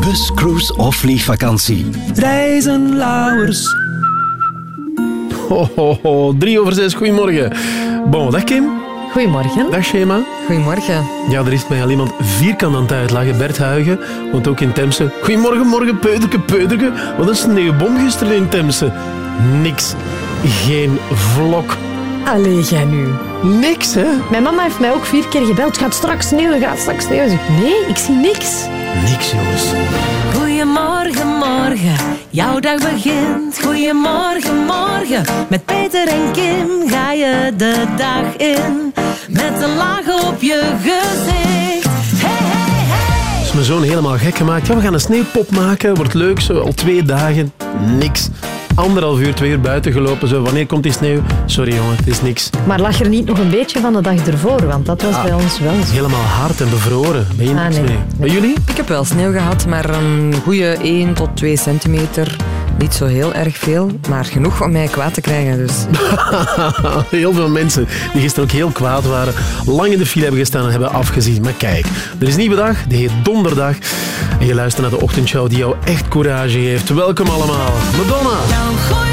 Bus, cruise of vliegvakantie. Reizen, lauwers. Ho, ho, ho. Drie over zes, goedemorgen. Bon, dag Kim. Goedemorgen. Dag Shema. Goedemorgen. Ja, er is mij al iemand vierkant aan het uitlachen. Bert Huigen, want ook in Temse. Goedemorgen, morgen, peuterke, peuterke. Wat een sneeuwbom gisteren in Temse. Niks. Geen vlok. Allee, jij nu. Niks, hè? Mijn mama heeft mij ook vier keer gebeld. Het gaat straks sneeuwen, gaat straks sneeuwen. Nee, ik zie niks. Niks, jongens. Goedemorgen, morgen, jouw dag begint. Goedemorgen, morgen, met Peter en Kim ga je de dag in. Met een laag op je gezicht. Hey, hey, hey. Is mijn zoon helemaal gek gemaakt. Ja, we gaan een sneeuwpop maken. Wordt leuk, zo al twee dagen. Niks. Anderhalf uur, twee uur buiten gelopen. Zo, wanneer komt die sneeuw? Sorry jongen, het is niks. Maar lag er niet nog een beetje van de dag ervoor? Want dat was Ah. bij ons wel zo. Helemaal hard en bevroren. Ben je Ah, niks nee. mee? Bij jullie? Ik heb wel sneeuw gehad, maar een goede 1 tot 2 centimeter. Niet zo heel erg veel, maar genoeg om mij kwaad te krijgen. Dus heel veel mensen die gisteren ook heel kwaad waren, lang in de file hebben gestaan en hebben afgezien. Maar kijk, er is een nieuwe dag, die heet Donderdag. En je luistert naar de ochtendshow die jou echt courage geeft. Welkom allemaal. Madonna.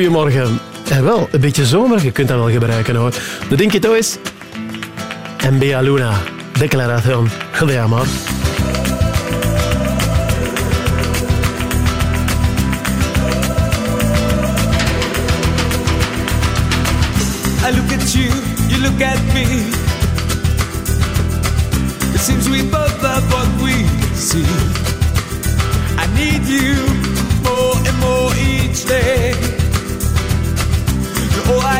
Goedemorgen. En wel, een beetje zomer, je kunt dat wel gebruiken hoor. De Dinky en Bea Luna. Declaración de amor. I look at you, you look at me. It seems we both love what we see. I need you more and more each day.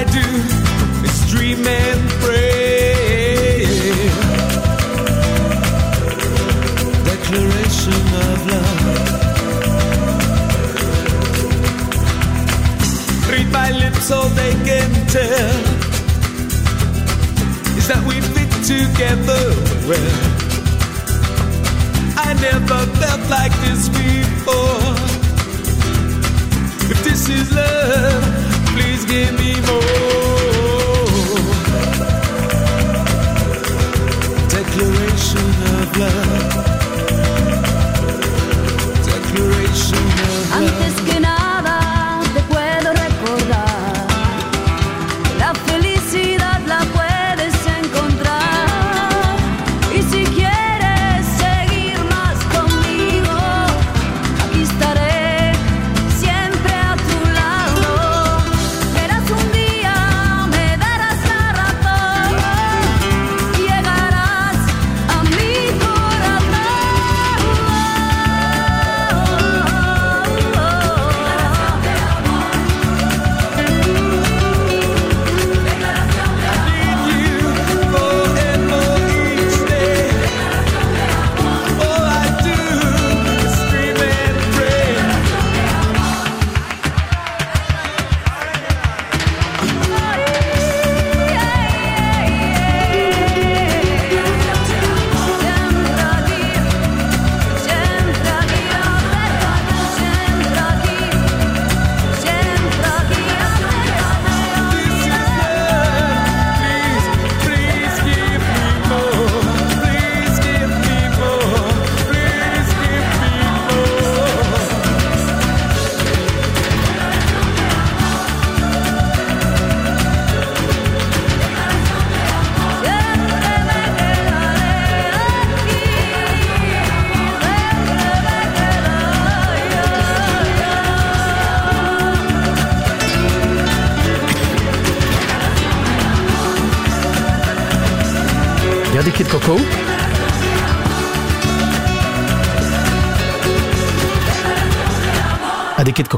I do is dream and pray. Declaration of love. Read my lips, all they can tell is that we fit together well. I never felt like this before. If this is love, please give me more. Declaration of love. Declaration of love. Que nada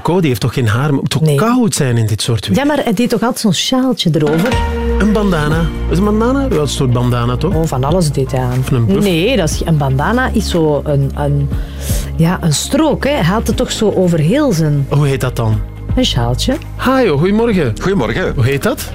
Ah, die heeft toch geen haar? Het moet toch Nee. koud zijn in dit soort weer? Ja, maar hij deed toch altijd zo'n sjaaltje erover? Een bandana. Is een bandana? Wel een soort bandana, toch? Oh, van alles deed hij aan. een buff? Nee, dat is, een bandana is zo een, een, ja, een strook. Hè. Hij had het toch zo over heel zijn... Hoe heet dat dan? Een sjaaltje. Hi, goedemorgen. Goedemorgen. Hoe heet dat?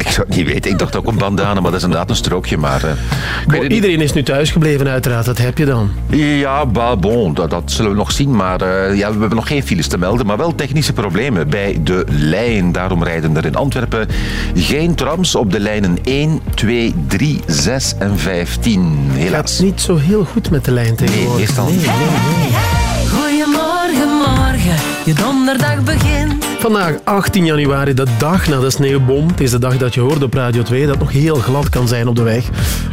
Ik zou het niet weten. Ik dacht ook een bandana, maar dat is inderdaad een strookje. Maar, eh, niet. iedereen is nu thuisgebleven, uiteraard. Dat heb je dan. Ja, bah, bon, dat, dat zullen we nog zien. Maar eh, ja, we hebben nog geen files te melden. Maar wel technische problemen bij de lijn. Daarom rijden er in Antwerpen geen trams op de lijnen 1, 2, 3, 6 en 15. Het Helaas. gaat niet zo heel goed met de lijn Nee, tegenwoordig. meestal niet. Goedemorgen, morgen, je donderdag begint. Vandaag 18 januari, de dag na de sneeuwbom. Het is de dag dat je hoort op Radio 2 dat het nog heel glad kan zijn op de weg.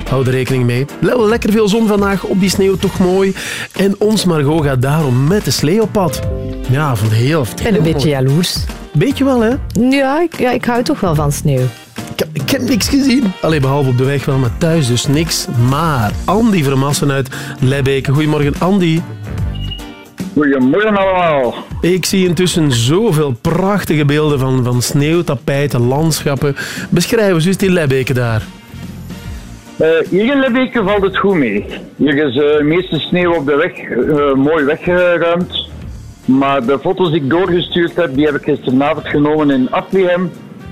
Hou er rekening mee. Wel lekker veel zon vandaag, op die sneeuw toch mooi. En ons Margot gaat daarom met de slee op pad. Ja, van heel... Ik ben een beetje jaloers. Beetje wel, hè? Ja ik, ja, ik hou toch wel van sneeuw. Ik heb, ik heb niks gezien. Alleen behalve op de weg wel, maar thuis dus niks. Maar Andy Vermassen uit Lebbeke. Goedemorgen, Andy. Goedemorgen allemaal. Ik zie intussen zoveel prachtige beelden van, van sneeuwtapijten, landschappen. Beschrijf eens eens die Lebbeke daar. Eh, hier in Lebbeke valt het goed mee. Hier is de meeste sneeuw op de weg eh, mooi weggeruimd. Maar de foto's die ik doorgestuurd heb, die heb ik gisteravond genomen in Applichem.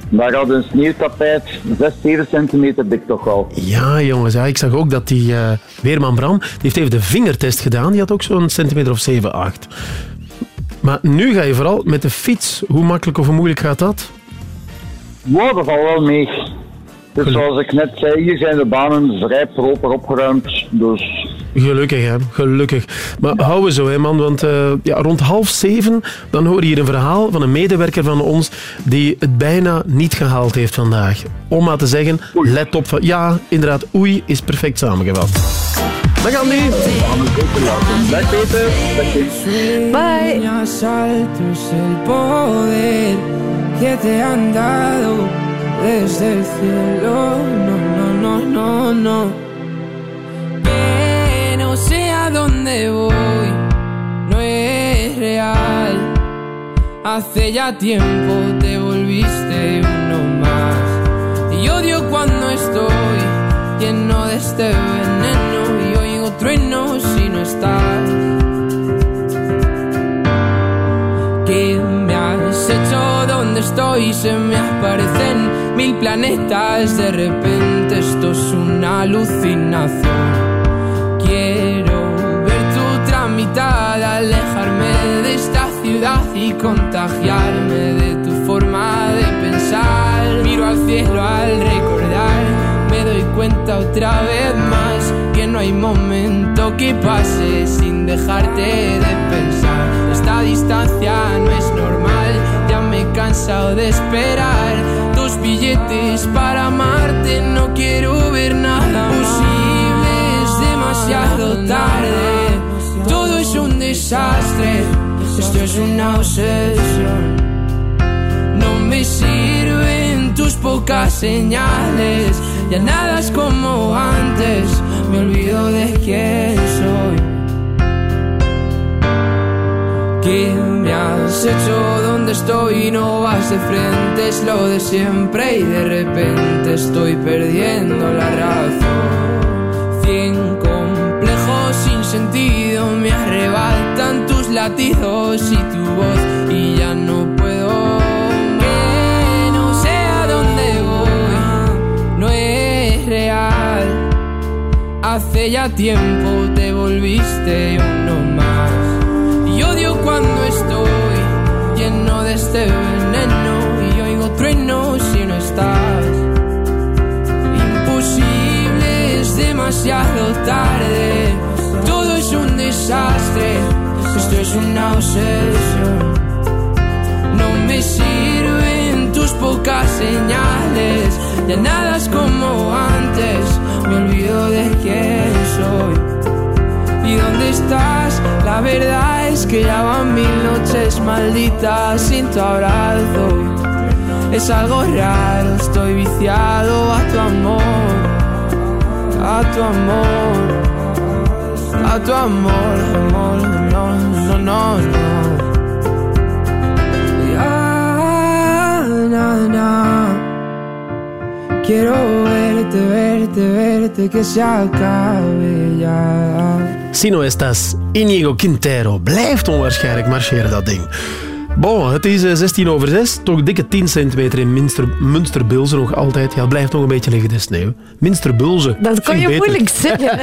Daar had een sneeuwtapijt, 6, 7 centimeter dik toch wel. Ja, jongens, ja, ik zag ook dat die eh, Weerman Bram, die heeft even de vingertest gedaan. Die had ook zo'n centimeter of 7, 8. Maar nu ga je vooral met de fiets. Hoe makkelijk of hoe moeilijk gaat dat? Ja, dat valt wel mee. Dus zoals ik net zei, hier zijn de banen vrij proper opgeruimd. Dus Gelukkig, hè. Gelukkig. Maar houden we zo, hè, man. Want eh, ja, rond half zeven dan hoor je hier een verhaal van een medewerker van ons die het bijna niet gehaald heeft vandaag. Om maar te zeggen, let op. Van, ja, inderdaad, oei is perfect samengevat. Dag Andy. Dag Peter. Bye. Sueñas altos el poder que te han dado desde el cielo. No, no, no, no, no. Que no sé a dónde voy, no es real. Hace ya tiempo te volviste uno más. Y odio cuando estoy lleno de este veneno truenos si no estás. ¿Qué me has hecho? ¿Dónde estoy? Se me aparecen mil planetas. De repente esto es una alucinación. Quiero ver tu tramitada, alejarme de esta ciudad y contagiarme de tu forma de pensar. Miro al cielo al recordar, me doy cuenta otra vez más no hay momento que pase sin dejarte de pensar. Esta distancia no es normal, ya me he cansado de esperar tus billetes para amarte. No quiero ver nada posible, es demasiado tarde. Todo es un desastre, esto es una obsesión. No me sirven tus pocas señales, ya nada es como antes, me olvido de quién soy. ¿Qué me has hecho? ¿Dónde estoy? No vas de frente, es lo de siempre y de repente estoy perdiendo la razón. Cien complejos sin sentido me arrebatan tus latidos y tu voz y Hace ya tiempo te volviste uno más. Y odio cuando estoy lleno de este veneno y oigo truenos si no estás. Imposible, es demasiado tarde. Todo es un desastre. Esto es una obsesión. No me sirven tus pocas señales. Ya nada es como antes. Me olvido de quién soy. ¿Y dónde estás? La verdad es que ya van mil noches malditas sin tu abrazo. Es algo raro, estoy viciado a tu amor, a tu amor, a tu amor, amor, no, no, no, no. Quiero verte, verte, verte, que se acabe ya. Sino estas. Inigo Quintero. Blijft onwaarschijnlijk marcheren, dat ding. Bon, het is eh, 16 over 6. Toch dikke 10 centimeter in Minster, Münsterbulzen nog altijd. Ja, het blijft nog een beetje liggen, de sneeuw. Minsterbulzen. Dat kan je beter. moeilijk zeggen.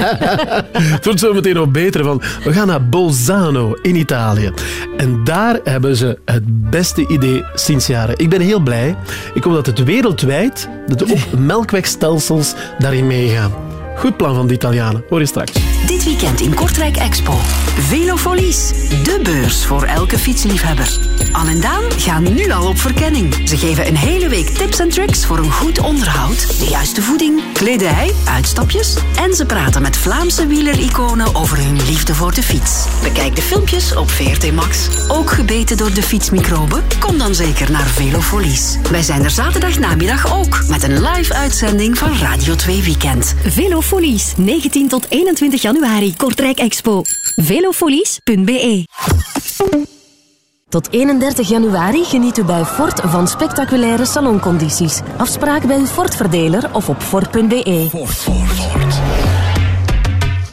Het wordt zo meteen nog beter van. We gaan naar Bolzano in Italië. En daar hebben ze het beste idee sinds jaren. Ik ben heel blij. Ik hoop dat het wereldwijd, dat ook melkwegstelsels daarin meegaan. Goed plan van de Italianen. Hoor je straks. Dit weekend in Kortrijk Expo. Velofolies, de beurs voor elke fietsliefhebber. Anne en Daan gaan nu al op verkenning. Ze geven een hele week tips en tricks voor een goed onderhoud, de juiste voeding, kledij, uitstapjes en ze praten met Vlaamse wielericonen over hun liefde voor de fiets. Bekijk de filmpjes op VRT Max. Ook gebeten door de fietsmicroben? Kom dan zeker naar Velofolies. Wij zijn er zaterdag namiddag ook met een live uitzending van Radio 2 Weekend. Velofolies, 19 tot 21 januari, Kortrijk Expo. Velofolies.be Tot 31 januari geniet u bij Ford van spectaculaire saloncondities. Afspraak bij uw Ford-verdeler of op Ford.be.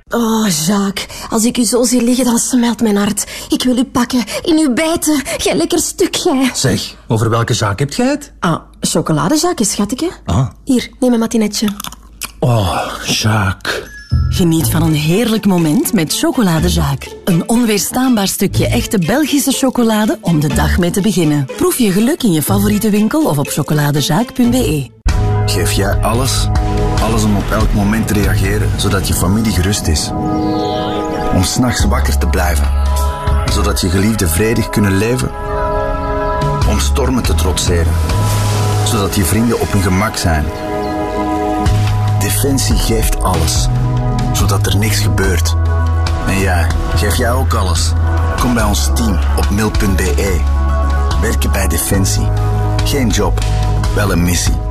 Oh, Jacques, als ik u zo zie liggen, dan smelt mijn hart. Ik wil u pakken, in uw bijten. Jij lekker stuk, jij. Zeg, over welke zaak hebt jij het? Ah, chocolade, schatje. Ah. Hier, neem een matinetje. Oh, Jacques. Geniet van een heerlijk moment met Chocoladezaak. Een onweerstaanbaar stukje echte Belgische chocolade om de dag mee te beginnen. Proef je geluk in je favoriete winkel of op chocoladezaak.be. Geef jij alles Alles om op elk moment te reageren, zodat je familie gerust is. Om s'nachts wakker te blijven, zodat je geliefden vredig kunnen leven. Om stormen te trotseren, zodat je vrienden op hun gemak zijn. Defensie geeft alles, zodat er niks gebeurt. En jij, geef jij ook alles? Kom bij ons team op mil.be. Werken bij Defensie. Geen job, wel een missie.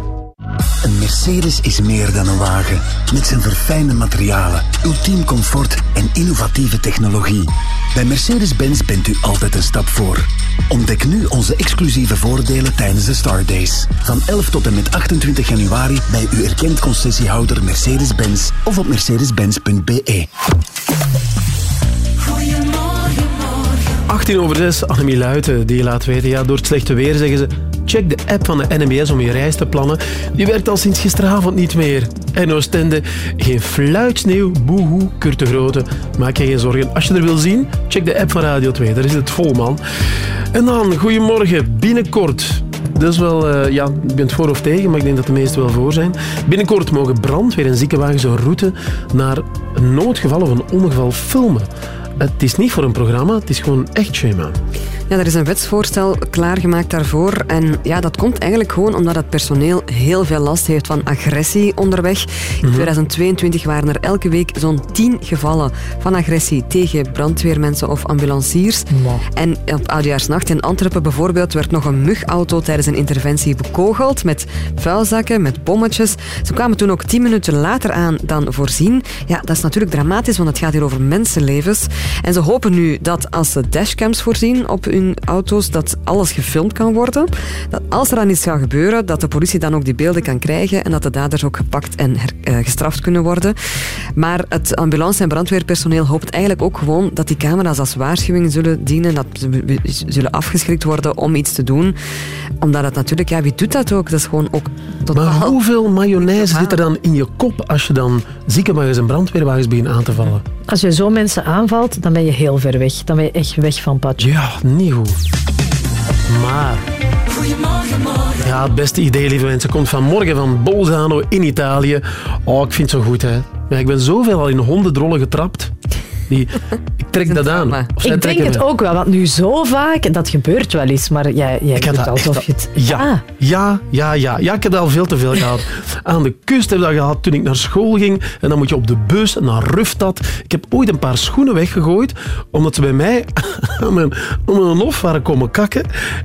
Een Mercedes is meer dan een wagen. Met zijn verfijnde materialen, ultiem comfort en innovatieve technologie. Bij Mercedes-Benz bent u altijd een stap voor. Ontdek nu onze exclusieve voordelen tijdens de Star Days. Van 11 tot en met 28 januari bij uw erkend concessiehouder Mercedes-Benz of op mercedes-benz.be. 18 over 6, Annemie Luiten, die laat weten, ja, door het slechte weer zeggen ze, check de app van de NMBS om je reis te plannen. Die werkt al sinds gisteravond niet meer. En Oostende, geen fluit sneeuw, boehoe, Kurt de Grote. Maak je geen zorgen. Als je er wil zien, check de app van Radio 2, daar is het vol, man. En dan, goedemorgen, binnenkort... Dat is wel, eh, ja, je bent voor of tegen, maar ik denk dat de meesten wel voor zijn. Binnenkort mogen brandweer en ziekenwagens een route naar een noodgeval of een ongeval filmen. Het is niet voor een programma, het is gewoon echt schema. Ja, er is een wetsvoorstel klaargemaakt daarvoor. En ja, dat komt eigenlijk gewoon omdat het personeel heel veel last heeft van agressie onderweg. In Mhm. 2022 waren er elke week zo'n 10 gevallen van agressie tegen brandweermensen of ambulanciers. En op Oudejaarsnacht in Antwerpen bijvoorbeeld werd nog een mugauto tijdens een interventie bekogeld met vuilzakken, met bommetjes. Ze kwamen toen ook 10 minuten later aan dan voorzien. Ja, dat is natuurlijk dramatisch, want het gaat hier over mensenlevens. En ze hopen nu dat als ze dashcams voorzien op hun auto's, dat alles gefilmd kan worden. Dat als er dan iets gaat gebeuren, dat de politie dan ook die beelden kan krijgen en dat de daders ook gepakt en her- eh, gestraft kunnen worden. Maar het ambulance- en brandweerpersoneel hoopt eigenlijk ook gewoon dat die camera's als waarschuwing zullen dienen, dat ze zullen afgeschrikt worden om iets te doen. Omdat het natuurlijk, ja, wie doet dat ook? Dat is gewoon ook totaal... Maar hoeveel mayonaise zit er dan in je kop als je dan ziekenwagens en brandweerwagens begint aan te vallen? Als je zo mensen aanvalt, dan ben je heel ver weg. Dan ben je echt weg van Patje. Ja, niet goed. Maar... Goedemorgen, morgen. Ja, het beste idee, lieve mensen, komt vanmorgen van Bolzano in Italië. Oh, ik vind het zo goed, hè. Ja, ik ben zoveel al in hondendrollen getrapt. Die, ik trek dat aan. Ik denk het me. ook wel, want nu zo vaak, dat gebeurt wel eens, maar jij, jij Ik doet dat alsof je het... Ja, Ah. ja, ja, ja. Ja, ik heb dat al veel te veel gehad. Aan de kust heb ik dat gehad toen ik naar school ging. En dan moet je op de bus naar Rufstad. Ik heb ooit een paar schoenen weggegooid, omdat ze bij mij aan mijn, aan mijn hof waren komen kakken.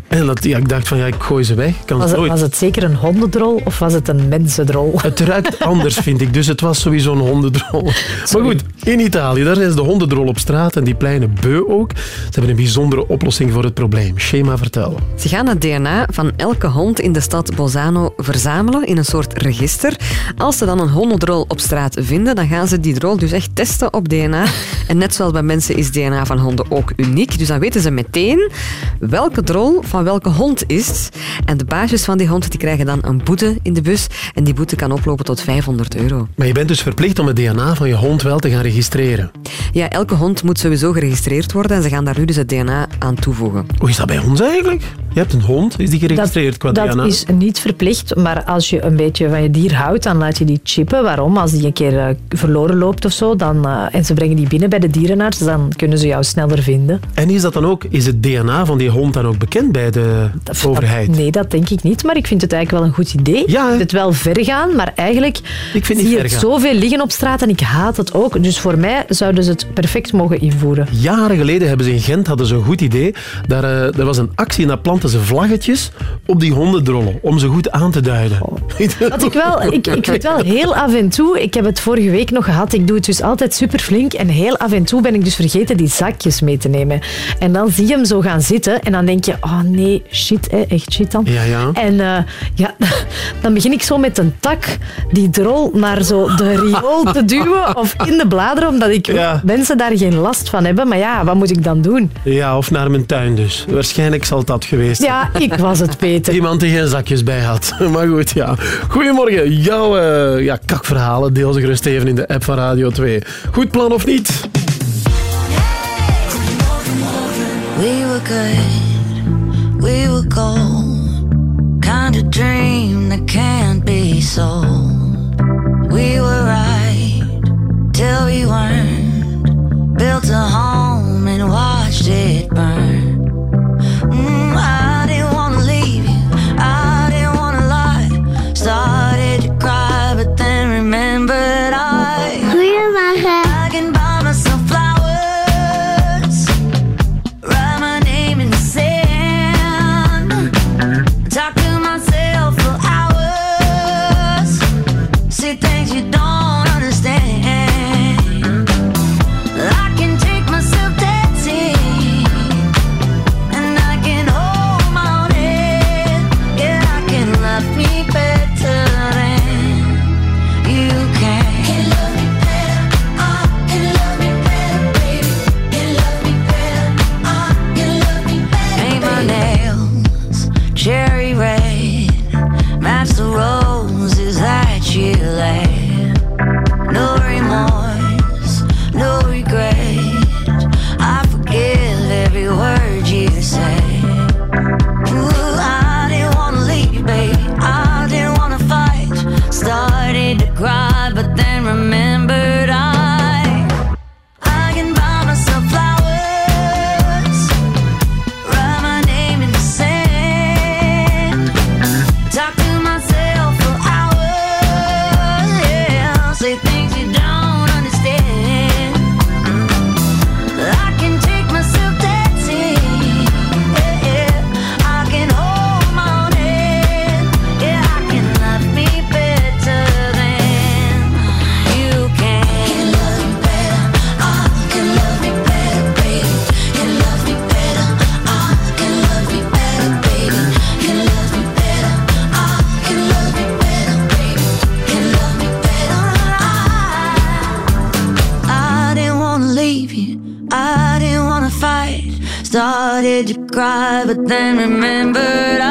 En dat, ja, ik dacht van, ja, ik gooi ze weg. Ik Kan Was het nooit. was het zeker een hondendrol of was het een mensendrol? Het ruikt anders, vind ik. Dus het was sowieso een hondendrol. Maar goed, in Italië, daar zijn ze de hondendrol op straat en die kleine beu ook. Ze hebben een bijzondere oplossing voor het probleem. Schema vertellen. Ze gaan het DNA van elke hond in de stad Bolzano verzamelen in een soort register. Als ze dan een hondendrol op straat vinden, dan gaan ze die drol dus echt testen op DNA. En net zoals bij mensen is DNA van honden ook uniek. Dus dan weten ze meteen welke drol van welke hond is. En de baasjes van die hond die krijgen dan een boete in de bus. En die boete kan oplopen tot 500 euro. Maar je bent dus verplicht om het DNA van je hond wel te gaan registreren. Ja, elke hond moet sowieso geregistreerd worden. En ze gaan daar nu dus het DNA aan toevoegen. Hoe is dat bij ons eigenlijk? Je hebt een hond, is die geregistreerd qua Dat DNA? is niet verplicht, maar als je een beetje van je dier houdt, dan laat je die chippen. Waarom? Als die een keer eh, verloren loopt of zo, dan, eh, en ze brengen die binnen bij de dierenarts, dan kunnen ze jou sneller vinden. En is dat dan ook, is het DNA van die hond dan ook bekend bij de overheid? Nee, dat denk ik niet, maar ik vind het eigenlijk wel een goed idee. Ja, ik vind het wel ver gaan, maar eigenlijk Ik vind zie je het zoveel liggen op straat en ik haat het ook. Dus voor mij zouden ze het perfect mogen invoeren. Jaren geleden hebben ze in Gent hadden ze een goed idee. Daar, eh, er was een actie en daar planten ze vlaggetjes op die hondendrollen om ze goed aan te duiden. Wat ik wel, ik, ik vind wel heel af en toe, ik heb het vorige week nog gehad, ik doe het dus altijd super flink en heel af en toe ben ik dus vergeten die zakjes mee te nemen. En dan zie je hem zo gaan zitten en dan denk je, oh nee, shit, hè, echt shit dan. Ja, ja. En eh, ja, dan begin ik zo met een tak die drol naar zo de riool te duwen of in de bladeren, omdat ik Ja mensen daar geen last van hebben. Maar ja, wat moet ik dan doen? Ja, of naar mijn tuin dus. Waarschijnlijk zal dat geweest zijn. Ja, ik was het, Peter. Iemand die geen zakjes bij had. Maar goed, ja. Goedemorgen. Jouw eh, ja, kakverhalen deel ze gerust even in de app van Radio 2. Goed plan of niet? We were good, we were go. Kind of dream that can't be sold. We were right till we weren't. built a home and watched it burn. you cry, but then remembered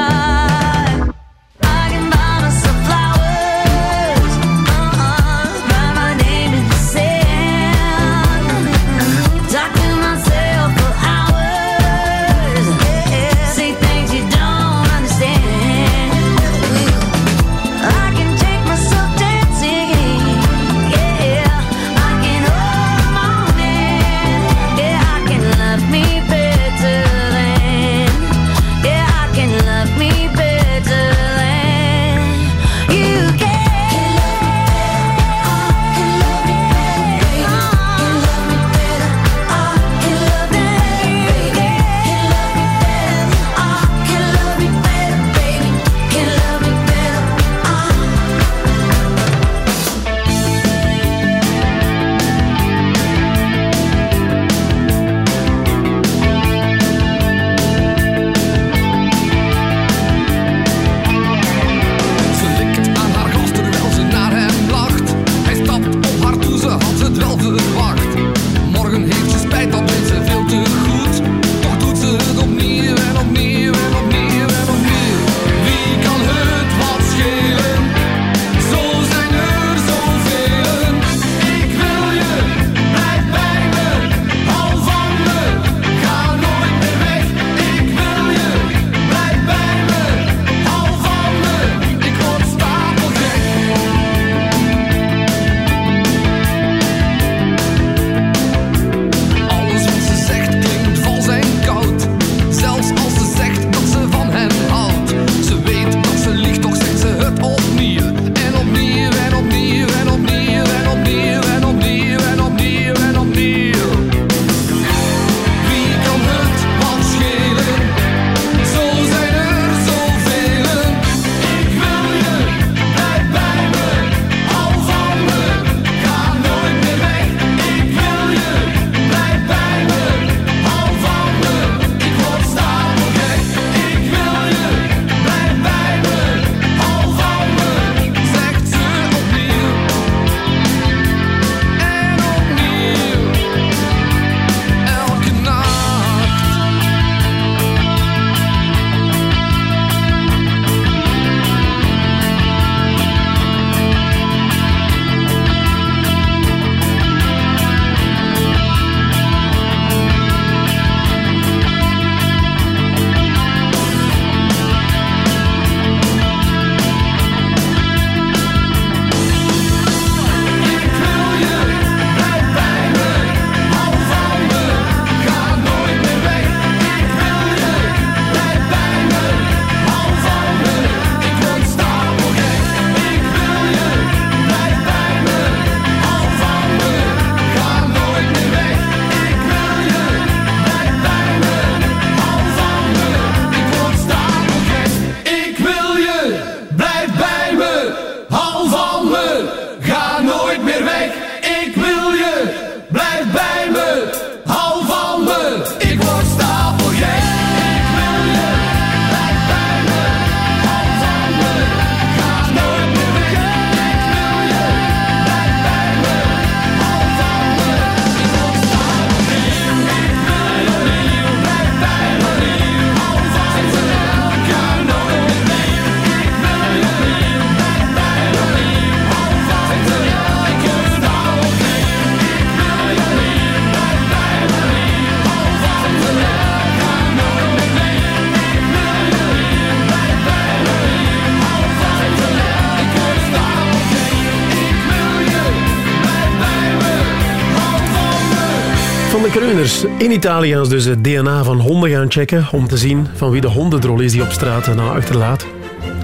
In Italië gaan ze dus het DNA van honden gaan checken om te zien van wie de hondendrol is die op straat en achterlaat.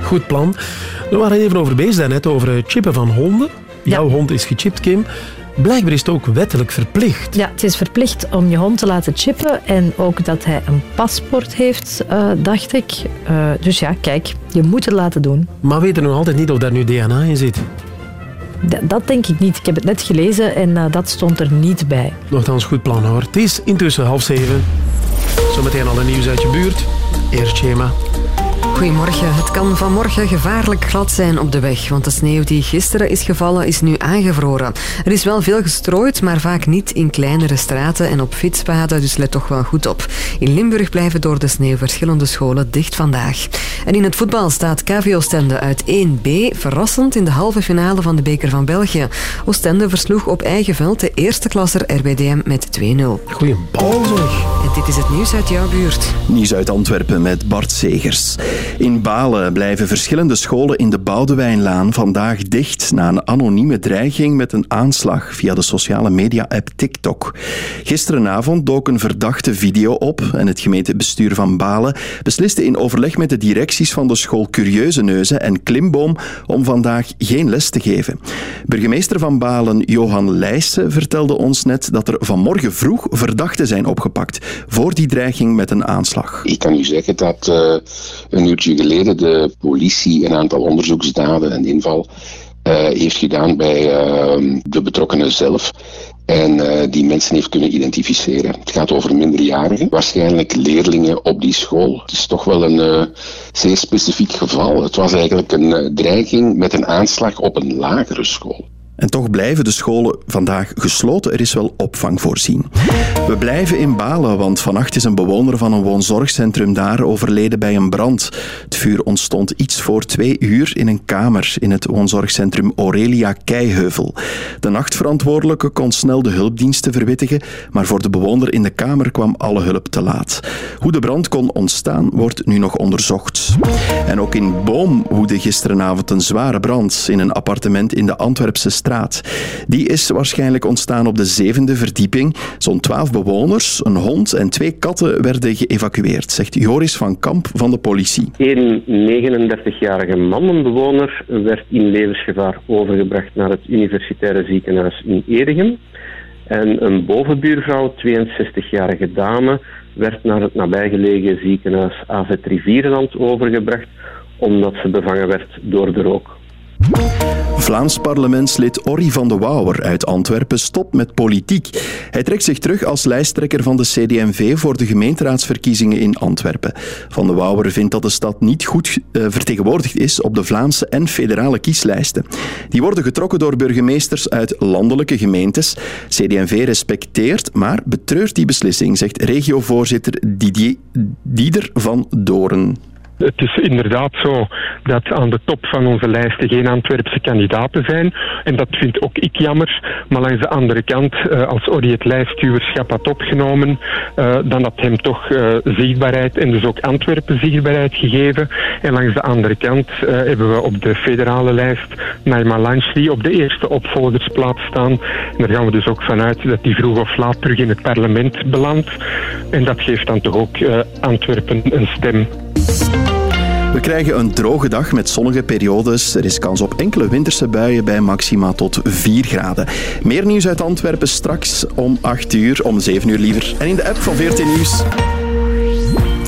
Goed plan. We waren even over bezig daarnet over het chippen van honden. Jouw hond is gechipt, Kim. Blijkbaar is het ook wettelijk verplicht. Ja, het is verplicht om je hond te laten chippen en ook dat hij een paspoort heeft, eh, dacht ik. Eh, dus ja, kijk, je moet het laten doen. Maar we weten nog altijd niet of daar nu DNA in zit. Dat denk ik niet. Ik heb het net gelezen en eh, dat stond er niet bij. Nochtans goed plan hoor. Het is intussen half zeven. Zometeen al een nieuws uit je buurt. Eerst schema. Goedemorgen. Het kan vanmorgen gevaarlijk glad zijn op de weg, want de sneeuw die gisteren is gevallen is nu aangevroren. Er is wel veel gestrooid, maar vaak niet in kleinere straten en op fietspaden, dus let toch wel goed op. In Limburg blijven door de sneeuw verschillende scholen dicht vandaag. En in het voetbal staat KV Oostende uit 1B verrassend in de halve finale van de Beker van België. Oostende versloeg op eigen veld de eerste klasser RBDM met 2-0. Goeie bal zeg. En dit is het nieuws uit jouw buurt. Nieuws uit Antwerpen met Bart Segers. In Balen blijven verschillende scholen in de Boudewijnlaan vandaag dicht na een anonieme dreiging met een aanslag via de sociale media-app TikTok. Gisterenavond dook een verdachte video op en het gemeentebestuur van Balen besliste in overleg met de directies van de school Curieuze Neuzen en Klimboom om vandaag geen les te geven. Burgemeester van Balen, Johan Leijsen, vertelde ons net dat er vanmorgen vroeg verdachten zijn opgepakt voor die dreiging met een aanslag. Ik kan u zeggen dat eh, een uurtje geleden de politie een aantal onderzoeksdaden en inval eh, heeft gedaan bij eh, de betrokkenen zelf. En eh, die mensen heeft kunnen identificeren. Het gaat over minderjarigen, waarschijnlijk leerlingen op die school. Het is toch wel een zeer specifiek geval. Het was eigenlijk een dreiging met een aanslag op een lagere school. En toch blijven de scholen vandaag gesloten. Er is wel opvang voorzien. We blijven in Balen, want vannacht is een bewoner van een woonzorgcentrum daar overleden bij een brand. Het vuur ontstond iets voor twee uur in een kamer in het woonzorgcentrum Aurelia Keiheuvel. De nachtverantwoordelijke kon snel de hulpdiensten verwittigen, maar voor de bewoner in de kamer kwam alle hulp te laat. Hoe de brand kon ontstaan, wordt nu nog onderzocht. En ook in Boom woedde gisterenavond een zware brand in een appartement in de Antwerpse Die is waarschijnlijk ontstaan op de zevende verdieping. Zo'n twaalf bewoners, een hond en twee katten werden geëvacueerd, zegt Joris van Kamp van de politie. Een 39-jarige man, bewoner, werd in levensgevaar overgebracht naar het universitaire ziekenhuis in Edegem. En een bovenbuurvrouw, 62-jarige dame, werd naar het nabijgelegen ziekenhuis AZ Rivierenland overgebracht omdat ze bevangen werd door de rook. Vlaams parlementslid Orry van de Wouwer uit Antwerpen stopt met politiek. Hij trekt zich terug als lijsttrekker van de CD&V voor de gemeenteraadsverkiezingen in Antwerpen. Van de Wouwer vindt dat de stad niet goed eh, vertegenwoordigd is op de Vlaamse en federale kieslijsten. Die worden getrokken door burgemeesters uit landelijke gemeentes. CD&V respecteert, maar betreurt die beslissing, zegt regiovoorzitter Didier, Dieder van Doren. Het is inderdaad zo dat aan de top van onze lijsten geen Antwerpse kandidaten zijn. En dat vind ook ik jammer. Maar langs de andere kant, eh, als Orry het lijststuurschap had opgenomen, eh, dan had hem toch eh, zichtbaarheid en dus ook Antwerpen zichtbaarheid gegeven. En langs de andere kant hebben we op de federale lijst Naima Lanchli op de eerste opvolgersplaats staan. En daar gaan we dus ook vanuit dat die vroeg of laat terug in het parlement belandt. En dat geeft dan toch ook Antwerpen een stem. We krijgen een droge dag met zonnige periodes. Er is kans op enkele winterse buien bij maxima tot 4 graden. Meer nieuws uit Antwerpen straks om 8 uur, om 7 uur liever. En in de app van 14 Nieuws.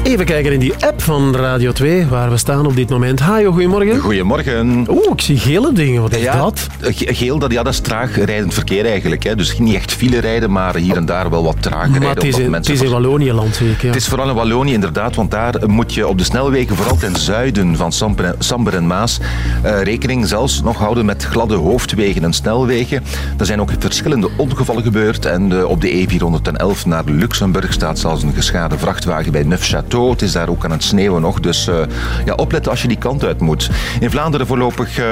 Even kijken in die app van Radio 2, waar we staan op dit moment. Hajo, goedemorgen. Goedemorgen. Oeh, ik zie gele dingen. Wat is Ja, dat? ge- Geel, dat, ja, dat is traag rijdend verkeer eigenlijk. Hè. Dus niet echt file rijden, maar hier en daar wel wat trager Maar rijden. het is, in, het is in Wallonië-land, zie ik. Ja. Het is vooral in Wallonië inderdaad, want daar moet je op de snelwegen, vooral ten zuiden van Samber en, Samber en Maas, eh, rekening zelfs nog houden met gladde hoofdwegen en snelwegen. Er zijn ook verschillende ongevallen gebeurd en eh, op de E411 naar Luxemburg staat zelfs een geschade vrachtwagen bij Neufchâteau. Het is daar ook aan het sneeuwen nog. Dus eh, ja, opletten als je die kant uit moet. In Vlaanderen voorlopig, eh,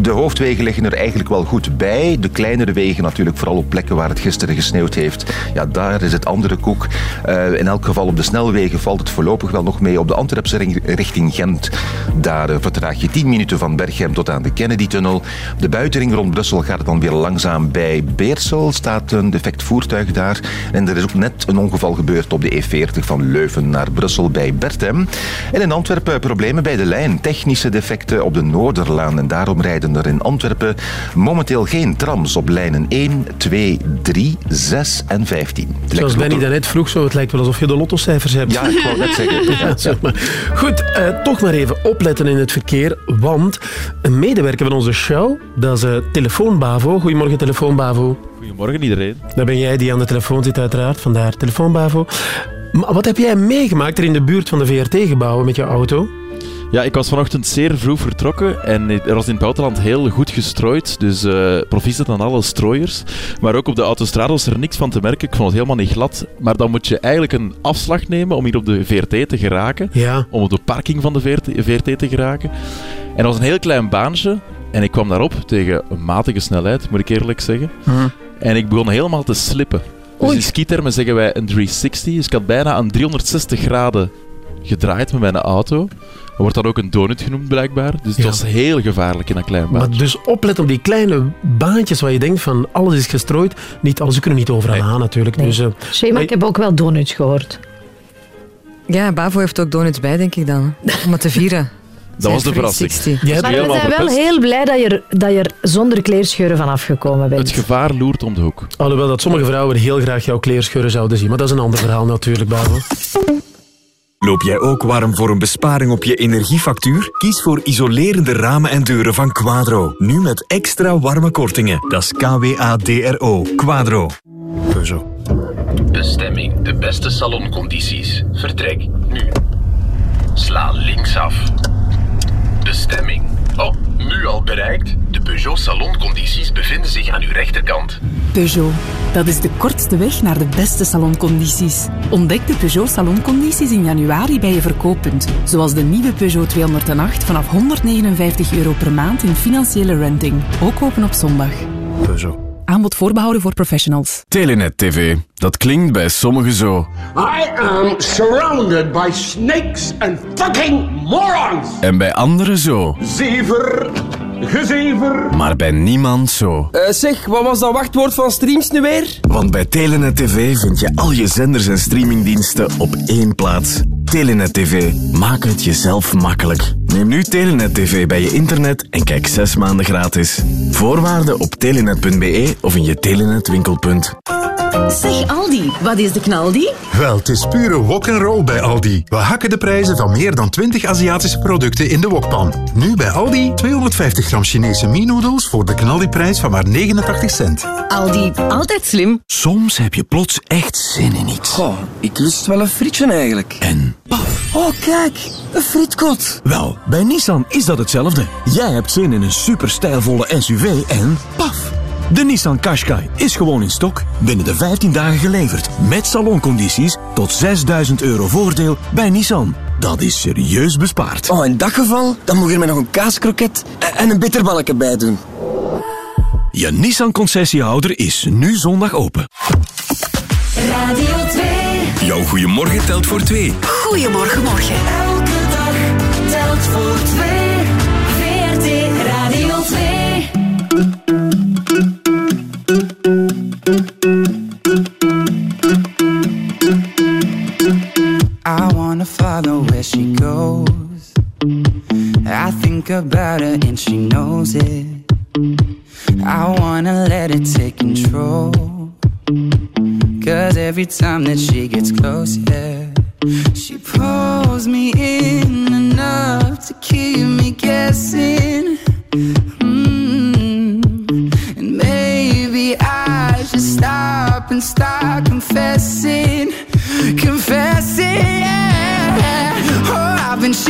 de hoofdwegen liggen er eigenlijk wel goed bij. De kleinere wegen natuurlijk, vooral op plekken waar het gisteren gesneeuwd heeft. Ja, daar is het andere koek. Eh, in elk geval op de snelwegen valt het voorlopig wel nog mee. Op de Antwerpse richting Gent, daar vertraag je 10 minuten van Berchem tot aan de Kennedy-tunnel. De buitenring rond Brussel gaat dan weer langzaam bij Beersel. Staat een defect voertuig daar. En er is ook net een ongeval gebeurd op de E40 van Leuven naar Brussel bij Bertem. En in Antwerpen problemen bij de lijn. Technische defecten op de Noorderlaan. En daarom rijden er in Antwerpen momenteel geen trams op lijnen 1, 2, 3, 6 en 15. Het lijkt Zoals Benny daarnet vroeg, zo, het lijkt wel alsof je de lottocijfers hebt. Ja, ik wou net zeggen. Ja, zeg maar. Goed, eh, toch maar even opletten in het verkeer, want een medewerker van onze show, dat is eh, Telefoon Bavo. Goedemorgen, Telefoon Bavo. Goedemorgen iedereen. Dat ben jij die aan de telefoon zit, uiteraard. Vandaar Telefoon Bavo. Maar wat heb jij meegemaakt er in de buurt van de VRT-gebouwen met je auto? Ja, ik was vanochtend zeer vroeg vertrokken en er was in het buitenland heel goed gestrooid. Dus eh proficiat aan alle strooiers. Maar ook op de autostrade was er niks van te merken. Ik vond het helemaal niet glad. Maar dan moet je eigenlijk een afslag nemen om hier op de VRT te geraken. Ja. Om op de parking van de VRT, VRT te geraken. En dat was een heel klein baantje. En ik kwam daarop tegen een matige snelheid, moet ik eerlijk zeggen. En ik begon helemaal te slippen. Dus in skitermen zeggen wij een 360. Dus ik had bijna een 360 graden gedraaid met mijn auto. Er wordt dan ook een donut genoemd, blijkbaar. Dus het Ja. was heel gevaarlijk in dat klein baantje. Maar dus opletten op die kleine baantjes waar je denkt van alles is gestrooid. Niet alles, we kunnen niet overal aan natuurlijk. Dus, eh, Shema, maar- ik heb ook wel donuts gehoord. Ja, Bavo heeft ook donuts bij, denk ik dan. Om het te vieren. Dat was de verrassing. 360. Maar we zijn wel heel blij dat je, er, dat je er zonder kleerscheuren van afgekomen bent. Het gevaar loert om de hoek. Alhoewel dat sommige vrouwen heel graag jouw kleerscheuren zouden zien. Maar dat is een ander verhaal natuurlijk, Bavo. Loop jij ook warm voor een besparing op je energiefactuur? Kies voor isolerende ramen en deuren van Quadro. Nu met extra warme kortingen. Dat is K-W-A-D-R-O. Quadro. Peugeot. Bestemming, de beste saloncondities. Vertrek nu. Sla linksaf. Bestemming. Oh, nu al bereikt? De Peugeot saloncondities bevinden zich aan uw rechterkant. Peugeot. Dat is de kortste weg naar de beste saloncondities. Ontdek de Peugeot saloncondities in januari bij je verkooppunt. Zoals de nieuwe Peugeot 208 vanaf 159 euro per maand in financiële renting. Ook open op zondag. Peugeot. Aanbod voorbehouden voor professionals. Telenet TV. Dat klinkt bij sommigen zo. I am surrounded by snakes and fucking morons! En bij anderen zo. Zever, gezever. Maar bij niemand zo. Eh, zeg, wat was dat wachtwoord van streams nu weer? Want bij Telenet TV vind je al je zenders en streamingdiensten op één plaats. Telenet TV. Maak het jezelf makkelijk. Neem nu Telenet TV bij je internet en kijk zes maanden gratis. Voorwaarden op telenet.be of in je Telenet winkelpunt. Zeg Aldi, wat is de knaldi? Wel, het is pure rock'n'roll bij Aldi. We hakken de prijzen van meer dan 20 Aziatische producten in de wokpan. Nu bij Aldi 250 gram Chinese mie-noedels voor de knaldiprijs van maar 89 cent. Aldi, altijd slim. Soms heb je plots echt zin in iets. Goh, ik lust wel een frietje eigenlijk. En Oh, kijk, een frietkot. Wel, bij Nissan is dat hetzelfde. Jij hebt zin in een super stijlvolle SUV en paf! De Nissan Qashqai is gewoon in stok. Binnen de 15 dagen geleverd. Met saloncondities tot 6000 euro voordeel bij Nissan. Dat is serieus bespaard. Oh, in dat geval, dan moet je er mij nog een kaaskroket en een bitterballetje bij doen. Je Nissan concessiehouder is nu zondag open. Radio 2. Jouw goeiemorgen telt voor twee. Goedemorgen, morgen. Elke dag telt voor twee. I think about her and she knows it. I wanna let it take control. Cause every time that she gets close, yeah, she pulls me in enough to keep me guessing. Mm. And maybe I should stop and start confessing,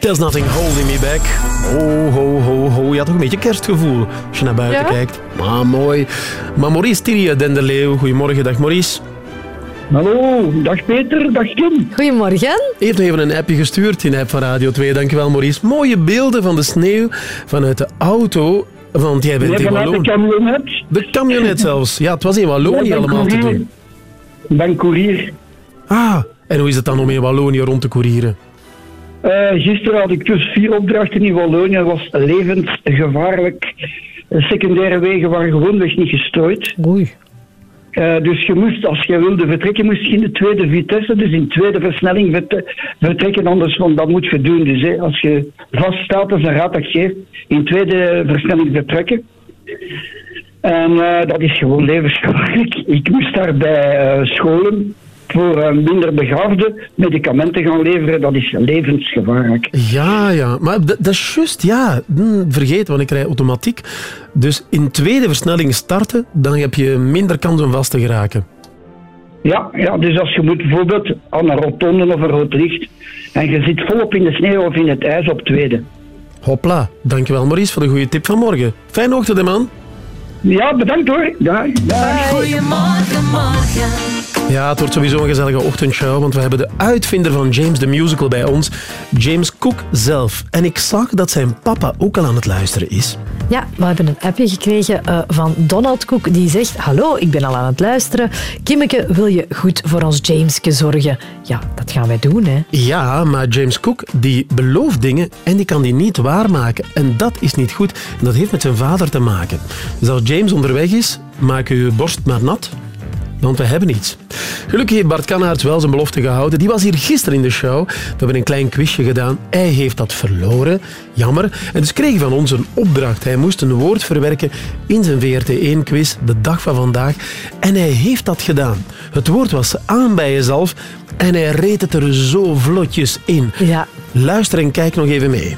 There's nothing holding me back. There's nothing holding me back. Ho, ho, ho, ho. Je had toch een beetje kerstgevoel als je naar buiten Ja? kijkt. Maar mooi. Maar Maurice Thierry Denderleeuw, goedemorgen. Dag Maurice. Hallo, dag Peter, dag Kim. Goedemorgen. Heeft nog even een appje gestuurd in de app van Radio 2. Dankjewel Maurice. Mooie beelden van de sneeuw vanuit de auto. Want jij bent Nee, in vanuit de Wallonië. camionet. De camionet zelfs. Ja, het was in Wallonië Ja, allemaal te courier. doen. Ik ben koerier. Ah, en hoe is het dan om in Wallonië rond te courieren? Eh, gisteren had ik dus vier opdrachten in Wallonië. Dat was levensgevaarlijk. De secundaire wegen waren gewoonweg niet gestrooid. Oei. Eh, dus je moest, als je wilde vertrekken, moest je in de tweede vitesse, dus in tweede versnelling vertrekken. Anders, want dat moet je doen. Dus hè, als je vaststaat, is een raad dat geeft, in tweede versnelling vertrekken. En eh, dat is gewoon levensgevaarlijk. Ik moest daar bij scholen voor eh, minder begaafden medicamenten gaan leveren. Dat is levensgevaarlijk. Ja, ja. Maar dat is juist, ja. Hm, vergeet, want ik rij automatiek. Dus in tweede versnelling starten, dan heb je minder kans om vast te geraken. Ja, ja, dus als je moet bijvoorbeeld aan een rotonde of een rood licht en je zit volop in de sneeuw of in het ijs op tweede. Hopla. Dankjewel Maurice voor de goede tip van morgen. Fijne ochtend, man. Ja, bedankt hoor. Dag. dag. Goedemorgen, morgen. Ja, het wordt sowieso een gezellige ochtendshow, want we hebben de uitvinder van James the Musical bij ons, James Cook zelf. En ik zag dat zijn papa ook al aan het luisteren is. Ja, we hebben een appje gekregen eh, van Donald Cook die zegt Hallo, ik ben al aan het luisteren. Kimmeke, wil je goed voor ons Jameske zorgen? Ja, dat gaan wij doen, hè. Ja, maar James Cook die belooft dingen en die kan die niet waarmaken. En dat is niet goed. En dat heeft met zijn vader te maken. Dus als James onderweg is, maak uw borst maar nat. Want we hebben iets. Gelukkig heeft Bart Kannaert wel zijn belofte gehouden. Die was hier gisteren in de show. We hebben een klein quizje gedaan. Hij heeft dat verloren. Jammer. En dus kreeg hij van ons een opdracht. Hij moest een woord verwerken in zijn VRT1-quiz, de dag van vandaag. En hij heeft dat gedaan. Het woord was aan bij jezelf. En hij reed het er zo vlotjes in. Ja. Luister en kijk nog even mee.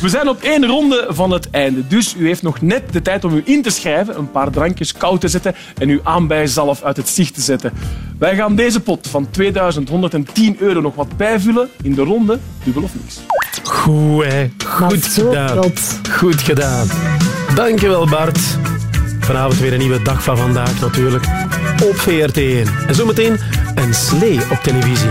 We zijn op één ronde van het einde, dus u heeft nog net de tijd om u in te schrijven, een paar drankjes koud te zetten en uw aanbijzalf uit het zicht te zetten. Wij gaan deze pot van 2110 euro nog wat bijvullen in de ronde dubbel of niks. Goed, hè. Goed gedaan. Goed gedaan. Dankjewel, Bart. Vanavond weer een nieuwe dag van vandaag natuurlijk. Op VRT1. En zometeen een slee op televisie.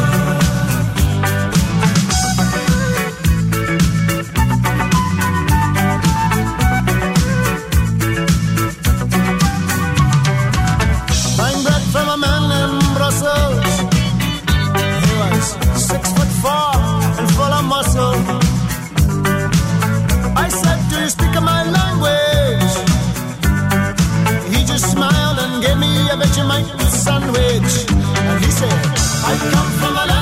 A Vegemite sandwich. And he said, I come from a land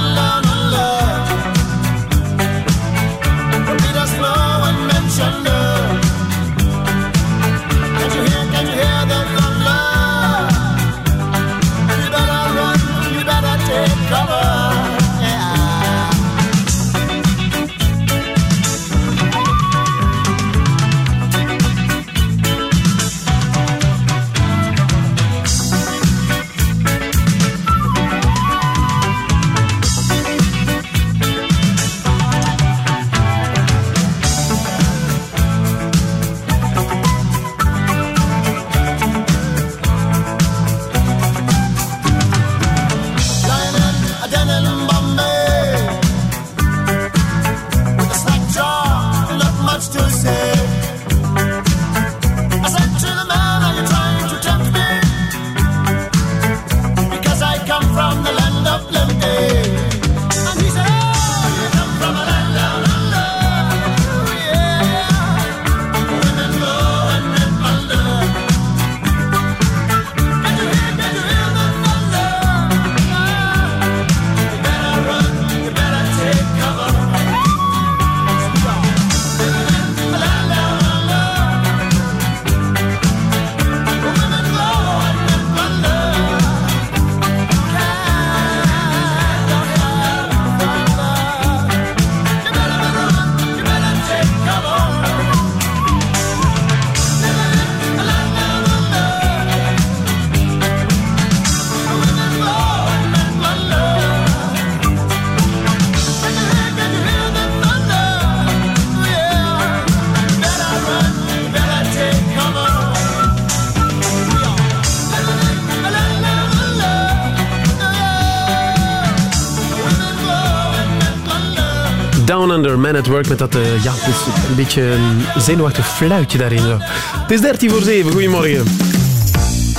Man at Work, met dat eh, ja, het is een beetje een zenuwachtig fluitje daarin. Het is 13 voor 7, goedemorgen.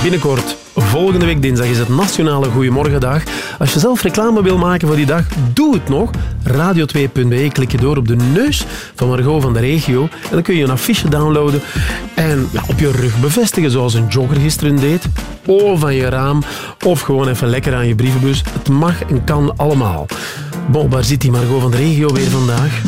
Binnenkort, volgende week dinsdag, is het Nationale Goedemorgendag. Als je zelf reclame wil maken voor die dag, doe het nog. Radio2.be, klik je door op de neus van Margot van de regio. En dan kun je een affiche downloaden en op je rug bevestigen, zoals een jogger gisteren deed. Of van je raam, of gewoon even lekker aan je brievenbus. Het mag en kan allemaal. Bon, waar zit die Margot van de regio weer vandaag?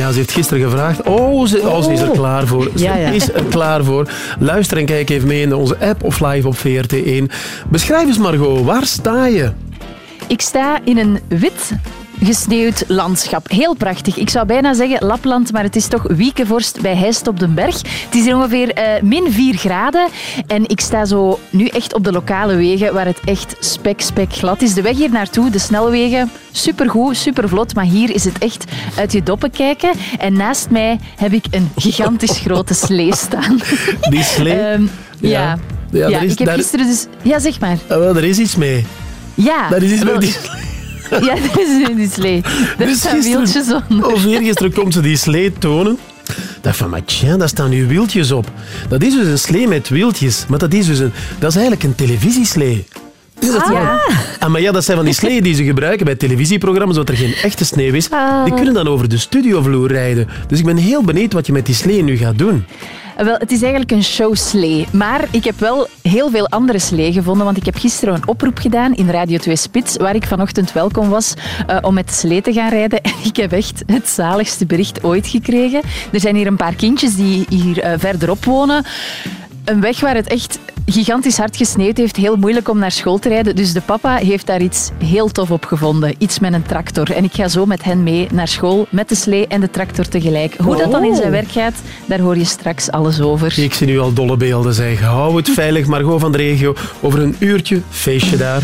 Ja, ze heeft gisteren gevraagd. Oh, ze, oh, ze is er klaar voor. Ze Ja, ja. is er klaar voor. Luister en kijk even mee in onze app of live op VRT1. Beschrijf eens, Margot, waar sta je? Ik sta in een wit gesneeuwd landschap. Heel prachtig. Ik zou bijna zeggen Lapland, maar het is toch Wiekenvorst bij Heist op den Berg. Het is hier ongeveer eh, min 4 graden en ik sta zo nu echt op de lokale wegen waar het echt spek, spek glad is. De weg hier naartoe, de snelwegen, supergoed, supervlot, maar hier is het echt uit je doppen kijken. En naast mij heb ik een gigantisch grote slee staan. Die slee? Ehm, ja. Ja. Ja, Ja, er is- ik heb daar- gisteren dus... Ja, zeg maar. Ah, wel, er is iets mee. Ja. Daar is iets die Ja, dat is die slee. Daar Dus staan wieltjes onder. Of eergisteren komt ze die slee tonen. Ik dacht van, maar tja, daar staan nu wieltjes op. Dat is dus een slee met wieltjes. Maar dat is dus een... Dat is eigenlijk een televisieslee. Ah. Ah, maar ja, dat zijn van die sleeën die ze gebruiken bij televisieprogramma's, omdat er geen echte sneeuw is. Ah. Die kunnen dan over de studiovloer rijden. Dus ik ben heel benieuwd wat je met die sleeën nu gaat doen. Eh, Wel, het is eigenlijk een showslee. Maar ik heb wel heel veel andere slee gevonden, want ik heb gisteren een oproep gedaan in Radio 2 Spits, waar ik vanochtend welkom was eh, om met slee te gaan rijden. En ik heb echt het zaligste bericht ooit gekregen. Er zijn hier een paar kindjes die hier eh, verderop wonen. Een weg waar het echt gigantisch hard gesneeuwd heeft, heel moeilijk om naar school te rijden. Dus de papa heeft daar iets heel tof op gevonden. Iets met een tractor. En ik ga zo met hen mee naar school, met de slee en de tractor tegelijk. Hoe dat dan in zijn werk gaat, daar hoor je straks alles over. Ik zie nu al dolle beelden zeg. Hou het veilig, Margot van de regio. Over een uurtje, feestje daar.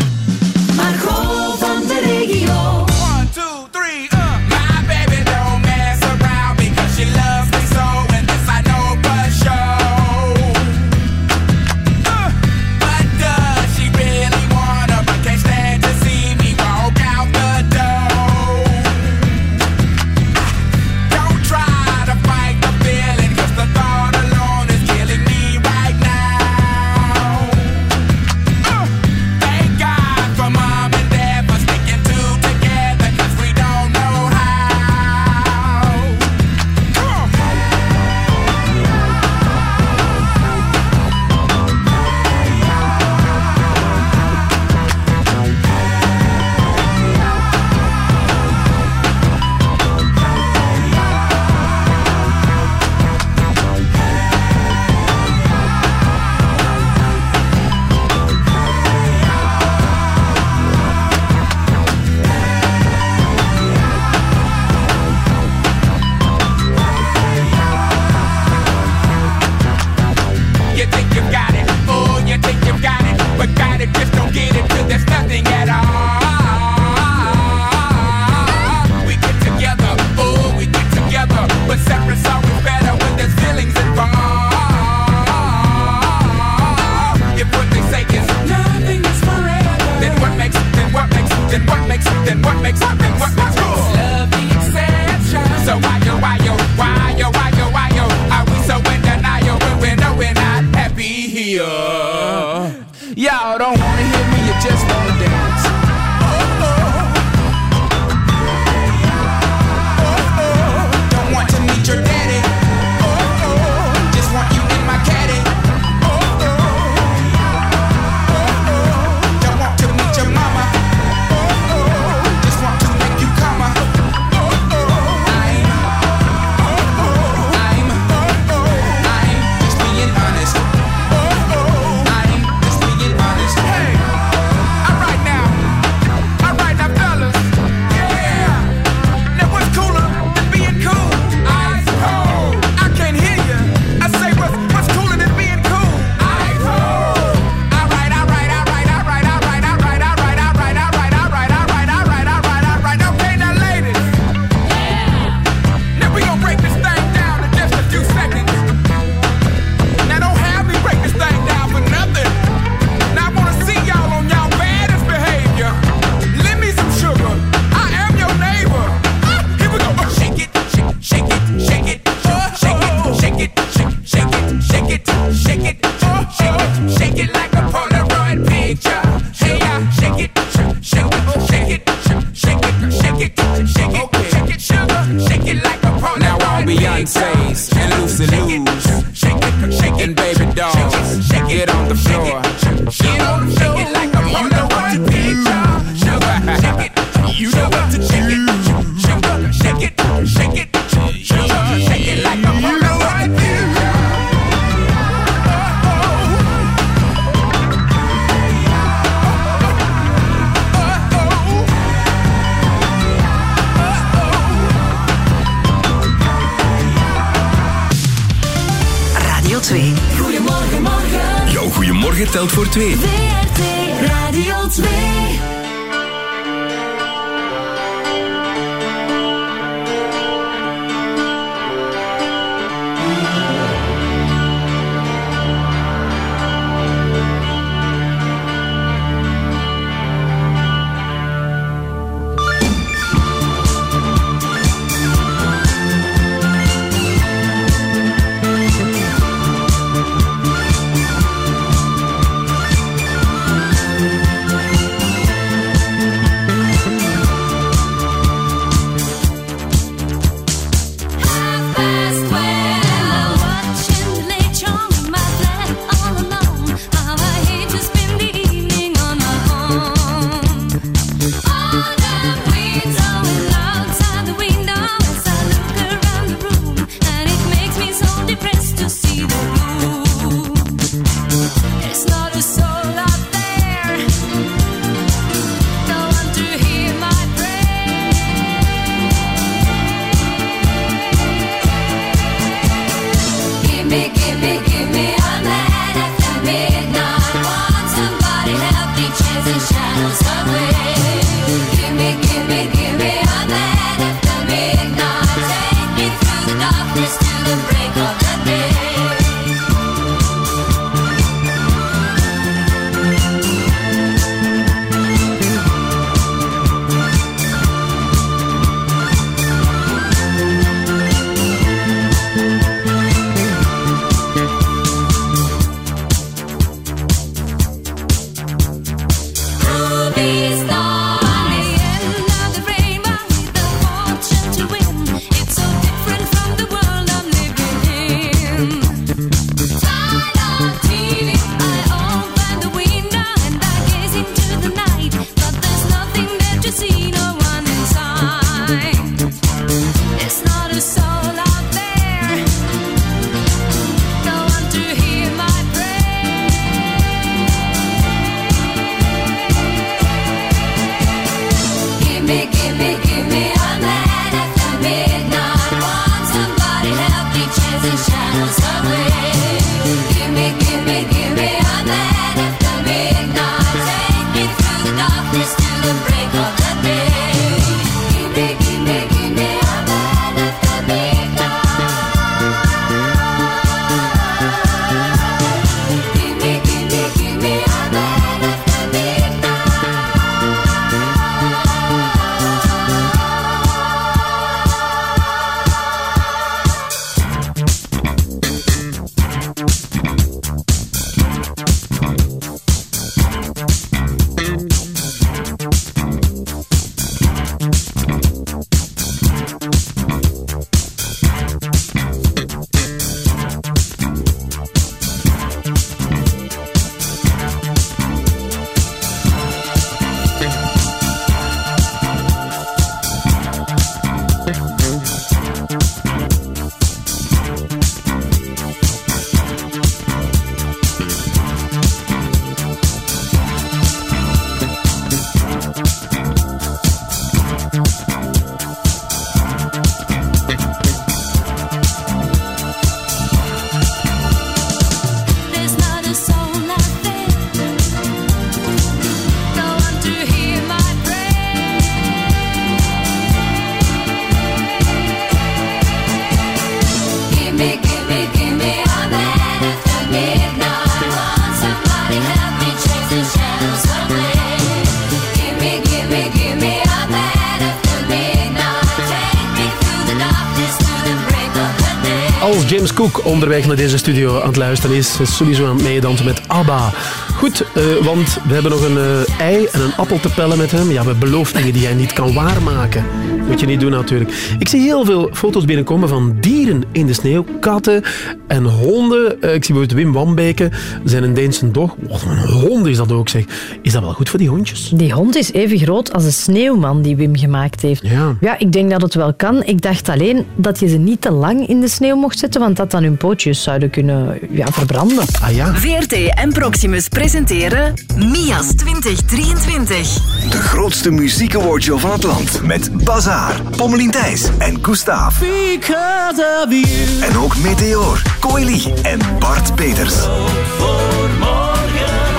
Onderweg naar deze studio aan het luisteren is. is sowieso aan het meedansen met ABBA. Goed, eh, want we hebben nog een eh, ei en een appel te pellen met hem. Ja, we beloven dingen die hij niet kan waarmaken. Moet je niet doen natuurlijk. Ik zie heel veel foto's binnenkomen van dieren in de sneeuw. Katten en honden. Eh, ik zie bijvoorbeeld Wim Wambeke, zijn een Deense dog. Wat een hond is dat ook, zeg. Is dat wel goed voor die hondjes? Die hond is even groot als de sneeuwman die Wim gemaakt heeft. Ja. ik denk dat het wel kan. Ik dacht alleen dat je ze niet te lang in de sneeuw mocht zetten, want dat dan hun pootjes zouden kunnen ja, verbranden. Ah ja? VRT en Proximus presenteren Mias 2023. De grootste muziekawardshow van het land. Met Bazaar, Pommelien Thijs en Gustav. Because of you. En ook Meteor, Coeli en Bart Peters.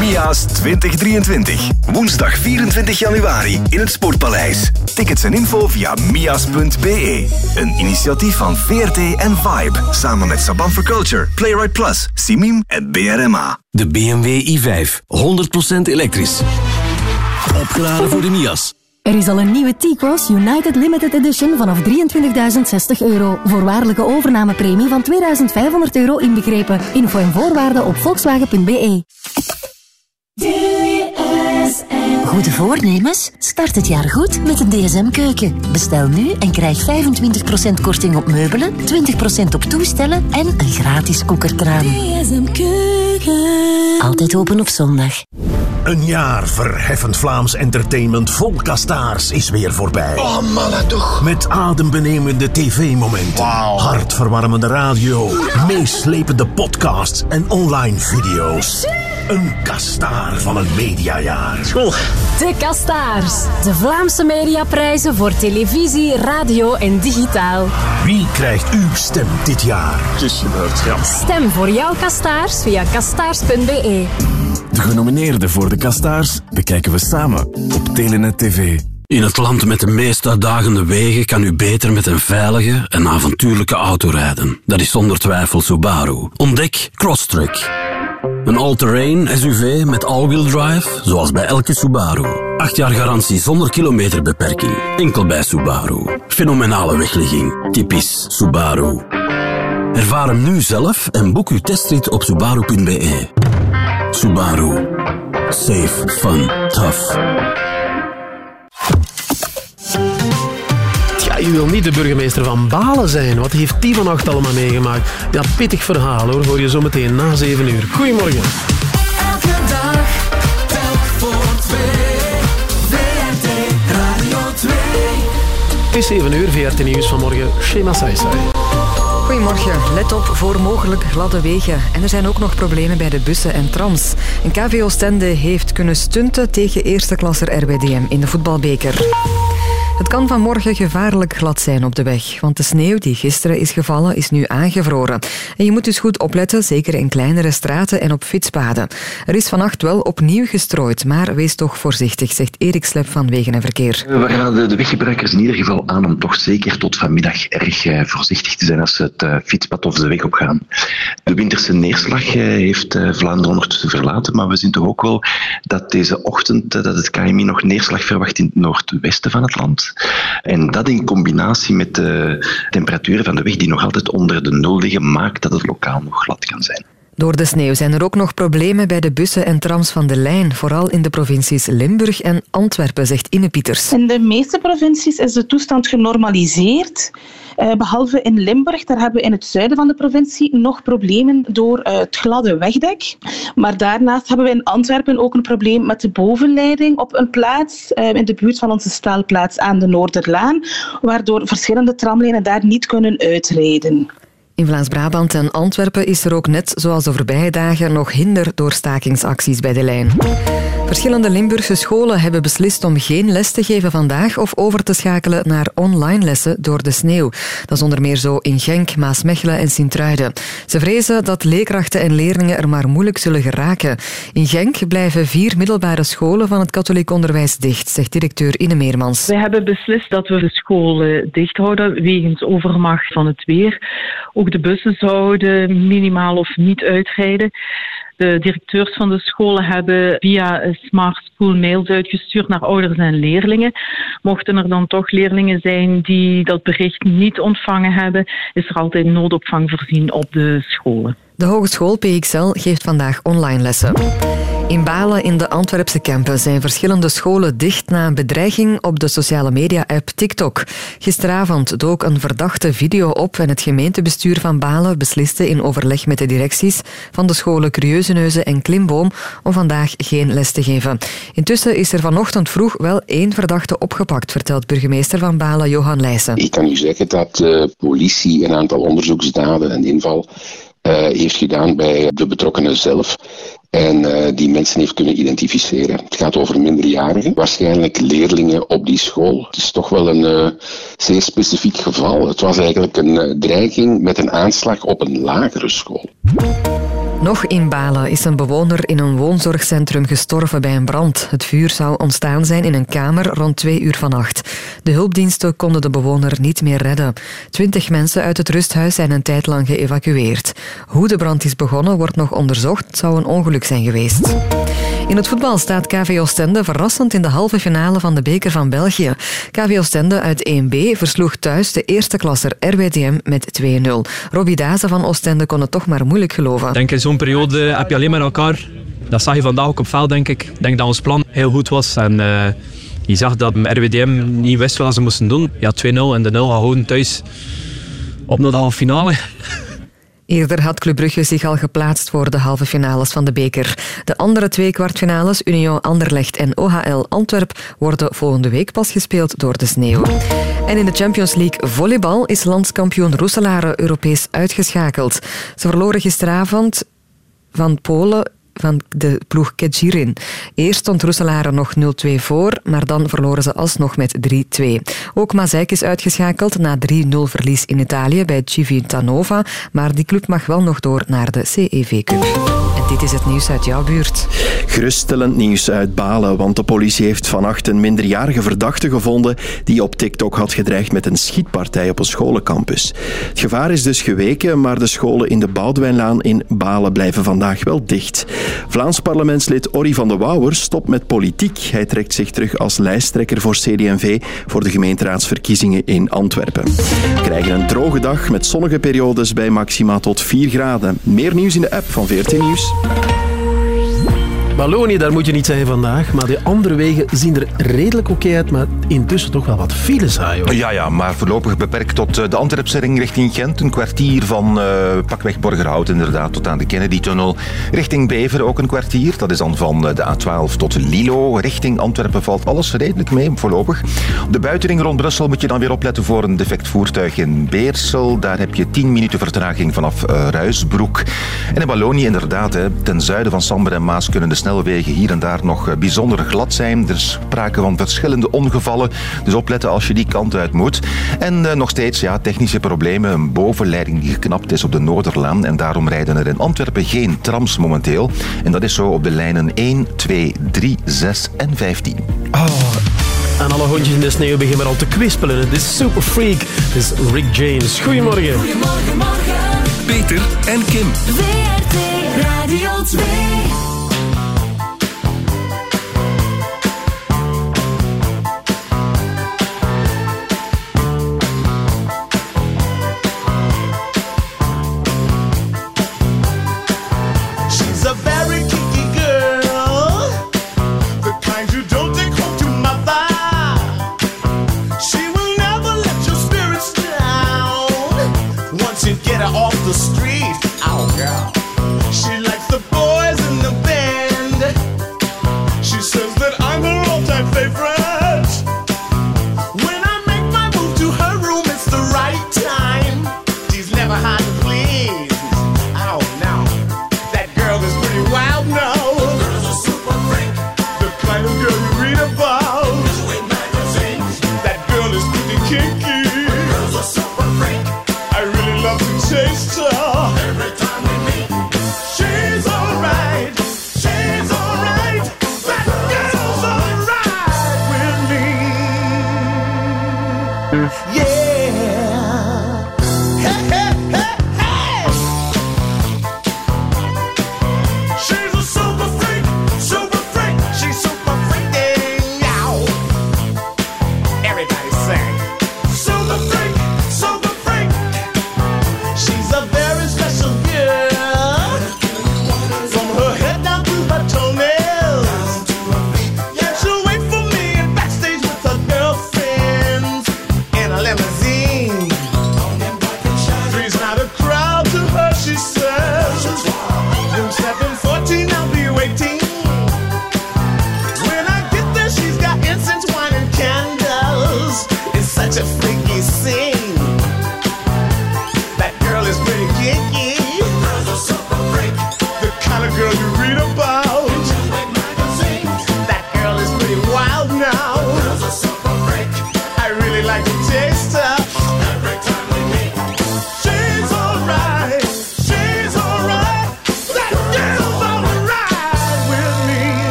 Mia's 2023. Woensdag 24 januari in het Sportpaleis. Tickets en info via mias.be. Een initiatief van VRT en Vibe. Samen met Saban for Culture, Playwright Plus, Simim en BRMA. De BMW i5. 100% elektrisch. Opgeladen voor de Mias. Er is al een nieuwe T-Cross United Limited Edition vanaf 23.060 euro. Voorwaardelijke overnamepremie van 2.500 euro inbegrepen. Info en voorwaarden op volkswagen.be. Goede voornemens? Start het jaar goed met een DSM-keuken. Bestel nu en krijg 25% korting op meubelen, 20% op toestellen en een gratis koekerkraan. DSM-keuken. Altijd open op zondag. Een jaar verheffend Vlaams entertainment vol kastaars is weer voorbij. Oh, mannen toch. Met adembenemende tv-momenten, hartverwarmende radio, meeslepende podcasts en online video's. Een kastaar van een mediajaar. School. De Kastaars. De Vlaamse mediaprijzen voor televisie, radio en digitaal. Wie krijgt uw stem dit jaar? Het is gebeurd, ja. Stem voor jouw Kastaars via kastaars.be. De genomineerden voor de Kastaars bekijken we samen op Telenet TV. In het land met de meest uitdagende wegen kan u beter met een veilige en avontuurlijke auto rijden. Dat is zonder twijfel Subaru. Ontdek Crosstrek. Een all-terrain SUV met all-wheel drive, zoals bij elke Subaru. 8 jaar garantie zonder kilometerbeperking. Enkel bij Subaru. Fenomenale wegligging. Typisch Subaru. Ervaar hem nu zelf en boek uw testrit op subaru.be. Subaru. Safe, fun, tough. Ja, je wil niet de burgemeester van Balen zijn. Wat heeft die vannacht allemaal meegemaakt? Ja, pittig verhaal hoor. Hoor je zo meteen na 7 uur. Goedemorgen. Elke dag, telk voor twee. VRT Radio 2. Het is 7 uur, VRT Nieuws vanmorgen. Shema Saisai. Goedemorgen. Let op voor mogelijk gladde wegen. En er zijn ook nog problemen bij de bussen en trams. Een KV Oostende heeft kunnen stunten tegen eerste klasser RWDM in de voetbalbeker. Het kan vanmorgen gevaarlijk glad zijn op de weg, want de sneeuw die gisteren is gevallen is nu aangevroren. En je moet dus goed opletten, zeker in kleinere straten en op fietspaden. Er is vannacht wel opnieuw gestrooid, maar wees toch voorzichtig, zegt Erik Slep van Wegen en Verkeer. We raden de weggebruikers in ieder geval aan om toch zeker tot vanmiddag erg eh, voorzichtig te zijn als ze het eh, fietspad of de weg opgaan. De winterse neerslag eh, heeft Vlaanderen ondertussen verlaten, maar we zien toch ook wel dat deze ochtend dat het KMI nog neerslag verwacht in het noordwesten van het land. En dat in combinatie met de temperaturen van de weg die nog altijd onder de nul liggen, maakt dat het lokaal nog glad kan zijn. Door de sneeuw zijn er ook nog problemen bij de bussen en trams van de lijn, vooral in de provincies Limburg en Antwerpen, zegt Inne Pieters. In de meeste provincies is de toestand genormaliseerd. Eh, behalve in Limburg, daar hebben we in het zuiden van de provincie nog problemen door eh, het gladde wegdek. Maar daarnaast hebben we in Antwerpen ook een probleem met de bovenleiding op een plaats eh, in de buurt van onze stelplaats aan de Noorderlaan, waardoor verschillende tramlijnen daar niet kunnen uitrijden. In Vlaams-Brabant en Antwerpen is er ook net zoals de voorbije dagen nog hinder door stakingsacties bij de lijn. Verschillende Limburgse scholen hebben beslist om geen les te geven vandaag of over te schakelen naar online lessen door de sneeuw. Dat is onder meer zo in Genk, Maasmechelen en Sint-Truiden. Ze vrezen dat leerkrachten en leerlingen er maar moeilijk zullen geraken. In Genk blijven vier middelbare scholen van het katholiek onderwijs dicht, zegt directeur Inne Meermans. Wij hebben beslist dat we de scholen dicht houden wegens overmacht van het weer. Ook de bussen zouden minimaal of niet uitrijden. De directeurs van de scholen hebben via Smart School mails uitgestuurd naar ouders en leerlingen. Mochten er dan toch leerlingen zijn die dat bericht niet ontvangen hebben, is er altijd noodopvang voorzien op de scholen. De Hogeschool PXL geeft vandaag online lessen. In Balen in de Antwerpse Kempen zijn verschillende scholen dicht na een bedreiging op de sociale media-app TikTok. Gisteravond dook een verdachte video op en het gemeentebestuur van Balen besliste in overleg met de directies van de scholen Curieuzeneuzen en Klimboom om vandaag geen les te geven. Intussen is er vanochtend vroeg wel één verdachte opgepakt, vertelt burgemeester van Balen Johan Leijsen. Ik kan u zeggen dat de politie een aantal onderzoeksdaden en inval eh, heeft gedaan bij de betrokkenen zelf. En eh, die mensen heeft kunnen identificeren. Het gaat over minderjarigen, waarschijnlijk leerlingen op die school. Het is toch wel een eh, zeer specifiek geval. Het was eigenlijk een eh, dreiging met een aanslag op een lagere school. Nog in Balen is een bewoner in een woonzorgcentrum gestorven bij een brand. Het vuur zou ontstaan zijn in een kamer rond twee uur vannacht. De hulpdiensten konden de bewoner niet meer redden. Twintig mensen uit het rusthuis zijn een tijd lang geëvacueerd. Hoe de brand is begonnen wordt nog onderzocht. Het zou een ongeluk zijn geweest. In het voetbal staat KV Oostende verrassend in de halve finale van de Beker van België. KV Oostende uit 1B versloeg thuis de eerste klasser RWDM met 2-0. Robbie Dazen van Oostende kon het toch maar moeilijk geloven. Ik denk in zo'n periode heb je alleen maar elkaar. Dat zag je vandaag ook op veld, denk ik. Ik denk dat ons plan heel goed was. En eh, je zag dat RWDM niet wist wat ze moesten doen. Ja, 2-0 en de 0 houden thuis op naar de halve finale. Eerder had Club Brugge zich al geplaatst voor de halve finales van de beker. De andere twee kwartfinales, Union Anderlecht en OHL Antwerp, worden volgende week pas gespeeld door de sneeuw. En in de Champions League volleybal is landskampioen Roeselare Europees uitgeschakeld. Ze verloren gisteravond van Polen van de ploeg Kedjirin. Eerst stond Roeselare nog 0-2 voor, maar dan verloren ze alsnog met 3-2. Ook Mazijk is uitgeschakeld na 3-0 verlies in Italië bij Civitanova, maar die club mag wel nog door naar de CEV Cup. En dit is het nieuws uit jouw buurt. Geruststellend nieuws uit Balen, want de politie heeft vannacht een minderjarige verdachte gevonden die op TikTok had gedreigd met een schietpartij op een scholencampus. Het gevaar is dus geweken, maar de scholen in de Boudwijnlaan in Balen blijven vandaag wel dicht. Vlaams parlementslid Orry van de Wouwer stopt met politiek. Hij trekt zich terug als lijsttrekker voor CD&V voor de gemeenteraadsverkiezingen in Antwerpen. We krijgen een droge dag met zonnige periodes bij maxima tot 4 graden. Meer nieuws in de app van VRT Nieuws. Wallonië, daar moet je niet zijn vandaag. Maar de andere wegen zien er redelijk oké uit. Maar intussen toch wel wat files aan, joh. Ja, ja, maar voorlopig beperkt tot eh, de Antwerpse ring richting Gent. Een kwartier van eh, pakweg Borgerhout inderdaad tot aan de Kennedy-tunnel. Richting Bever ook een kwartier. Dat is dan van eh, de A12 tot Lilo. Richting Antwerpen valt alles redelijk mee voorlopig. Op de buitenring rond Brussel moet je dan weer opletten voor een defect voertuig in Beersel. Daar heb je 10 minuten vertraging vanaf Ruisbroek. En in Wallonië inderdaad, hè, ten zuiden van Samber en Maas kunnen de snelwegen hier en daar nog eh, bijzonder glad zijn. Er is sprake van verschillende ongevallen. Dus opletten als je die kant uit moet. En eh, nog steeds ja, technische problemen. Een bovenleiding die geknapt is op de Noorderlaan. En daarom rijden er in Antwerpen geen trams momenteel. En dat is zo op de lijnen 1, 2, 3, 6 en 15. Oh, en alle hondjes in de sneeuw beginnen al te kwispelen. Het is super freak. Het is Rick James. Goedemorgen. Goedemorgen, morgen. Peter en Kim. WRT Radio 2.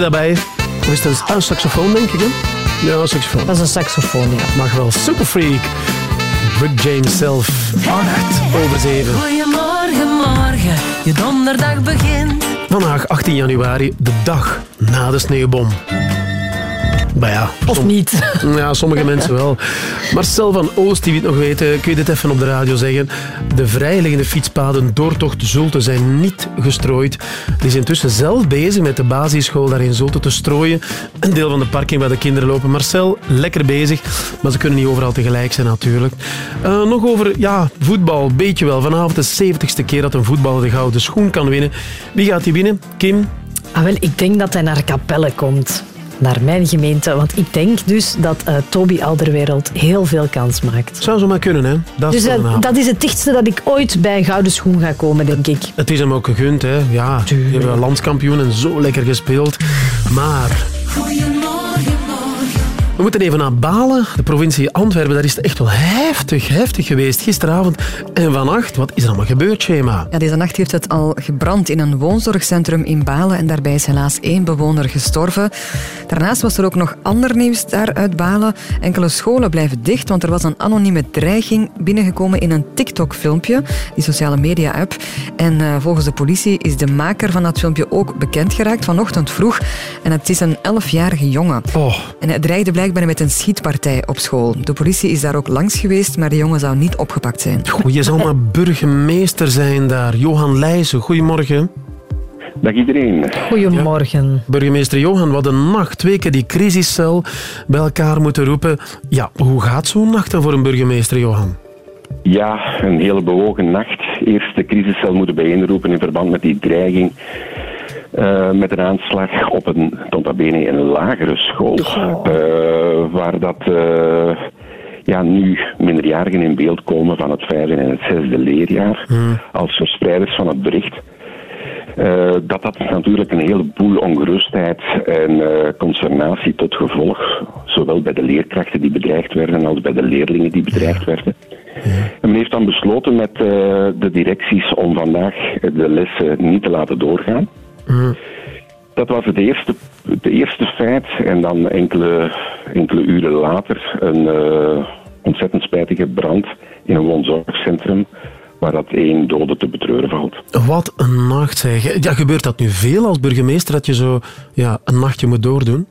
Daarbij. Of is een saxofoon, denk ik, hè? Ja, een saxofoon. Dat is een saxofoon, ja. Mag wel. Super Freak. Rick James zelf. 8 over 7. Goedemorgen, morgen, je donderdag begint. Vandaag, 18 januari, de dag na de sneeuwbom. Maar ja, Of niet. Ja, sommige mensen wel. Marcel van Oost, die het nog weten, kun je dit even op de radio zeggen. De vrijliggende fietspaden doortocht Zulte zijn niet gestrooid. Die is intussen zelf bezig met de basisschool daar in Zulte te strooien. Een deel van de parking waar de kinderen lopen. Marcel, lekker bezig. Maar ze kunnen niet overal tegelijk zijn natuurlijk. Eh, nog over ja, voetbal, beetje wel. Vanavond de 70ste keer dat een voetballer de gouden schoen kan winnen. Wie gaat die winnen? Kim? Ah, wel, ik denk dat hij naar Capelle komt. Naar mijn gemeente. Want ik denk dus dat eh, Toby Alderwereld heel veel kans maakt. Zou zo maar kunnen, hè? Dat is dus een dat is het dichtste dat ik ooit bij een gouden schoen ga komen, denk ik. Het is hem ook gegund, hè. Ja, je hebt landskampioen en zo lekker gespeeld. Maar we moeten even naar Balen, de provincie Antwerpen. Daar is het echt wel heftig, heftig geweest gisteravond. En vannacht, wat is er allemaal gebeurd, Schema? Ja, deze nacht heeft het al gebrand in een woonzorgcentrum in Balen en daarbij is helaas één bewoner gestorven. Daarnaast was er ook nog ander nieuws daar uit Balen. Enkele scholen blijven dicht, want er was een anonieme dreiging binnengekomen in een TikTok-filmpje, die sociale media-app. En eh, volgens de politie is de maker van dat filmpje ook bekend geraakt vanochtend vroeg. En het is een 11-jarige jongen. En hij dreigde blijkbaar met een schietpartij op school. De politie is daar ook langs geweest, maar de jongen zou niet opgepakt zijn. Goh, je zou maar burgemeester zijn daar. Johan Leijzen, goedemorgen. Dag iedereen. Goedemorgen. Burgemeester Johan, wat een nacht. Twee keer die crisiscel bij elkaar moeten roepen. Ja, hoe gaat zo'n nacht dan voor een burgemeester, Johan? Ja, een hele bewogen nacht. Eerst de crisiscel moeten bijeenroepen in verband met die dreiging. eh, met een aanslag op een, tot bene, een lagere school. eh, waar dat eh, ja, nu minderjarigen in beeld komen van het vijfde en het zesde leerjaar. Als verspreiders van het bericht. Eh, dat had natuurlijk een heleboel ongerustheid en eh, consternatie tot gevolg. Zowel bij de leerkrachten die bedreigd werden als bij de leerlingen die bedreigd werden. En men heeft dan besloten met eh, de directies om vandaag de lessen niet te laten doorgaan. Dat was het eerste, het eerste feit. En dan enkele, enkele uren later een ontzettend spijtige brand in een woonzorgcentrum. Waar dat één dode te betreuren valt. Wat een nacht, zeg. Ja, gebeurt dat nu veel als burgemeester, dat je zo ja, een nachtje moet doordoen?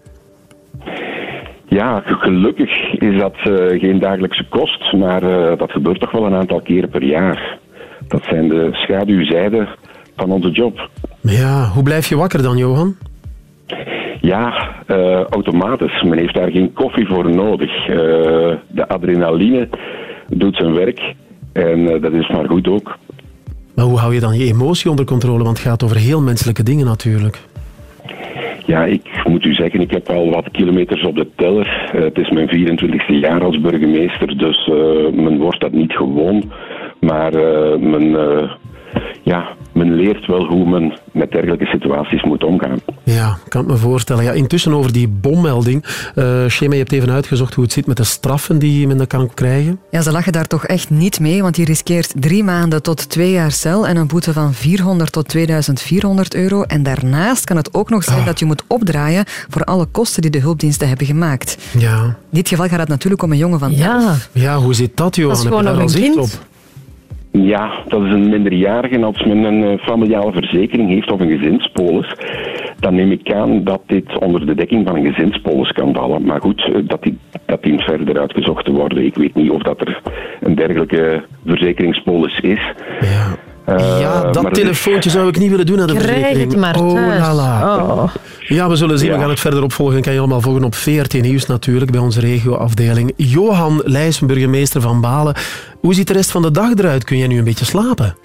Ja, gelukkig is dat eh, geen dagelijkse kost, maar eh, dat gebeurt toch wel een aantal keren per jaar. Dat zijn de schaduwzijden van onze job. Ja, hoe blijf je wakker dan, Johan? Ja, eh, automatisch. Men heeft daar geen koffie voor nodig. De adrenaline doet zijn werk en eh, dat is maar goed ook. Maar hoe hou je dan je emotie onder controle? Want het gaat over heel menselijke dingen natuurlijk. Ja, ik moet u zeggen, ik heb al wat kilometers op de teller. Eh, het is mijn 24e jaar als burgemeester, dus eh, men wordt dat niet gewoon. Maar men, ja, men leert wel hoe men met dergelijke situaties moet omgaan. Ja, kan ik me voorstellen. Ja, intussen over die bommelding. Eh Shema, je hebt even uitgezocht hoe het zit met de straffen die men dan kan krijgen. Ja, ze lachen daar toch echt niet mee, want je riskeert drie maanden tot twee jaar cel en een boete van 400 tot 2400 euro. En daarnaast kan het ook nog zijn dat je moet opdraaien voor alle kosten die de hulpdiensten hebben gemaakt. Ja. In dit geval gaat het natuurlijk om een jongen van Ja. Ja, hoe zit dat, Johan? Dat is gewoon daar nog al een kind. op? Ja, dat is een minderjarige. Als men een eh, familiale verzekering heeft of een gezinspolis, dan neem ik aan dat dit onder de dekking van een gezinspolis kan vallen. Maar goed, eh, dat, die, dat dient verder uitgezocht te worden. Ik weet niet of dat er een dergelijke verzekeringspolis is. Ja. Eh, Ja, dat telefoontje zou ik niet willen doen aan de Krijg verzekering. het maar oh, thuis. la, la. Oh. Ja, we zullen zien. We gaan het verder opvolgen. Kan je allemaal volgen op VRT Nieuws natuurlijk, bij onze regioafdeling. Johan Leijs, burgemeester van Balen. Hoe ziet de rest van de dag eruit? Kun jij nu een beetje slapen?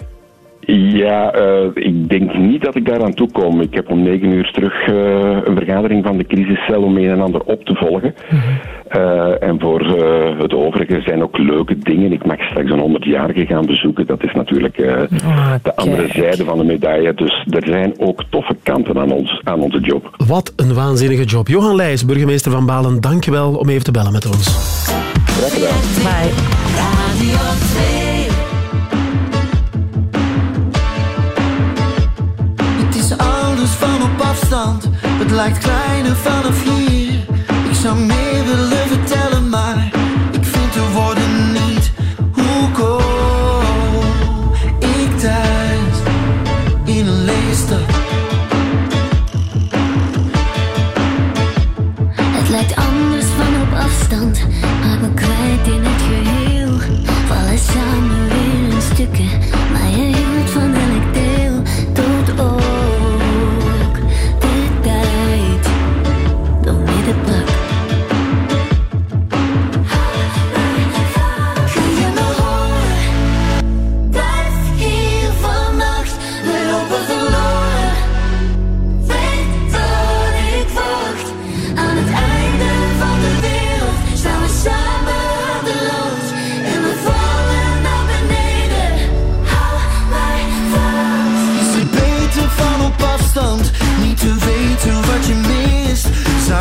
Ja, eh, ik denk niet dat ik daaraan toe kom. Ik heb om negen uur terug eh, een vergadering van de crisiscel om een en ander op te volgen. Eh, en voor eh, het overige zijn ook leuke dingen. Ik mag straks een 100-jarige gaan bezoeken. Dat is natuurlijk eh, de andere zijde van de medaille. Dus er zijn ook toffe kanten aan, ons, aan onze job. Wat een waanzinnige job. Johan Leijs, burgemeester van Balen, dankjewel om even te bellen met ons. Graag gedaan. Bye. Op afstand, het lijkt kleiner vanaf hier. Ik zou meer willen vertellen, maar ik vind de woorden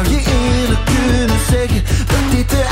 Zou je eerlijk kunnen zeggen dat dit de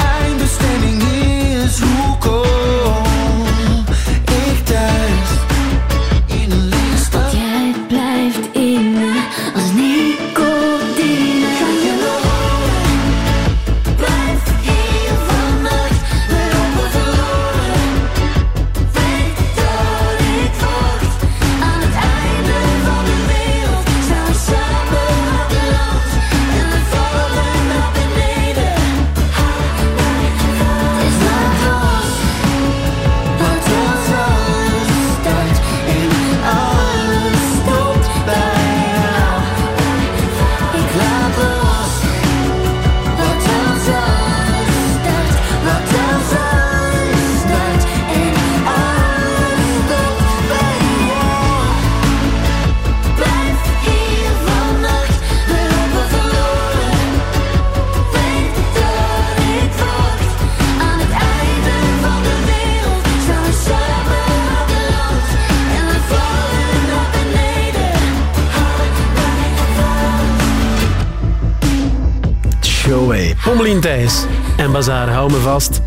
Pommelien Thijs en Bazaar, hou me vast.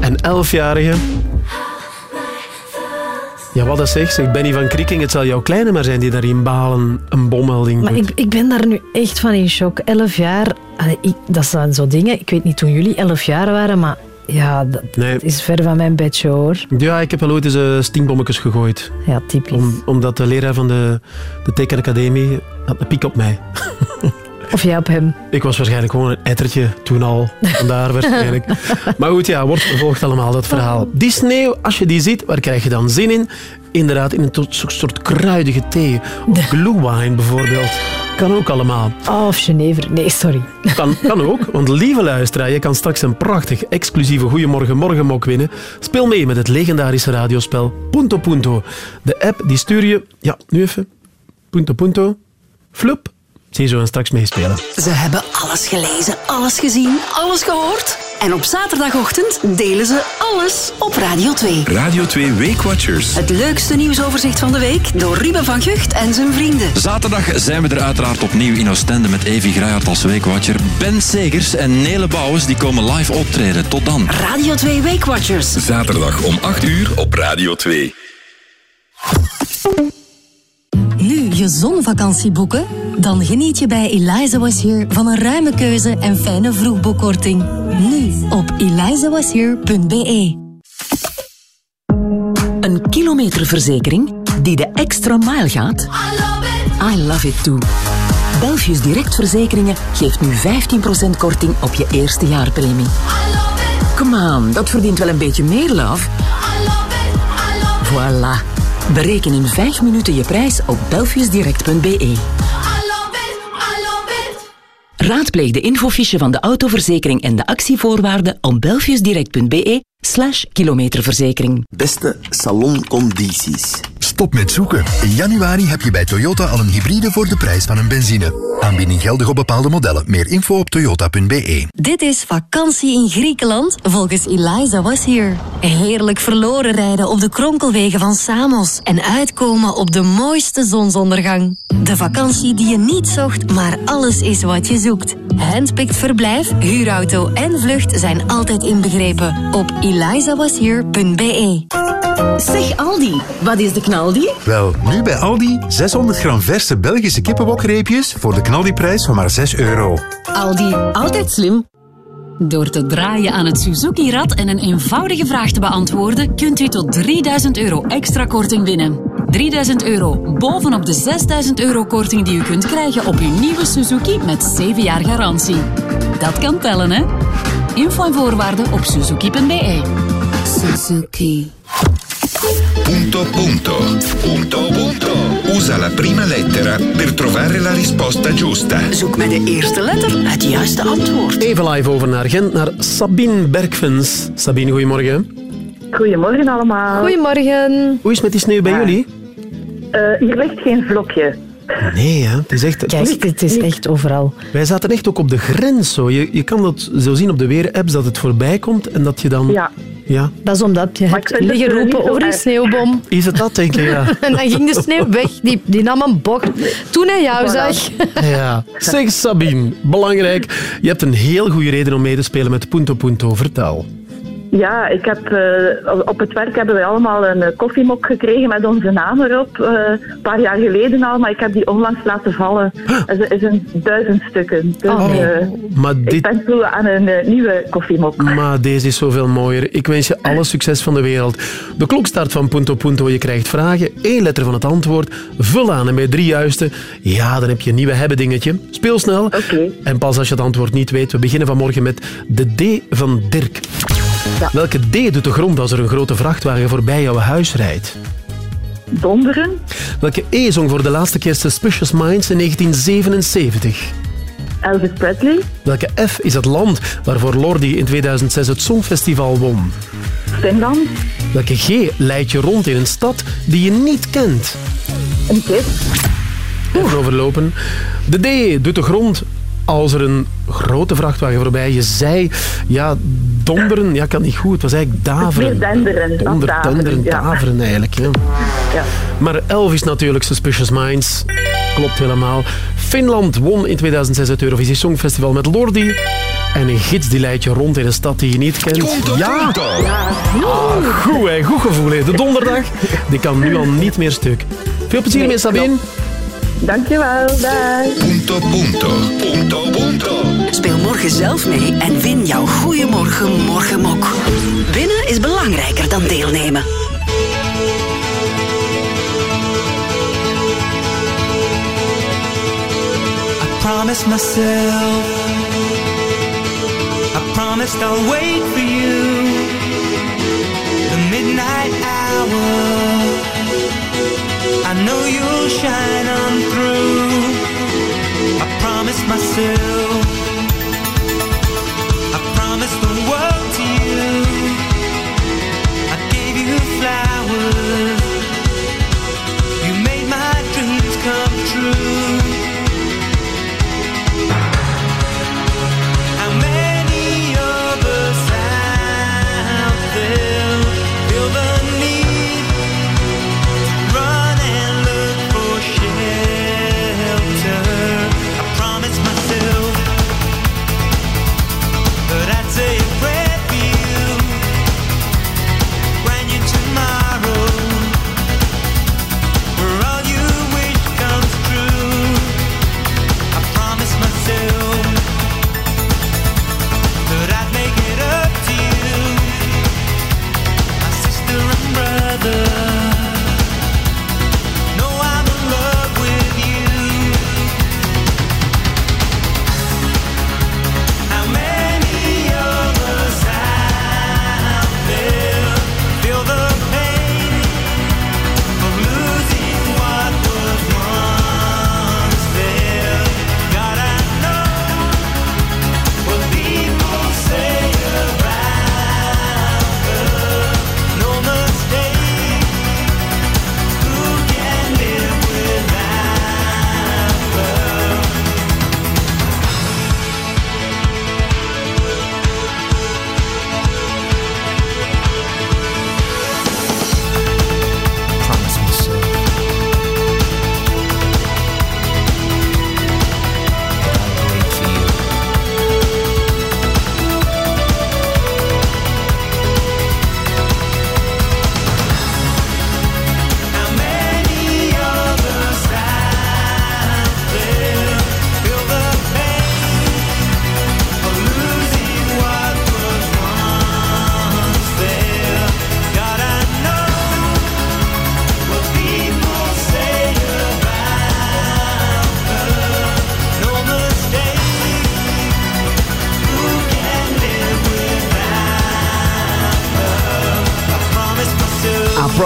En elfjarige... Ja, wat dat zegt, zegt Benny van Krieking. Het zal jouw kleine maar zijn die daar in Balen een bommelding Maar ik, ik ben daar nu echt van in shock. Elf jaar, allee, ik, dat zijn zo dingen. Ik weet niet toen jullie elf jaar waren, maar ja, dat Nee. is ver van mijn bedje hoor. Ja, ik heb wel ooit eens eh, stinkbommetjes gegooid. Ja, typisch. Om, omdat de leraar van de, de tekenacademie had een piek op mij. Of jij op hem. Ik was waarschijnlijk gewoon een ettertje toen al. Vandaar waarschijnlijk. Maar goed, ja, wordt vervolgd allemaal dat verhaal. Die sneeuw, als je die ziet, waar krijg je dan zin in? Inderdaad, in een soort kruidige thee. Of glühwein bijvoorbeeld. Kan ook allemaal. Oh, of Genever. Nee, sorry. Kan, kan ook, want lieve luisteraar, je kan straks een prachtig exclusieve Goeiemorgen Morgenmok winnen. Speel mee met het legendarische radiospel Punto Punto. De app die stuur je, ja, nu even, Punto Punto, flup, zie je zo en straks meespelen. Ze hebben alles gelezen, alles gezien, alles gehoord. En op zaterdagochtend delen ze alles op Radio 2. Radio 2 Weekwatchers. Het leukste nieuwsoverzicht van de week door Ruben van Gucht en zijn vrienden. Zaterdag zijn we er uiteraard opnieuw in Oostende met Evi Grijhard als weekwatcher. Ben Segers en Nele Bouwens die komen live optreden. Tot dan. Radio 2 Weekwatchers. Zaterdag om 8 uur op Radio 2. Nu je zonvakantie boeken? Dan geniet je bij Eliza Was van een ruime keuze en fijne vroegboekkorting. Nu op elizawashere.be Een kilometerverzekering die de extra mile gaat? I love it too. Belfius Direct Verzekeringen geeft nu 15% korting op je eerste jaarpremie. Come on, dat verdient wel een beetje meer, love. Voilà. Bereken in 5 minuten je prijs op belfiusdirect.be. Raadpleeg de infofiche van de autoverzekering en de actievoorwaarden op belfiusdirect.be slash kilometerverzekering. Beste saloncondities. Stop met zoeken. In januari heb je bij Toyota al een hybride voor de prijs van een benzine. Aanbieding geldig op bepaalde modellen. Meer info op toyota.be. Dit is vakantie in Griekenland volgens Eliza Was Here. Heerlijk verloren rijden op de kronkelwegen van Samos en uitkomen op de mooiste zonsondergang. De vakantie die je niet zocht, maar alles is wat je zoekt. Handpicked verblijf, huurauto en vlucht zijn altijd inbegrepen op elizawashere.be. Zeg Aldi, wat is de Wel, nu bij Aldi 600 gram verse Belgische kippenbokreepjes voor de knaldiprijs van maar 6 euro. Aldi, altijd slim. Door te draaien aan het Suzuki-rad en een eenvoudige vraag te beantwoorden, kunt u tot 3000 euro extra korting winnen. 3000 euro bovenop de 6000 euro korting die u kunt krijgen op uw nieuwe Suzuki met 7 jaar garantie. Dat kan tellen, hè? Info en voorwaarden op suzuki.be. Suzuki. Punto punto. Punto punto. Usa la prima lettera per trovare la risposta giusta. Zoek met de eerste letter het juiste antwoord. Even live over naar Gent, naar Sabine Bergvens. Sabine, goedemorgen. Goedemorgen allemaal. Goedemorgen. Hoe is het met die sneeuw bij jullie? Eh, hier ligt geen vlokje. Nee, hè? het is echt... Kijk, het is echt overal. Wij zaten echt ook op de grens. Zo. Je, je kan dat zo zien op de weerapps, dat het voorbij komt en dat je dan... Ja. Ja. Dat is omdat je hebt liggen roepen over een sneeuwbom. Is het dat, denk je? Ja. En dan ging de sneeuw weg. Die, die nam een bocht. Toen hij jou Voilà. zag. Ja. Zeg Sabine, belangrijk. Je hebt een heel goede reden om mee te spelen met Punto Punto. Vertel. Ja, ik heb, eh, op het werk hebben wij allemaal een eh, koffiemok gekregen met onze naam erop. eh, een paar jaar geleden al, maar ik heb die onlangs laten vallen. Het is een duizend stukken. Dus Oh. Maar ik dit... ben toe aan een nieuwe koffiemok. Maar deze is zoveel mooier. Ik wens je alle succes van de wereld. De klok start van Punto Punto. Je krijgt vragen, één letter van het antwoord. Vul aan en bij drie juiste, ja, dan heb je een nieuwe hebben dingetje. Speel snel. En pas als je het antwoord niet weet. We beginnen vanmorgen met de D van Dirk. Welke D doet de grond als er een grote vrachtwagen voorbij jouw huis rijdt? Donderen. Welke E zong voor de laatste keer Suspicious Minds in 1977? Elvis Presley. Welke F is het land waarvoor Lordi in 2006 het Songfestival won? Finland. Welke G leidt je rond in een stad die je niet kent? Een kip. Even overlopen. De D doet de grond als er een grote vrachtwagen voorbij je zei, ja, donderen, ja, kan niet goed. Het was eigenlijk daveren. Denderen Donder, daveren, denderen, ja. daveren eigenlijk. Ja. Ja. Maar Elvis natuurlijk, Suspicious Minds. Klopt helemaal. Finland won in 2006 het Eurovisie Songfestival met Lordi. En een gids die leidt je rond in een stad die je niet kent. Ja! Ah, goed, hè. goed gevoel. Hè. De donderdag, die kan nu al niet meer stuk. Veel plezier mee, Sabine. Dankjewel, dag. Punto punto. Punto punto. Speel morgen zelf mee en win jouw Goeiemorgen Morgenmok. Winnen is belangrijker dan deelnemen. I promised myself, I promised I'll wait for you. The midnight hour, I know you'll shine on through.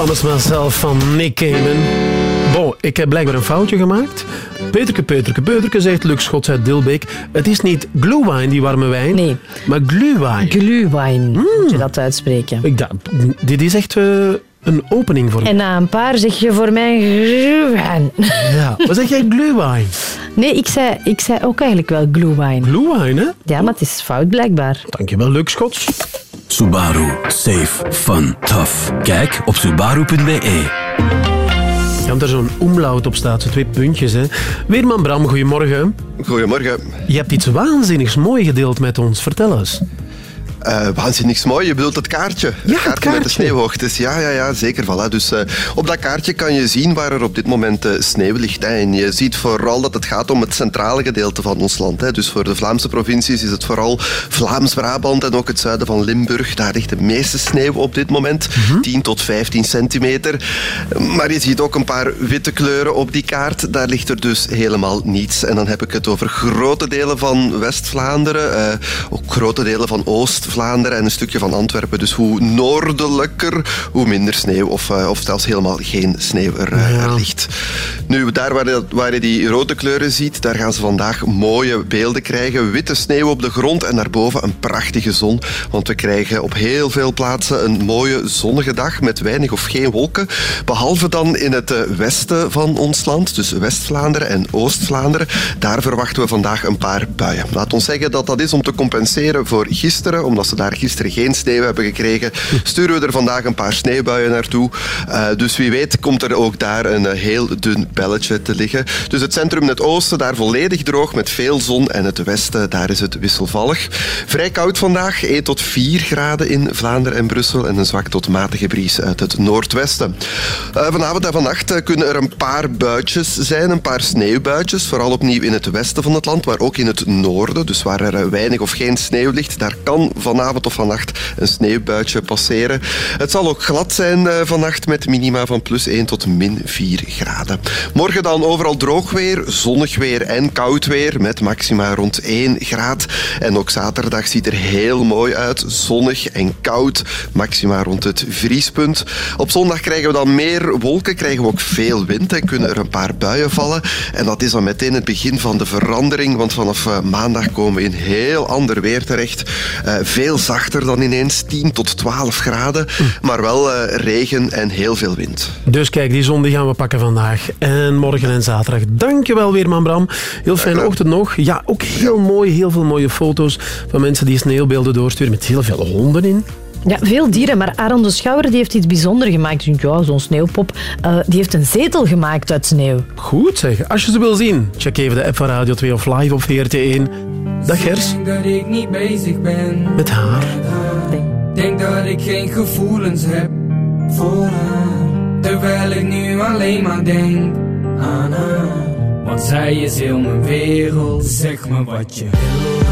Promise Myself van Nick Cayman. Bon, ik heb blijkbaar een foutje gemaakt. Peterke, Peterke, Peterke, zegt Lux Schots uit Dilbeek. Het is niet glühwein, die warme wijn. Nee. Maar glühwein. Glühwein, moet je dat uitspreken. Ik dacht, dit is echt eh, een opening voor En na een paar zeg je voor mij glühwein. Ja, wat zeg jij glühwein? Nee, ik zei, ik zei ook eigenlijk wel glühwein. Glühwein, hè? Ja, maar het is fout blijkbaar. Dankjewel, Lux Schots. Subaru. Safe. Fun. Tough. Kijk op subaru.be. Ja, omdat er zo'n omlaut op staat, zo twee puntjes. Hè. Weerman Bram, goedemorgen. Goedemorgen. Je hebt iets waanzinnigs mooi gedeeld met ons. Vertel eens. Eh waanzinnig mooi. Je bedoelt het kaartje. Het kaartje, met de sneeuwhoogtes. Ja, ja, ja, zeker. Voilà. Dus eh, op dat kaartje kan je zien waar er op dit moment eh, sneeuw ligt. Hè. En je ziet vooral dat het gaat om het centrale gedeelte van ons land. Hè. Dus voor de Vlaamse provincies is het vooral Vlaams-Brabant en ook het zuiden van Limburg. Daar ligt de meeste sneeuw op dit moment. 10 tot 15 centimeter. Maar je ziet ook een paar witte kleuren op die kaart. Daar ligt er dus helemaal niets. En dan heb ik het over grote delen van West-Vlaanderen. ook grote delen van Oost-Vlaanderen en een stukje van Antwerpen. Dus hoe noordelijker, hoe minder sneeuw. Of, eh, of zelfs helemaal geen sneeuw er, eh, er ligt. Nu, daar waar je, waar je die rode kleuren ziet, daar gaan ze vandaag mooie beelden krijgen. Witte sneeuw op de grond en daarboven een prachtige zon. Want we krijgen op heel veel plaatsen een mooie zonnige dag met weinig of geen wolken. Behalve dan in het eh, westen van ons land, dus West-Vlaanderen en Oost-Vlaanderen. Daar verwachten we vandaag een paar buien. Laat ons zeggen dat dat is om te compenseren voor gisteren, omdat ze daar gisteren geen sneeuw hebben gekregen. Sturen we er vandaag een paar sneeuwbuien naartoe. Eh, dus wie weet komt er ook daar een eh, heel dun belletje te liggen. Dus het centrum in het oosten daar volledig droog met veel zon en het westen daar is het wisselvallig. Vrij koud vandaag, 1 tot 4 graden in Vlaanderen en Brussel en een zwak tot matige bries uit het noordwesten. Eh, vanavond en vannacht kunnen er een paar buitjes zijn, een paar sneeuwbuitjes, vooral opnieuw in het westen van het land, maar ook in het noorden, dus waar er weinig of geen sneeuw ligt, daar kan vanavond of vannacht een sneeuwbuitje passeren. Het zal ook glad zijn eh, vannacht met minima van plus 1 tot min 4 graden. Morgen dan overal droog weer, zonnig weer en koud weer met maxima rond 1 graad. En ook zaterdag ziet er heel mooi uit, zonnig en koud, maxima rond het vriespunt. Op zondag krijgen we dan meer wolken, krijgen we ook veel wind en kunnen er een paar buien vallen. En dat is dan meteen het begin van de verandering, want vanaf eh, maandag komen we in heel ander weer terecht. Eh, veel zachter dan ineens, 10 tot 12 graden, maar wel eh, regen en heel veel wind. Dus kijk, die zon die gaan we pakken vandaag. En morgen en zaterdag. Dankjewel weer, man Bram. Heel fijne ochtend nog. Ja, ook heel mooi. Heel veel mooie foto's van mensen die sneeuwbeelden doorsturen met heel veel honden in. Ja, veel dieren, maar Aaron de Schouwer die heeft iets bijzonders gemaakt. Ik Ja, zo'n sneeuwpop. Eh, die heeft een zetel gemaakt uit sneeuw. Goed zeg. Als je ze wil zien, check even de app van Radio 2 of live op VRT1. Dag Gers. Denk dat ik niet bezig ben Met haar. Denk dat ik geen gevoelens heb voor haar Terwijl ik nu alleen maar denk aan haar Want zij is heel mijn wereld Zeg me wat je wil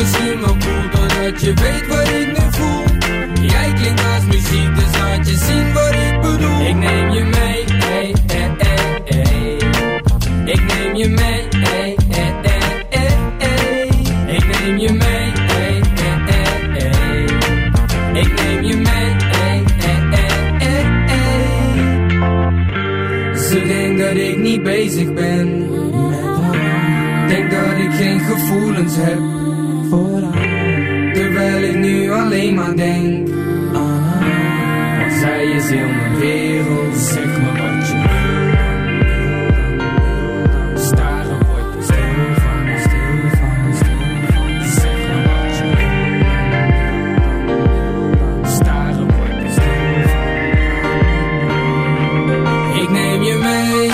misschien wel cool Doordat je weet wat ik nu voel Jij klinkt als muziek, dus laat je zien wat ik bedoel Ik neem je mee. Ik neem je mee, hey. Ik neem je mee, hey. Ik neem je mee, hey. Ze denkt dat ik niet bezig ben Denk dat ik geen gevoelens heb Terwijl ik nu alleen maar denk. Want zij is heel mijn wereld. Zeg me wat je wil. Staren word je stil van, stil van, stil van. Zeg me wat je wil. Staren word je stil van. Ik neem je mee.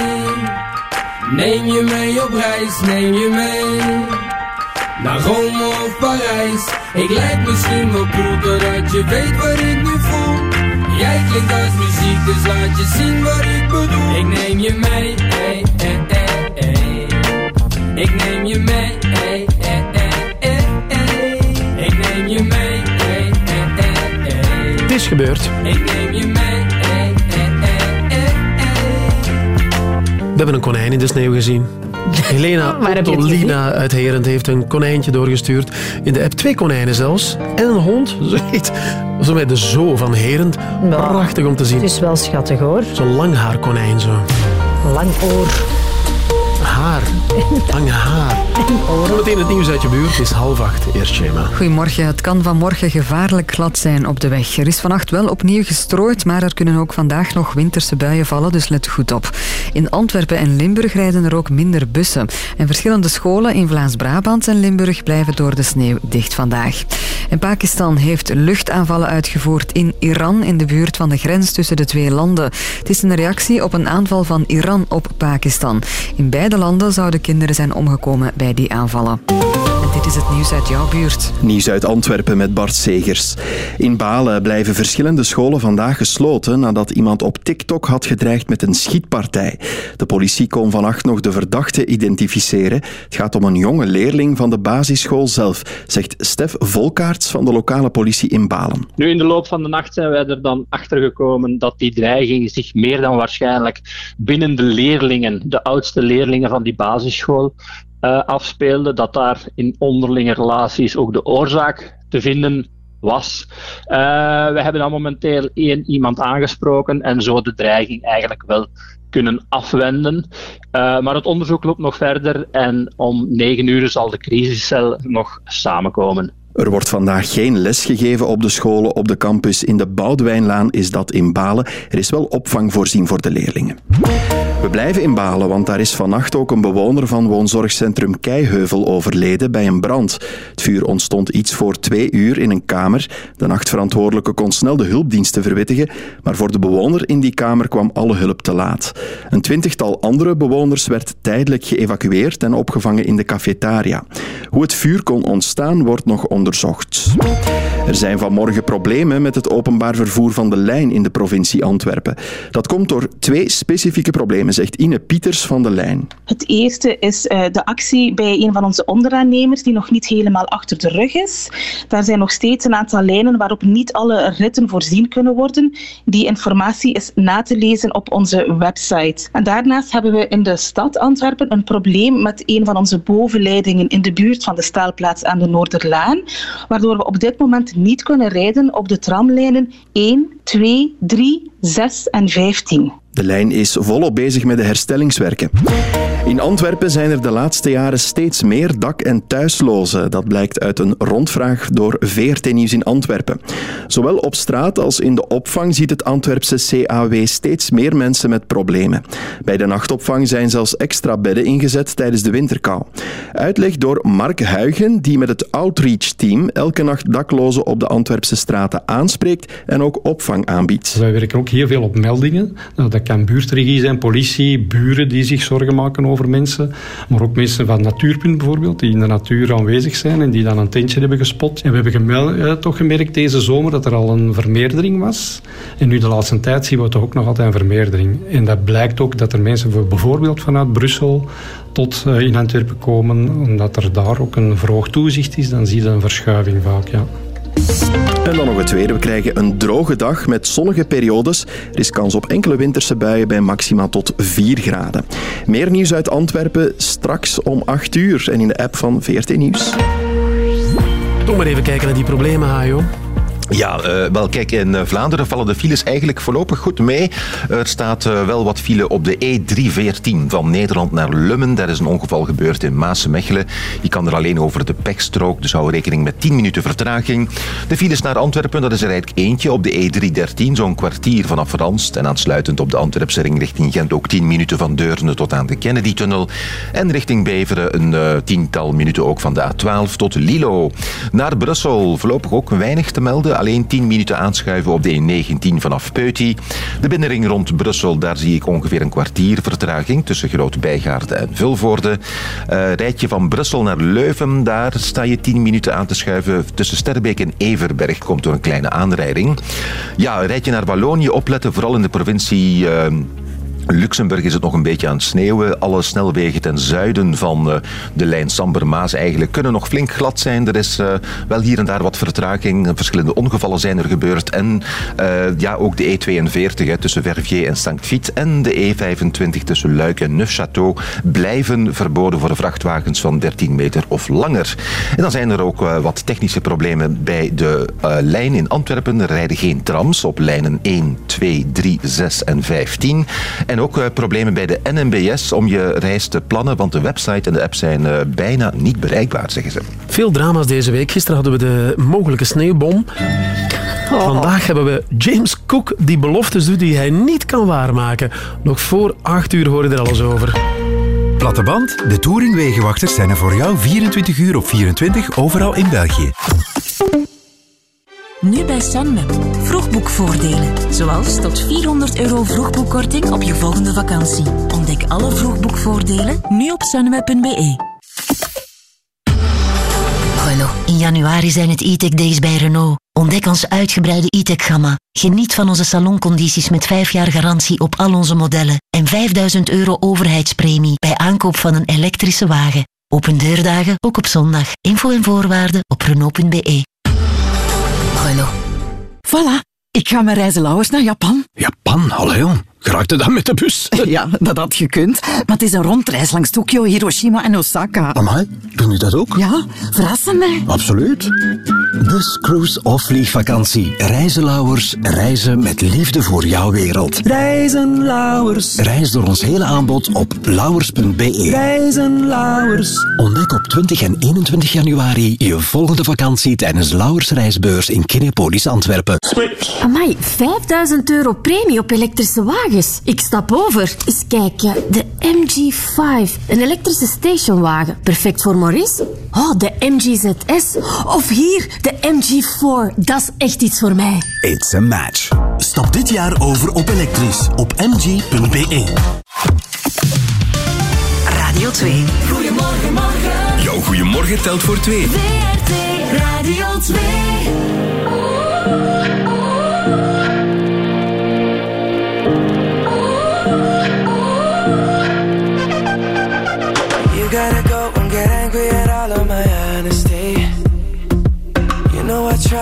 Neem je mee op reis, neem je mee. Rome of Parijs. Ik lijk misschien wel cool doordat je weet wat ik nu voel. Jij klinkt als muziek, dus laat je zien wat ik bedoel. Ik neem je mee, ey, ey, ey, ey. Ik neem je mee, ey, ey, ey, ey, ey. Ik neem je mee, ey, ey, ey, ey. Het is gebeurd. Ik neem je mee, ey, ey, ey, ey. We hebben een konijn in de sneeuw gezien. Helena Ottolina uit Herent heeft een konijntje doorgestuurd. In de app twee konijnen zelfs. En een hond. Zoiets. Zo bij de zoo van Herent. Prachtig om te zien. Het is wel schattig hoor. Zo'n lang haar konijn zo. Lang oor. Haar. Lang haar. Zometeen het nieuws uit je buurt. Het is half acht. Eerst Shema. Goedemorgen. Het kan vanmorgen gevaarlijk glad zijn op de weg. Er is vannacht wel opnieuw gestrooid, maar er kunnen ook vandaag nog winterse buien vallen, dus let goed op. In Antwerpen en Limburg rijden er ook minder bussen. En verschillende scholen in Vlaams-Brabant en Limburg blijven door de sneeuw dicht vandaag. En Pakistan heeft luchtaanvallen uitgevoerd in Iran, in de buurt van de grens tussen de twee landen. Het is een reactie op een aanval van Iran op Pakistan. In beide landen zouden kinderen zijn omgekomen bij die aanvallen. En dit is het nieuws uit jouw buurt. Nieuws uit Antwerpen met Bart Segers. In Balen blijven verschillende scholen vandaag gesloten nadat iemand op TikTok had gedreigd met een schietpartij. De politie kon vannacht nog de verdachte identificeren. Het gaat om een jonge leerling van de basisschool zelf, zegt Stef Volkaerts van de lokale politie in Balen. Nu, in de loop van de nacht zijn wij er dan achter gekomen dat die dreiging zich meer dan waarschijnlijk binnen de leerlingen, de oudste leerlingen van die basisschool, eh, afspeelde. Dat daar in onderlinge relaties ook de oorzaak te vinden was. Eh, we hebben dan momenteel één iemand aangesproken en zo de dreiging eigenlijk wel kunnen afwenden. Eh, maar het onderzoek loopt nog verder en om negen uur zal de crisiscel nog samenkomen. Er wordt vandaag geen les gegeven op de scholen op de campus. In de Boudwijnlaan is dat in Balen. Er is wel opvang voorzien voor de leerlingen. We blijven in Balen, want daar is vannacht ook een bewoner van woonzorgcentrum Keiheuvel overleden bij een brand. Het vuur ontstond iets voor twee uur in een kamer. De nachtverantwoordelijke kon snel de hulpdiensten verwittigen, maar voor de bewoner in die kamer kwam alle hulp te laat. Een twintigtal andere bewoners werd tijdelijk geëvacueerd en opgevangen in de cafetaria. Hoe het vuur kon ontstaan wordt nog onderzocht. Er zijn vanmorgen problemen met het openbaar vervoer van de lijn in de provincie Antwerpen. Dat komt door twee specifieke problemen, zegt Ine Pieters van de lijn. Het eerste is eh, de actie bij een van onze onderaannemers die nog niet helemaal achter de rug is. Daar zijn nog steeds een aantal lijnen waarop niet alle ritten voorzien kunnen worden. Die informatie is na te lezen op onze website. En daarnaast hebben we in de stad Antwerpen een probleem met een van onze bovenleidingen in de buurt van de staalplaats aan de Noorderlaan, waardoor we op dit moment niet kunnen rijden op de tramlijnen 1, 2, 3, 6 en 15. De lijn is volop bezig met de herstellingswerken. In Antwerpen zijn er de laatste jaren steeds meer dak- en thuislozen. Dat blijkt uit een rondvraag door VRT Nieuws in Antwerpen. Zowel op straat als in de opvang ziet het Antwerpse CAW steeds meer mensen met problemen. Bij de nachtopvang zijn zelfs extra bedden ingezet tijdens de winterkou. Uitleg door Mark Huigen, die met het Outreach-team elke nacht daklozen op de Antwerpse straten aanspreekt en ook opvang aanbiedt. Wij werken ook heel veel op meldingen. Nou, dat kan buurtregie zijn, politie, buren die zich zorgen maken over mensen. Maar ook mensen van Natuurpunt bijvoorbeeld, die in de natuur aanwezig zijn en die dan een tentje hebben gespot. En we hebben gemel- eh, toch gemerkt deze zomer dat er al een vermeerdering was. En nu de laatste tijd zien we toch ook nog altijd een vermeerdering. En dat blijkt ook dat er mensen voor- bijvoorbeeld vanuit Brussel tot eh, in Antwerpen komen, omdat er daar ook een verhoogd toezicht is, dan zie je een verschuiving vaak, ja. En dan nog het tweede. We krijgen een droge dag met zonnige periodes. Er is kans op enkele winterse buien bij maxima tot 4 graden. Meer nieuws uit Antwerpen straks om 8 uur en in de app van VRT Nieuws. Toch maar even kijken naar die problemen, Hajo. Ja, eh, wel kijk, in eh, Vlaanderen vallen de files eigenlijk voorlopig goed mee. Er staat eh, wel wat file op de E314 van Nederland naar Lummen. Daar is een ongeval gebeurd in Maasmechelen. Je kan er alleen over de pechstrook, dus hou rekening met 10 minuten vertraging. De files naar Antwerpen, dat is er eigenlijk eentje op de E313, zo'n kwartier vanaf Ranst. En aansluitend op de Antwerpse ring richting Gent ook 10 minuten van Deurne tot aan de Kennedy-tunnel. En richting Beveren een tiental minuten ook van de A12 tot Lilo. Naar Brussel voorlopig ook weinig te melden. Alleen 10 minuten aanschuiven op de E19 vanaf Peuty. De binnenring rond Brussel, daar zie ik ongeveer een kwartier vertraging tussen Groot Bijgaarden en Vilvoorde. Eh rijdje van Brussel naar Leuven, daar sta je 10 minuten aan te schuiven. Tussen Sterbeek en Everberg komt door een kleine aanrijding. Ja, rijd je naar Wallonië, opletten, vooral in de provincie... eh, Luxemburg is het nog een beetje aan het sneeuwen. Alle snelwegen ten zuiden van eh, de lijn Samber-Maas eigenlijk kunnen nog flink glad zijn. Er is eh, wel hier en daar wat vertraging. Verschillende ongevallen zijn er gebeurd. En eh, ja, ook de E42 hè, tussen Verviers en Sankt Vith en de E25 tussen Luik en Neufchâteau blijven verboden voor vrachtwagens van 13 meter of langer. En dan zijn er ook wat technische problemen bij de lijn in Antwerpen. Er rijden geen trams op lijnen 1, 2, 3, 6 en 15. En ook eh, problemen bij de NMBS om je reis te plannen, want de website en de app zijn eh, bijna niet bereikbaar, zeggen ze. Veel drama's deze week. Gisteren hadden we de mogelijke sneeuwbom. Vandaag hebben we James Cook die beloftes doet die hij niet kan waarmaken. Nog voor 8 uur hoor je er alles over. Platteband, de Touringwegenwachters zijn er voor jou 24 uur op 24 overal in België. Nu bij Sunweb. Vroegboekvoordelen. Zoals tot 400 euro vroegboekkorting op je volgende vakantie. Ontdek alle vroegboekvoordelen nu op sunweb.be. In januari zijn het e-tech days bij Renault. Ontdek ons uitgebreide e-tech-gamma. Geniet van onze saloncondities met 5 jaar garantie op al onze modellen. En 5000 euro overheidspremie bij aankoop van een elektrische wagen. Open deurdagen ook op zondag. Info en voorwaarden op Renault.be. Voilà, ik ga met Reizelauwers naar Japan. Japan, allee, geraakte dan met de bus? Ja, dat had gekund. Maar het is een rondreis langs Tokio, Hiroshima en Osaka. Amai, doen u dat ook? Ja, verrassen mij. Absoluut. Dus cruise of vliegvakantie. Reizenlauwers, reizen met liefde voor jouw wereld. Reizenlauwers. Reis door ons hele aanbod op lauwers.be. Reizenlauwers. Ontdek op 20 en 21 januari je volgende vakantie tijdens Lauwers Reisbeurs in Kinepolis Antwerpen. Amai, 5000 euro premie op elektrische wagens. Ik stap over. Eens kijken. De MG5. Een elektrische stationwagen. Perfect voor Maurice. Oh, de MG ZS. Of hier, de MG4. Dat is echt iets voor mij. It's a match. Stap dit jaar over op elektrisch op mg.be. Radio 2. Goedemorgen, morgen. Jouw goedemorgen telt voor twee. WRT Radio 2.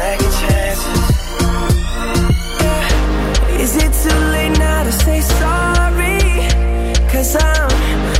second chances yeah. Is it too late now to say sorry? Cause I'm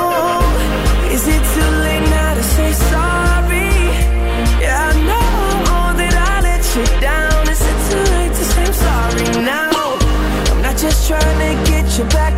trying to get you back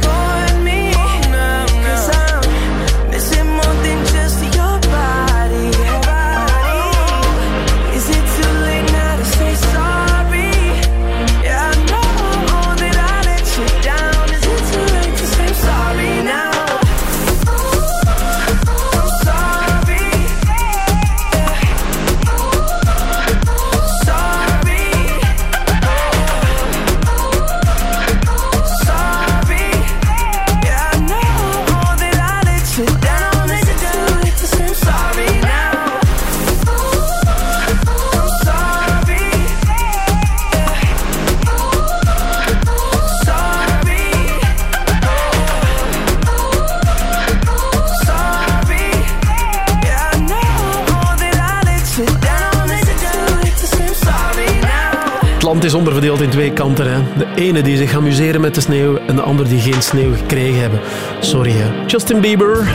land is onderverdeeld in twee kanten. Hè. De ene die zich amuseren met de sneeuw en de ander die geen sneeuw gekregen hebben. Sorry, hè. Justin Bieber.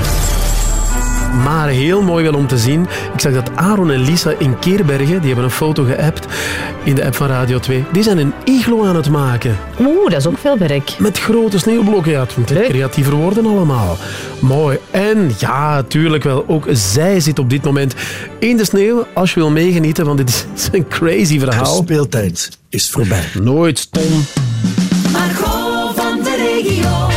Maar heel mooi wel om te zien. Ik zag dat Aaron en Lisa in Keerbergen, die hebben een foto geappt in de app van Radio 2. Die zijn een iglo aan het maken. Oeh, dat is ook veel werk. Met grote sneeuwblokken. Ja, het moet creatiever worden allemaal. Mooi. En ja, tuurlijk wel. Ook zij zit op dit moment in de sneeuw. Als je wil meegenieten, want dit is een crazy verhaal. speeltijd is voorbij. Nooit stom. Margot van de regio.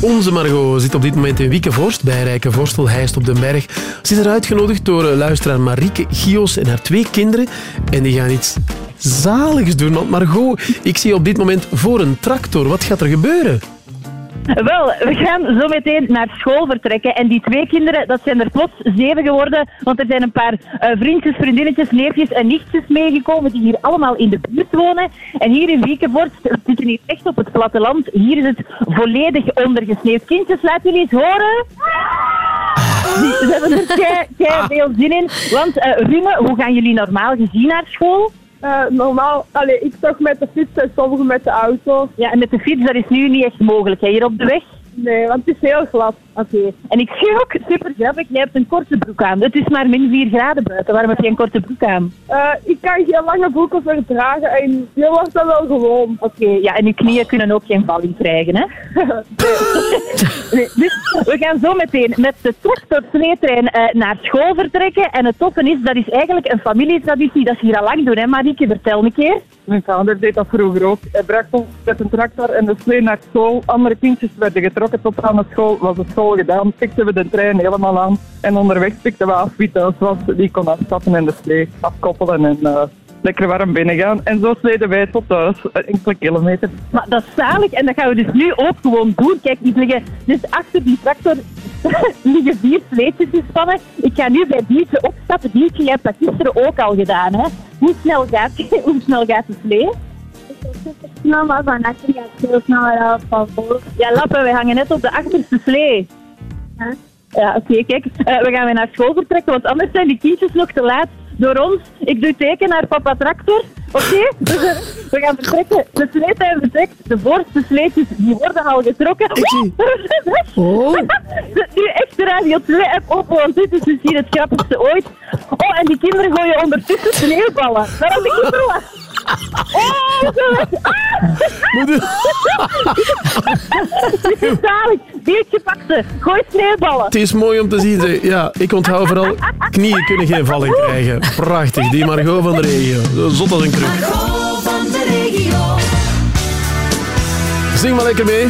Onze Margot zit op dit moment in Wiekevorst bij Rijkenvorstel, Heist op den Berg. Ze is er uitgenodigd door eh, luisteraar Marieke Gios en haar twee kinderen. En die gaan iets zaligs doen. Want Margot, ik zie je op dit moment voor een tractor. Wat gaat er gebeuren? Wel, we gaan zo meteen naar school vertrekken. En die twee kinderen, dat zijn er plots zeven geworden. Want er zijn een paar eh, vriendjes, vriendinnetjes, neefjes en nichtjes meegekomen die hier allemaal in de buurt wonen. En hier in Wiekenvorst, we zitten hier echt op het platteland. Hier is het volledig ondergesneeuwd. Kindjes, laat jullie eens horen. Ze hebben er kei, veel zin in. Want uh, hoe gaan jullie normaal gezien naar school? Normaal, allee, ik toch met de fiets en sommigen met de auto. Ja, en met de fiets, dat is nu niet echt mogelijk. Hè, hier op de weg? Nee, want het is heel glad. Oké. En ik zie ook, super grappig, jij hebt een korte broek aan. Het is maar min 4 graden buiten. Waarom heb je een korte broek aan? ik kan geen lange broeken verdragen en je wordt dat wel gewoon. Oké, ja, en je knieën kunnen ook geen valling krijgen, hè? Nee, dus we gaan zo meteen met de tractor sleetrein eh, naar school vertrekken. En het toffe is, dat is eigenlijk een familietraditie dat ze hier al lang doen, hè Marieke? Vertel een keer. Mijn vader deed dat vroeger ook. Hij bracht ons met een tractor en de slee naar school. Andere kindjes werden getrokken tot aan de school. Was de school gedaan, pikten we de trein helemaal aan. En onderweg pikten we af wie thuis was. Die kon afstappen en de slee afkoppelen en eh, lekker warm binnen gaan. En zo sleden wij tot thuis, eh, enkele kilometer. Maar dat is zalig en dat gaan we dus nu ook gewoon doen. Kijk, die liggen, dus achter die tractor liggen vier sleetjes gespannen. Ik ga nu bij Diertje opstappen. Diertje, jij hebt dat gisteren ook al gedaan, hè? Hoe snel gaat, hoe snel gaat de slee? snel, maar van achter gaat het heel snel dan van voor. Ja, Lappen, we hangen net op de achterste slee. Ja, oké, kijk. eh, we gaan weer naar school vertrekken, want anders zijn die kindjes nog te laat door ons. Ik doe teken naar papa tractor. Oké? Dus, eh, we gaan vertrekken. De sleet zijn vertrekt. De voorste sleetjes die worden al getrokken. Oh. nu echt Radio 2 app open, want dit is misschien het grappigste ooit. Oh, en die kinderen gooien ondertussen sneeuwballen. Waarom de kinderen? Zo. Dit is zalig. Biertje pak ze. Gooi sneeuwballen. Het is mooi om te zien. zeg. Ja, ik onthoud vooral knieën kunnen geen valling krijgen. Prachtig. Die Margot van de regio. Zo Zot als een kruk. Margot van de regio. Zing maar lekker mee.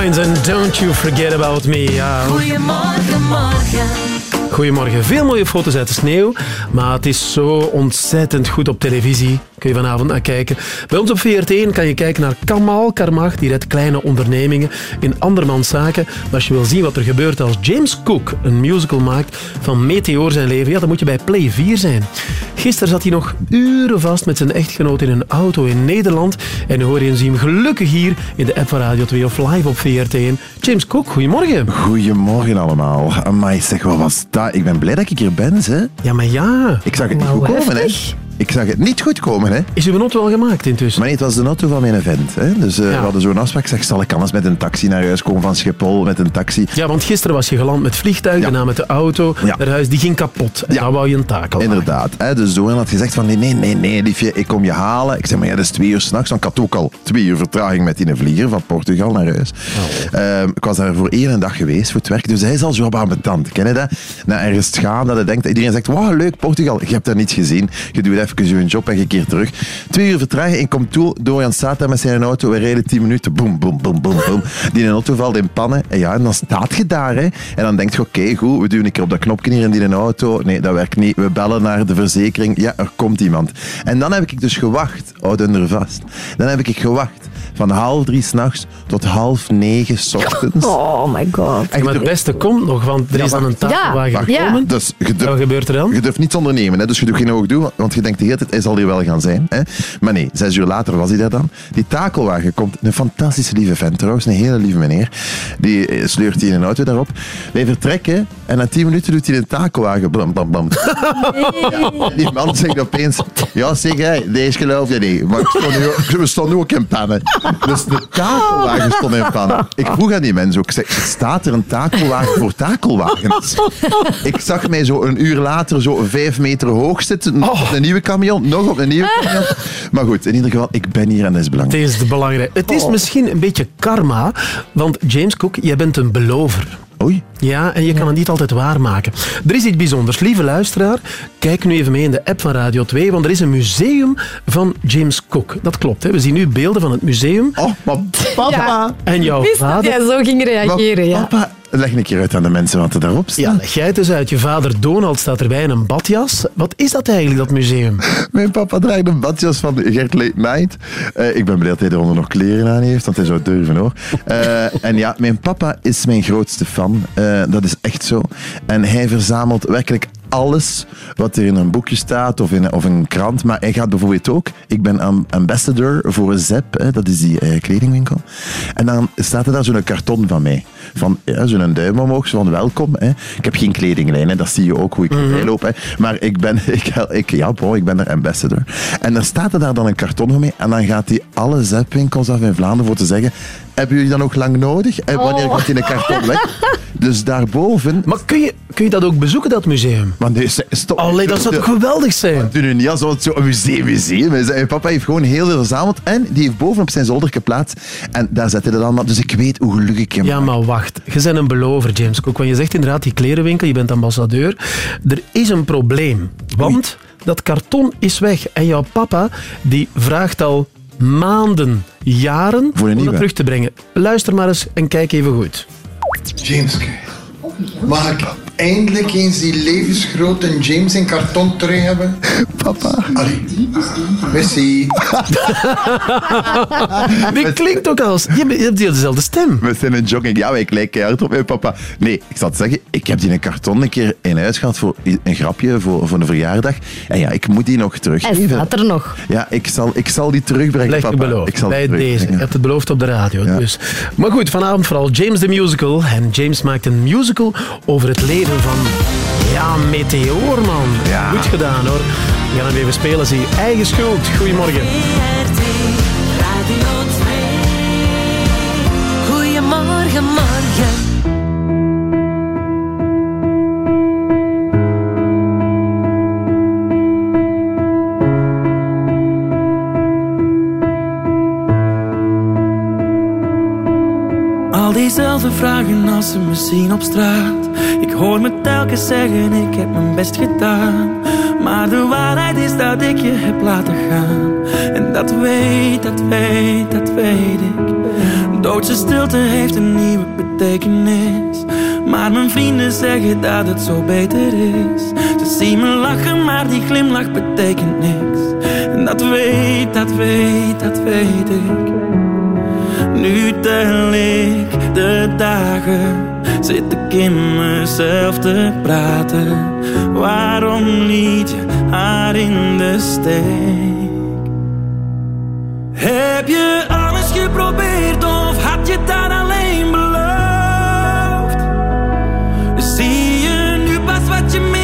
Minds and Don't You Forget About Me. Ja. Goedemorgen, morgen. Goedemorgen. Veel mooie foto's uit de sneeuw, maar het is zo ontzettend goed op televisie. Kun je vanavond naar kijken. Bij ons op VRT1 kan je kijken naar Kamal Karmach, die redt kleine ondernemingen in andermans zaken. Maar als je wil zien wat er gebeurt als James Cook een musical maakt van Meteor zijn leven, ja, dan moet je bij Play 4 zijn. Gisteren zat hij nog uren vast met zijn echtgenoot in een auto in Nederland. En nu hoor je hem gelukkig hier in de app van Radio 2 of live op VRT1. James Cook, goedemorgen. Goedemorgen allemaal. Amai, zeg, wat was dat? Ik ben blij dat ik hier ben, hè. Ja, maar ja. Ik zag het niet goed komen, hè. Ik zag het niet goed komen, hè. Is uw auto wel gemaakt intussen? Maar nee, het was de auto van mijn event, hè. Dus eh, we hadden zo'n afspraak. Ik zeg, zal ik anders met een taxi naar huis komen van Schiphol, met een taxi? Ja, want gisteren was je geland met vliegtuig, daarna met de auto naar huis. Die ging kapot. En dan wou je een takel Inderdaad. Hè, dus had gezegd van nee, nee, nee, nee, liefje, ik kom je halen. Ik zeg, maar ja, dat is twee uur s'nachts. Want ik had ook al twee uur vertraging met die vlieger van Portugal naar huis. Ehm, ik was daar voor één dag geweest voor het werk. Dus hij is al zo wat ambetant. Ken je dat? Naar ergens gaan, dat hij denkt, iedereen zegt, wauw, leuk, Portugal. Je hebt daar niets gezien. Je doet even je job en je keert terug. Twee uur vertraging, ik kom toe, Dorian staat daar met zijn auto. We rijden tien minuten, boem, boem, boem, boem, boem. Die auto valt in pannen. En ja, en dan staat je daar. Hè. En dan denk je, oké, goed, we duwen een keer op dat knopje hier in die auto. Nee, dat werkt niet. We bellen naar de verzekering. Ja, er komt iemand. En dan heb ik dus gewacht. Houd er vast. Dan heb ik gewacht van half drie s'nachts tot half negen s ochtends. Oh my god. Maar het beste komt nog, want er is dan een takelwagen Wacht, gekomen. Dus Wat gebeurt er dan? Je durft niets ondernemen, hè? dus je doet geen oog doen, want je denkt de hele tijd, hij zal hier wel gaan zijn. Hè? Maar nee, zes uur later was hij daar dan. Die takelwagen komt, een fantastische lieve vent trouwens, een hele lieve meneer. Die eh, sleurt hij in een auto daarop. Wij vertrekken en na tien minuten doet hij een takelwagen. Blam, blam, blam. Ja, die man zegt opeens, ja zeg jij, deze geloof je niet. Maar ik stond nu, we stonden nu ook in pannen. Dus de takelwagen stond in pannen. Ik vroeg aan die mensen ook, ik staat er een takelwagen voor takelwagens? Ik zag mij zo een uur later zo vijf meter hoog zitten op een nieuwe camion, nog op een nieuwe camion. Maar goed, in ieder geval, ik ben hier en dat is belangrijk. Het is belangrijk. Het is misschien een beetje karma, want James Cook, jij bent een belover. Oei. Ja, en je kan het niet altijd waarmaken. Er is iets bijzonders. Lieve luisteraar, kijk nu even mee in de app van Radio 2, want er is een museum van James Cook. Dat klopt, hè? we zien nu beelden van het museum. Oh, maar papa! Ja. En jouw Wist dat jij zo ging reageren, ja. Papa, leg een keer uit aan de mensen wat er daarop staat. Ja, leg jij het eens uit. Je vader Donald staat erbij in een badjas. Wat is dat eigenlijk, dat museum? Mijn papa draagt een badjas van Gert Late Night. Eh, ik ben blij dat hij eronder nog kleren aan heeft, want hij zou durven hoor. Eh, en ja, mijn papa is mijn grootste fan. Eh, dat is echt zo. En hij verzamelt werkelijk alles wat er in een boekje staat of in of een krant. Maar hij gaat bijvoorbeeld ook... Ik ben am- ambassador voor Zep, hè, dat is die eh, kledingwinkel. En dan staat er daar zo'n karton van mij. Van ja, zo'n duim omhoog, zo van welkom. Hè. Ik heb geen kledinglijn, hè, dat zie je ook hoe ik erbij loop. Hè. Maar ik ben, ik, ik, ja, bon, ik ben er ambassador. En dan staat er daar dan een karton van mij. En dan gaat hij alle Zep-winkels af in Vlaanderen voor te zeggen... Hebben jullie dat nog lang nodig? En wanneer Oh. gaat die een karton weg? Dus daarboven... Maar kun je, kun je dat ook bezoeken, dat museum? Maar nee, stop. Allee, dat zou toch geweldig zijn? Doe nu niet alsof het zo'n museum museum is. Mijn papa heeft gewoon heel veel verzameld en die heeft boven op zijn zolder geplaatst. En daar zet hij dat allemaal. Dus ik weet hoe gelukkig ik hem Ja, maar wacht. Je bent een belover, James Cook. Want je zegt inderdaad, die klerenwinkel, je bent ambassadeur. Er is een probleem. Want dat karton is weg. En jouw papa, die vraagt al maanden, jaren, om dat terug te brengen. Luister maar eens en kijk even goed. James, mag ik eindelijk eens die levensgrote James in karton terug hebben? Papa. Allee. Messi. Die klinkt ook als... Je hebt- hebt dezelfde stem. We zijn een jogging. Ja, wij lijken keihard op mijn papa. Nee, ik zal het zeggen, ik heb die een karton een keer in huis gehad voor een grapje, voor, voor een verjaardag. En ja, ik moet die nog Hij teruggeven. staat er nog. Ja, ik zal, ik zal die terugbrengen, Leg papa. beloofd. Ik zal Bij die deze. Je hebt het beloofd op de radio. Dus. Maar goed, vanavond vooral James the Musical. En James maakt een musical over het leven van... Ja, Meteor, man. Goed gedaan, hoor. We gaan hem even spelen. Zie eigen schuld. Goedemorgen. Radio 2. Goedemorgen, morgen. Diezelfde vragen als ze me zien op straat. Ik hoor me telkens zeggen, ik heb mijn best gedaan. Maar de waarheid is dat ik je heb laten gaan. En dat weet, dat weet, dat weet ik. Doodse stilte heeft een nieuwe betekenis. Maar mijn vrienden zeggen dat het zo beter is. Ze zien me lachen, maar die glimlach betekent niks. En dat weet, dat weet, dat weet ik. Nu tel ik de dagen, zit ik in mezelf te praten. Waarom liet je haar in de steek? Heb je alles geprobeerd of had je dat alleen beloofd? Zie je nu pas wat je mist,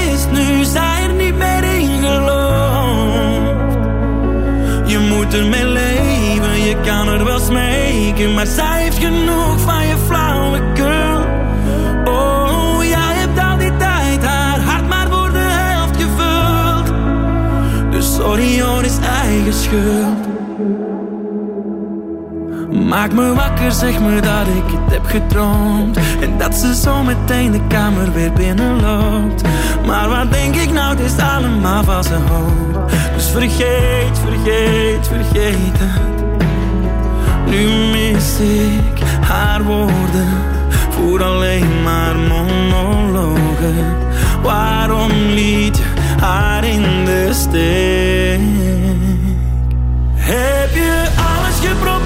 maar zij heeft genoeg van je flauwekul. Oh, jij hebt al die tijd haar hart maar voor de helft gevuld. Dus hoor, is eigen schuld. Maak me wakker, zeg me dat ik het heb gedroomd En dat ze zo meteen de kamer weer binnenloopt Maar wat denk ik nou, het is allemaal van zijn hoop Dus vergeet, vergeet, vergeet het Nu mis ik haar woorden. Voer alleen maar monologen. Waarom liet haar in de steek? Heb je alles geprobeerd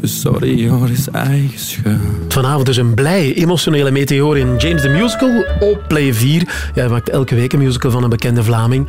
Dus sorry hoor, is eigen schuld. Vanavond dus een blij, emotionele meteor in James the Musical op Play 4. Ja, hij maakt elke week een musical van een bekende Vlaming.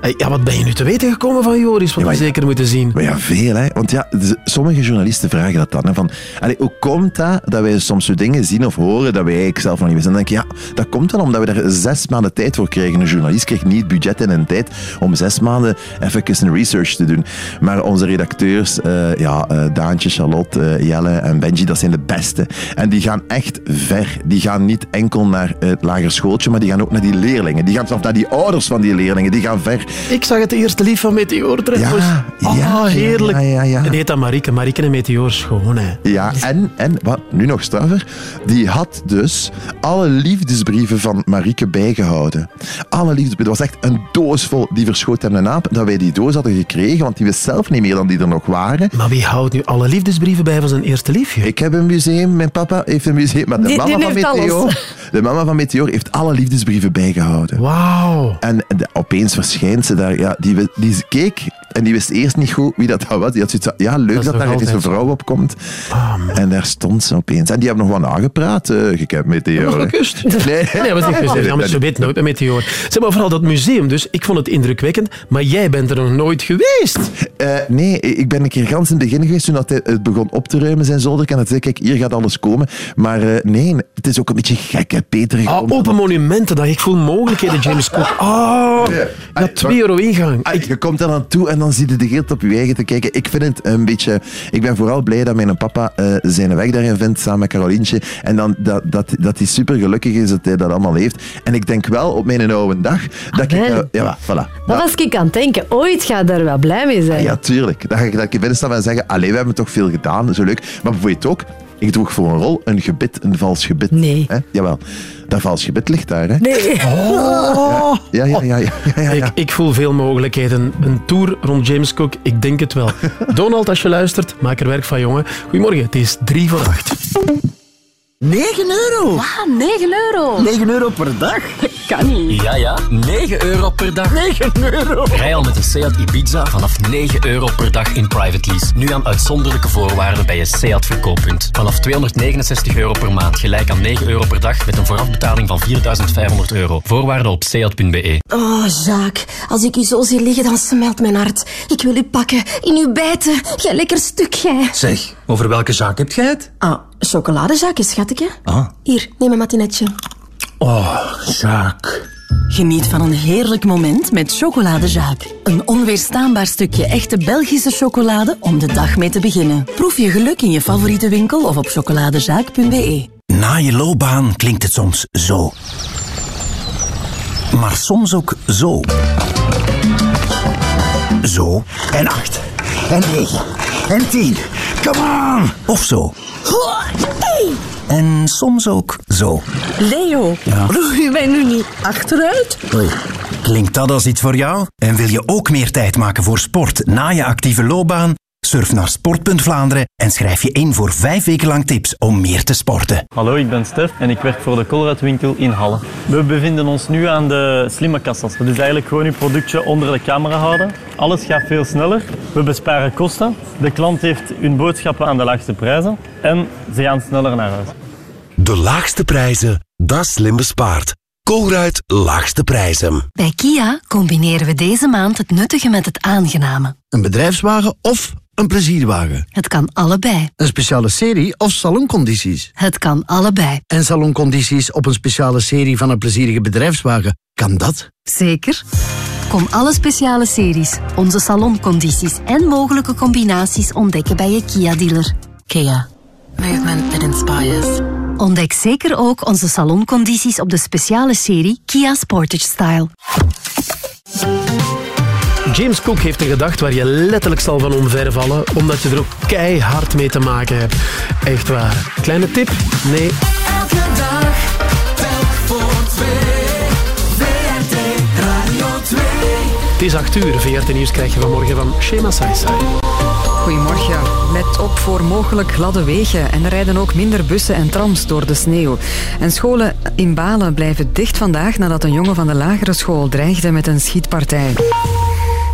Eh, Ja, wat ben je nu te weten gekomen van Joris? Wat we zeker moeten zien. Maar ja, veel hè. Want ja, sommige journalisten vragen dat dan. Hè, van, allee, hoe komt dat dat wij soms zo dingen zien of horen dat wij eigenlijk zelf nog niet wisten? En dan denk ik, ja, dat komt wel omdat we daar zes maanden tijd voor kregen. Een journalist kreeg niet het budget en een tijd om zes maanden even een research te doen. Maar onze redacteurs, eh, ja, eh, Daantje, Charlotte, eh, Jelle en Benji, dat zijn de beste. En die gaan echt ver. Die gaan niet enkel naar het lager schooltje, maar die gaan ook naar die leerlingen. Die gaan zelfs naar die ouders van die leerlingen. Die gaan ver. Ik zag het eerste lief van Meteor. Ja, oh, ja, heerlijk. ja, ja, ja. En die heet dat Marieke. Marieke en Meteor schoon, hè. Ja, en, en wat nu nog straffer, die had dus alle liefdesbrieven van Marieke bijgehouden. Alle liefdesbrieven. Dat was echt een doos vol. Die verschoot hem een aap dat wij die doos hadden gekregen, want die wist zelf niet meer dan die er nog waren. Maar wie houdt nu alle liefdesbrieven bij van zijn eerste liefje? Ik heb een museum, mijn papa heeft een museum, maar de Die- mama die van Meteor, alles. de mama van Meteor heeft alle liefdesbrieven bijgehouden. Wauw. En de- opeens verschijnt ze daar. Ja, die, die keek en die wist eerst niet goed wie dat was. Die had zoiets van, ja, leuk Dat dat, daar eens een vrouw op komt. en daar stond ze opeens. En die hebben nog wat nagepraat, gekend met die Nog hoor. gekust? Nee, Nee, was niet gezegd. Ja, maar zo weet nooit met Meteor. Zeg maar vooral dat museum dus. Ik vond het indrukwekkend, maar jij bent er nog nooit geweest. Eh, nee, ik ben een keer gans in het begin geweest toen dat het begon op te ruimen zijn zolder. En dat zei, kijk, hier gaat alles komen. Maar eh, nee, het is ook een beetje gek, hè, Peter. Ah, open monumenten, dat ik voel mogelijkheden, James Cook. Oh, ja, 2 euro ingang. Ah, Je komt er aan toe en dan zie je de hele tijd op je eigen te kijken. Ik vind het een beetje... Ik ben vooral blij dat mijn papa eh, zijn weg daarin vindt, samen met Carolientje. En dan, dat, dat, dat hij super gelukkig is dat hij dat allemaal heeft. En ik denk wel op mijn oude dag dat ik... eh, ja, voilà. Dat was ik aan het denken. Ooit ga daar wel blij mee zijn. Ja, tuurlijk. Dan ik, dat ik binnen staan en zeggen, allee, we hebben toch veel gedaan, zo leuk. Maar bijvoorbeeld ook, ik droeg voor een rol een gebit, een vals gebit. Nee. Hè? Jawel. Dat vals gebit ligt daar, hè? Nee. Oh. Ja, ja, ja. ja, ja, ja, Ik, ik voel veel mogelijkheden. Een tour rond James Cook, ik denk het wel. Donald, als je luistert, maak er werk van, jongen. Goedemorgen, het is drie voor acht. 9 euro. Ah, 9 euro. 9 euro per dag. Kan niet. Ja, ja, 9 euro per dag. 9 euro. Rij al met de Seat Ibiza vanaf 9 euro per dag in private lease. Nu aan uitzonderlijke voorwaarden bij je Seat verkooppunt. Vanaf 269 euro per maand, gelijk aan 9 euro per dag met een voorafbetaling van 4500 euro. Voorwaarden op seat.be. Oh, Jacques, als ik u zo zie liggen, dan smelt mijn hart. Ik wil u pakken, in u bijten. Jij lekker stuk, jij. Zeg, over welke zaak heb jij het? Ah, chocoladezakjes, schatje. Ah. Hier, neem een matinetje. Oh, Jacques. Geniet van een heerlijk moment met Chocoladezaak. Een onweerstaanbaar stukje echte Belgische chocolade om de dag mee te beginnen. Proef je geluk in je favoriete winkel of op chocoladezaak.be. Na je loopbaan klinkt het soms zo. Maar soms ook zo. Zo. En acht. En negen. En tien. Come on! Of zo. En soms ook zo. Leo, Ja. je mij nu niet achteruit? Oei. Klinkt dat als iets voor jou? En wil je ook meer tijd maken voor sport na je actieve loopbaan? Surf naar sport.vlaanderen en schrijf je in voor vijf weken lang tips om meer te sporten. Hallo, ik ben Stef en ik werk voor de Colruyt-winkel in Halle. We bevinden ons nu aan de slimme kassas. Dat is eigenlijk gewoon uw productje onder de camera houden. Alles gaat veel sneller. We besparen kosten. De klant heeft hun boodschappen aan de laagste prijzen. En ze gaan sneller naar huis. De laagste prijzen, dat is slim bespaard. Colruyt Laagste Prijzen. Bij Kia combineren we deze maand het nuttige met het aangename. Een bedrijfswagen of een plezierwagen? Het kan allebei. Een speciale serie of saloncondities? Het kan allebei. En saloncondities op een speciale serie van een plezierige bedrijfswagen, kan dat? Zeker. Kom alle speciale series, onze saloncondities en mogelijke combinaties ontdekken bij je Kia-dealer. Kia. Movement that inspires. Ontdek zeker ook onze saloncondities op de speciale serie Kia Sportage Style. James Cook heeft een gedacht waar je letterlijk zal van omvervallen, omdat je er ook keihard mee te maken hebt. Echt waar. Kleine tip? Nee. Elke dag, voor twee. VRT Radio 2. Het is acht uur. VRT Nieuws krijg je vanmorgen van Shema Saisai. Goedemorgen. Let op voor mogelijk gladde wegen. En er rijden ook minder bussen en trams door de sneeuw. En scholen in Balen blijven dicht vandaag nadat een jongen van de lagere school dreigde met een schietpartij.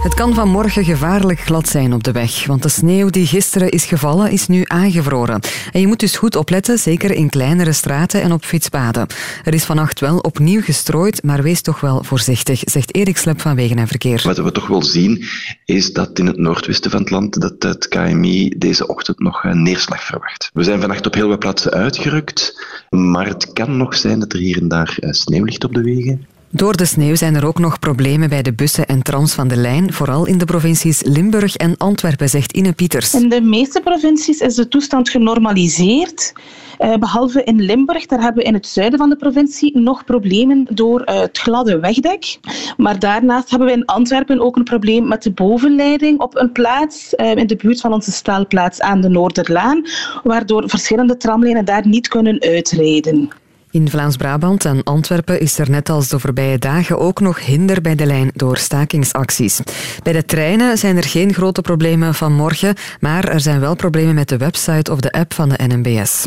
Het kan vanmorgen gevaarlijk glad zijn op de weg, want de sneeuw die gisteren is gevallen is nu aangevroren. En je moet dus goed opletten, zeker in kleinere straten en op fietspaden. Er is vannacht wel opnieuw gestrooid, maar wees toch wel voorzichtig, zegt Erik Slep van Wegen en Verkeer. Wat we toch wel zien, is dat in het noordwesten van het land dat het KMI deze ochtend nog een neerslag verwacht. We zijn vannacht op heel wat plaatsen uitgerukt, maar het kan nog zijn dat er hier en daar eh, sneeuw ligt op de wegen. Door de sneeuw zijn er ook nog problemen bij de bussen en trams van de lijn, vooral in de provincies Limburg en Antwerpen, zegt Ine Pieters. In de meeste provincies is de toestand genormaliseerd. Eh, behalve in Limburg, daar hebben we in het zuiden van de provincie nog problemen door eh, het gladde wegdek. Maar daarnaast hebben we in Antwerpen ook een probleem met de bovenleiding op een plaats eh, in de buurt van onze stelplaats aan de Noorderlaan, waardoor verschillende tramlijnen daar niet kunnen uitrijden. In Vlaams-Brabant en Antwerpen is er net als de voorbije dagen ook nog hinder bij de lijn door stakingsacties. Bij de treinen zijn er geen grote problemen vanmorgen, maar er zijn wel problemen met de website of de app van de NMBS.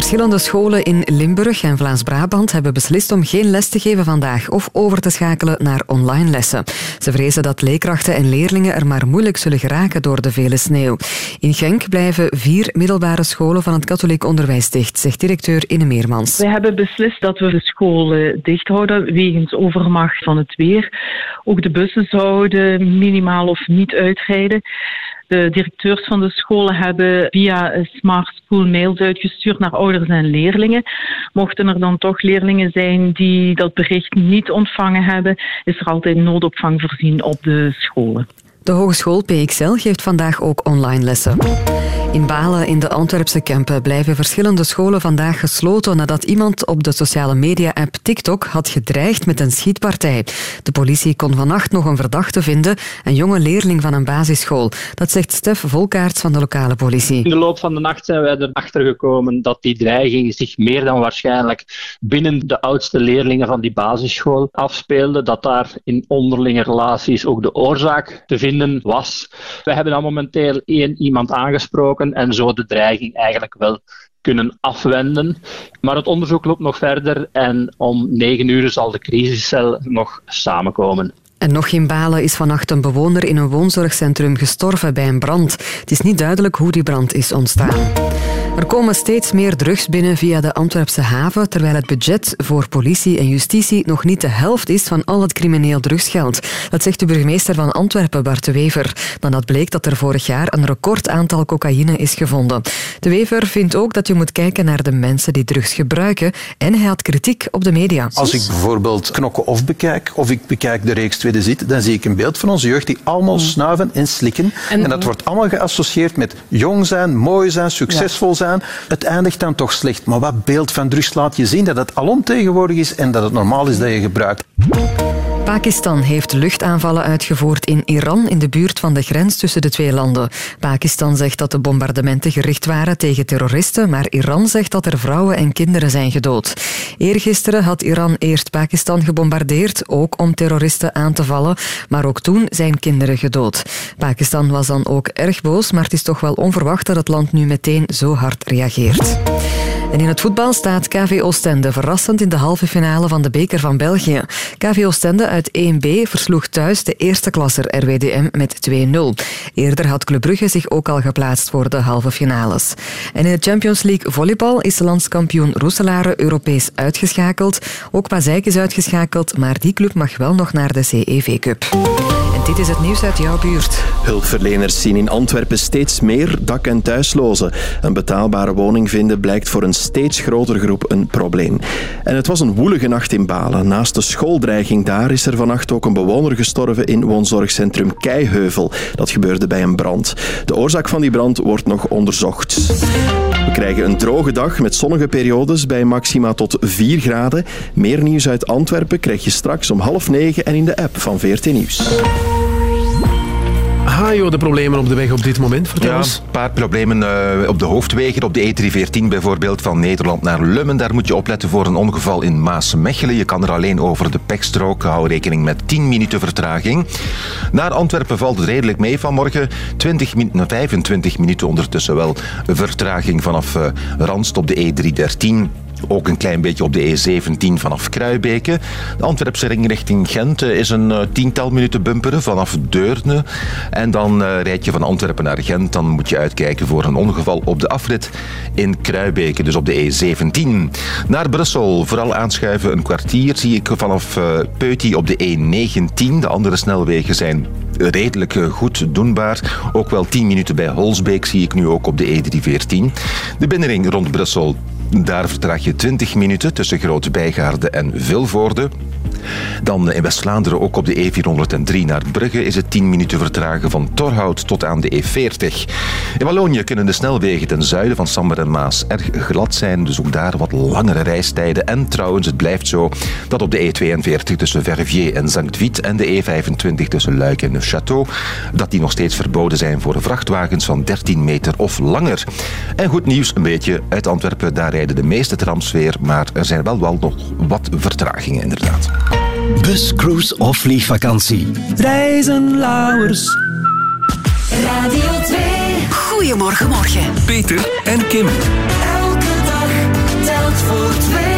Verschillende scholen in Limburg en Vlaams-Brabant hebben beslist om geen les te geven vandaag of over te schakelen naar online lessen. Ze vrezen dat leerkrachten en leerlingen er maar moeilijk zullen geraken door de vele sneeuw. In Genk blijven vier middelbare scholen van het katholiek onderwijs dicht, zegt directeur Inne Meermans. Wij hebben beslist dat we de scholen dicht houden wegens overmacht van het weer. Ook de bussen zouden minimaal of niet uitrijden. De directeurs van de scholen hebben via Smart School mails uitgestuurd naar ouders en leerlingen. Mochten er dan toch leerlingen zijn die dat bericht niet ontvangen hebben, is er altijd noodopvang voorzien op de scholen. De Hogeschool PXL geeft vandaag ook online lessen. In Balen in de Antwerpse Kempen blijven verschillende scholen vandaag gesloten nadat iemand op de sociale media-app TikTok had gedreigd met een schietpartij. De politie kon vannacht nog een verdachte vinden, een jonge leerling van een basisschool. Dat zegt Stef Volkaerts van de lokale politie. In de loop van de nacht zijn wij erachter gekomen dat die dreiging zich meer dan waarschijnlijk binnen de oudste leerlingen van die basisschool afspeelde. Dat daar in onderlinge relaties ook de oorzaak te vinden was. We hebben dan momenteel één iemand aangesproken en zo de dreiging eigenlijk wel kunnen afwenden. Maar het onderzoek loopt nog verder en om negen uur zal de crisiscel nog samenkomen. En nog in Balen is vannacht een bewoner in een woonzorgcentrum gestorven bij een brand. Het is niet duidelijk hoe die brand is ontstaan. Er komen steeds meer drugs binnen via de Antwerpse haven, terwijl het budget voor politie en justitie nog niet de helft is van al het crimineel drugsgeld. Dat zegt de burgemeester van Antwerpen, Bart de Wever. Dan dat bleek dat er vorig jaar een record aantal cocaïne is gevonden. De Wever vindt ook dat je moet kijken naar de mensen die drugs gebruiken en hij had kritiek op de media. Als ik bijvoorbeeld Knokken of bekijk, of ik bekijk de reeks Tweede Zit, dan zie ik een beeld van onze jeugd die allemaal snuiven en slikken. En, dat wordt allemaal geassocieerd met jong zijn, mooi zijn, succesvol zijn. Het eindigt dan toch slecht. Maar wat beeld van drugs laat je zien? Dat het alom tegenwoordig is en dat het normaal is dat je gebruikt. Pakistan heeft luchtaanvallen uitgevoerd in Iran in de buurt van de grens tussen de twee landen. Pakistan zegt dat de bombardementen gericht waren tegen terroristen, maar Iran zegt dat er vrouwen en kinderen zijn gedood. Eergisteren had Iran eerst Pakistan gebombardeerd, ook om terroristen aan te vallen, maar ook toen zijn kinderen gedood. Pakistan was dan ook erg boos, maar het is toch wel onverwacht dat het land nu meteen zo hard reageert. En in het voetbal staat KV Oostende verrassend in de halve finale van de Beker van België. KV Oostende uit 1B versloeg thuis de eerste klasser RWDM met 2-0. Eerder had Club Brugge zich ook al geplaatst voor de halve finales. En in de Champions League volleybal is landskampioen Roeselare Europees uitgeschakeld. Ook Pazijk is uitgeschakeld, maar die club mag wel nog naar de CEV Cup. En dit is het nieuws uit jouw buurt. Hulpverleners zien in Antwerpen steeds meer dak- en thuislozen. Een betaalbare woning vinden blijkt voor een steeds grotere groep een probleem. En het was een woelige nacht in Balen. Naast de schooldreiging daar is er vannacht ook een bewoner gestorven in woonzorgcentrum Keiheuvel. Dat gebeurde bij een brand. De oorzaak van die brand wordt nog onderzocht. We krijgen een droge dag met zonnige periodes bij maxima tot 4 graden. Meer nieuws uit Antwerpen krijg je straks om half negen en in de app van VRT Nieuws. Ajo de problemen op de weg op dit moment? Vertel Ja, een paar problemen eh, op de hoofdwegen. Op de E314 bijvoorbeeld van Nederland naar Lummen. Daar moet je opletten voor een ongeval in Maasmechelen. Je kan er alleen over de pechstrook. Hou rekening met 10 minuten vertraging. Naar Antwerpen valt het redelijk mee vanmorgen. 20 min- nou, 25 minuten ondertussen wel vertraging vanaf eh, Randst op de E313. Ook een klein beetje op de E17 vanaf Kruibeke. De Antwerpse ring richting Gent eh, is een eh, tiental minuten bumperen vanaf Deurne. En dan eh, rijd je van Antwerpen naar Gent. Dan moet je uitkijken voor een ongeval op de afrit in Kruibeke, dus op de E17. Naar Brussel, vooral aanschuiven een kwartier, zie ik vanaf Peuty op de E19. De andere snelwegen zijn redelijk goed doenbaar. Ook wel 10 minuten bij Holsbeek zie ik nu ook op de E314. De binnenring rond Brussel daar vertraag je 20 minuten tussen Grote Bijgaarde en Vilvoorde. Dan in West-Vlaanderen, ook op de E403 naar Brugge, is het 10 minuten vertragen van Torhout tot aan de E40. In Wallonië kunnen de snelwegen ten zuiden van Sammer en Maas erg glad zijn, dus ook daar wat langere reistijden. En trouwens, het blijft zo dat op de E42 tussen Verviers en Sankt Vith en de E25 tussen Luik en Château, dat die nog steeds verboden zijn voor vrachtwagens van 13 meter of langer. En goed nieuws een beetje uit Antwerpen, daar rijden de meeste trams weer, maar er zijn wel, wel nog wat vertragingen inderdaad. Bus, cruise of vliegvakantie. Reizen, Lauwers. Radio 2. Goedemorgen, morgen. Peter en Kim. Elke dag telt voor twee.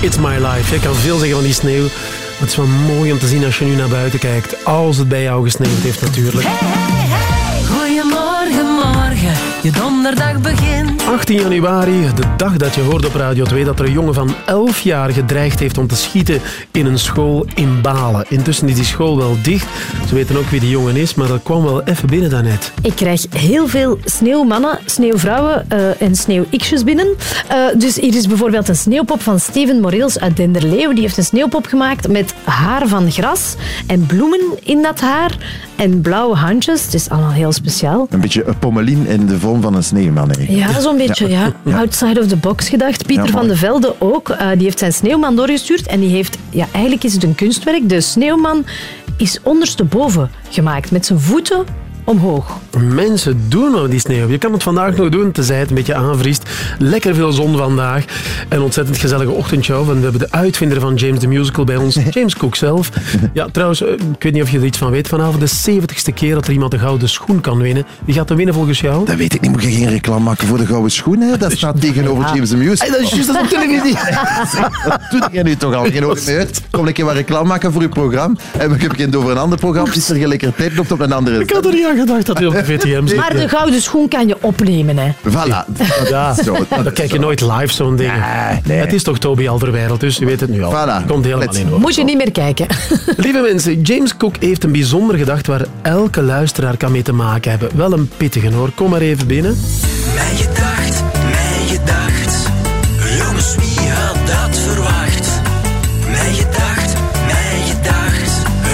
It's My Life. Je kan veel zeggen van die sneeuw. Het is wel mooi om te zien als je nu naar buiten kijkt. Als het bij jou gesneeuwd heeft natuurlijk. Goedemorgen, morgen, je donderdag begint. 18 januari, de dag dat je hoorde op Radio 2 dat er een jongen van 11 jaar gedreigd heeft om te schieten in een school in Balen. Intussen is die school wel dicht. Ze weten ook wie die jongen is, maar dat kwam wel even binnen daarnet. Ik krijg heel veel sneeuwmannen, sneeuwvrouwen eh, en sneeuwx'jes binnen. Eh, dus hier is bijvoorbeeld een sneeuwpop van Steven Moreels uit Denderleeuw. Die heeft een sneeuwpop gemaakt met haar van gras en bloemen in dat haar en blauwe handjes. Het is allemaal heel speciaal. Een beetje een pommelien in de vorm van een sneeuwman. Hè. Ja, zo'n beetje, ja. Outside of the box gedacht. Pieter Ja, van de Velde ook. eh, die heeft zijn sneeuwman doorgestuurd en die heeft... Ja, eigenlijk is het een kunstwerk. De sneeuwman is ondersteboven gemaakt, met zijn voeten omhoog. Mensen doen nog die sneeuw. Je kan het vandaag nog doen, tenzij het een beetje aanvriest. Lekker veel zon vandaag. Een ontzettend gezellige ochtendshow. En we hebben de uitvinder van James the Musical bij ons, James Cook zelf. Ja, trouwens, eh, ik weet niet of je er iets van weet vanavond. De 70ste keer dat er iemand de gouden schoen kan winnen. Wie gaat er winnen volgens jou? Dat weet ik niet. Moet je geen reclame maken voor de gouden schoen? Hè? Dat staat tegenover Ja. James the Music. Hey, dat is juist, dat is op televisie. dat doe jij nu toch al. Geen ogen meer. Kom een keer wat reclame maken voor uw programma. En we begint over een ander programma. Is er tegelijkertijd op een andere Ik had er niet aan gedacht dat hij op de VTM zit. Maar de gouden schoen kan je opnemen, hè. Voilà. Ja, Zo, dat dan kijk je nooit live zo'n ding. Het is toch Toby Alderweireld, dus je weet het nu al. Voilà. Komt helemaal Let's- in orde. Moet je niet meer kijken. Lieve mensen, James Cook heeft een bijzonder gedacht waar elke luisteraar kan mee te maken hebben. Wel een pittige hoor. Kom maar even binnen. Mijn gedacht, mijn gedacht. Jongens, wie had dat verwacht? Mijn gedacht, mijn gedacht.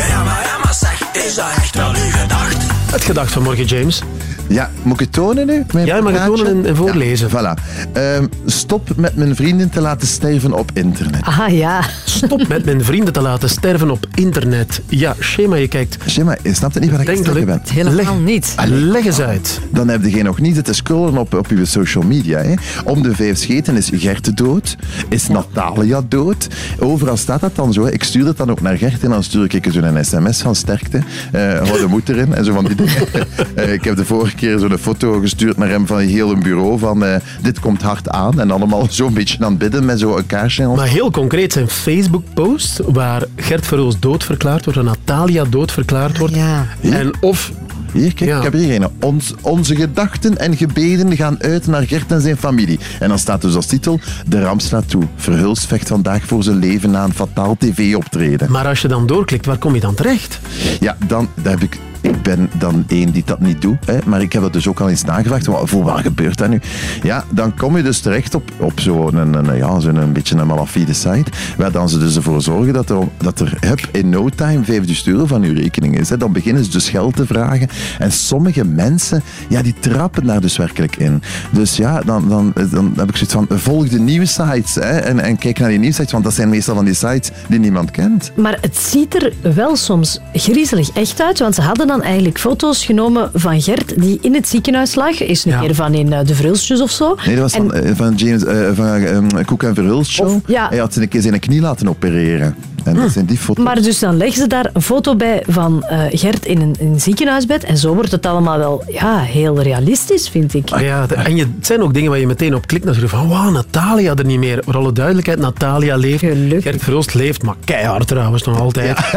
Ja, maar, ja, maar zeg, is dat echt wel uw gedacht? Het gedacht van morgen, James. Ja, moet ik het tonen nu? Mijn Ja, je mag het tonen en, en voorlezen. Voilà. Ehm, stop met mijn vrienden te laten sterven op internet. Ah ja. Stop met mijn vrienden te laten sterven op internet. Ja, Shema, je kijkt. Shema, je snapt het niet wat ik Denk ben. Helemaal Leg- niet. Leg eens uit. Dan heb je nog niet te scrollen op, op je social media. Hè. Om de vijf scheten is Gert dood, is Natalia dood. Overal staat dat dan zo. hè. Ik stuur dat dan ook naar Gert en dan stuur ik zo een sms van sterkte. Eh hou de moed erin en zo van die dingen. Eh, ik heb de vorige keer zo'n foto gestuurd naar hem van heel een bureau van eh, dit komt hard aan. En allemaal zo'n beetje aan het bidden met zo'n kaarsje. Maar heel concreet zijn Facebook-posts waar Gert Verhulst dood verklaard wordt, waar Natalia dood verklaard wordt. En of... Hier, kijk, ik heb hier een. Ons, onze gedachten en gebeden gaan uit naar Gert en zijn familie. En dan staat dus als titel: De ramp slaat toe. Verhulst vecht vandaag voor zijn leven na een fataal tv-optreden. Maar als je dan doorklikt, waar kom je dan terecht? Ja, dan dat heb ik. Ik ben dan één die dat niet doet, hè, maar ik heb dat dus ook al eens nagevraagd. Wat, wat gebeurt dat nu? Ja, dan kom je dus terecht op, op zo'n een, een, ja, een beetje een malafide site, waar dan ze dus ervoor zorgen dat er, dat er hup, in no time 5000 euro van uw rekening is. Hè. Dan beginnen ze dus geld te vragen. En sommige mensen, ja, die trappen daar dus werkelijk in. Dus ja, dan, dan, dan heb ik zoiets van, volg de nieuwe sites hè, en, en kijk naar die nieuwe sites, want dat zijn meestal van die sites die niemand kent. Maar het ziet er wel soms griezelig echt uit, want ze hadden eigenlijk foto's genomen van Gert die in het ziekenhuis lag. Is een Ja. keer van in eh, de Vrulstjes of zo. Nee, dat was En- van, eh, van James eh, van ehm, Koek en Verhulst show. ja. Hij had een keer zijn knie laten opereren. En dat zijn die foto's. Maar dus dan leggen ze daar een foto bij van eh, Gert in een, in een ziekenhuisbed. En zo wordt het allemaal wel ja, heel realistisch, vind ik. Ah ja, en je, het zijn ook dingen waar je meteen op klikt. Natuurlijk van, wauw, Natalia er niet meer. Voor alle duidelijkheid, Natalia leeft. Gert Verhulst leeft, maar keihard trouwens nog altijd.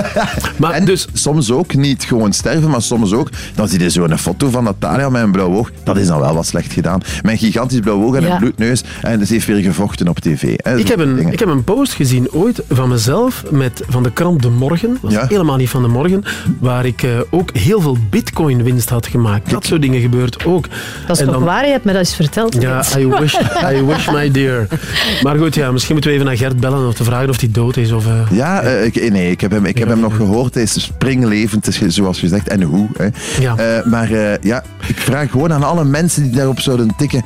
Maar en dus soms ook niet gewoon sterven, maar soms ook. Dan zie je zo'n foto van Natalia met een blauw oog. Dat is dan wel wat slecht gedaan. Met een gigantisch blauw oog en Ja. een bloedneus. En ze heeft weer gevochten op tv. Hè, Ik heb, een, dingen. ik heb een post gezien ooit van mezelf met, van de krant De Morgen. Dat was Ja. helemaal niet van De Morgen. Waar ik eh, ook heel veel bitcoin-winst had gemaakt. Dat soort dingen gebeurt ook. Dat is En toch dan- waar? Je hebt me dat eens verteld. Ja, I wish, I wish my dear. Maar goed, ja, misschien moeten we even naar Gert bellen om te vragen of hij dood is. Of, eh, Ja, eh, ik, nee, ik heb hem, ik heb hem nog gehoord. Hij is springlevend, is zoals gezegd. En hoe. Hè. Eh, maar eh, ja, ik vraag gewoon aan alle mensen die daarop zouden tikken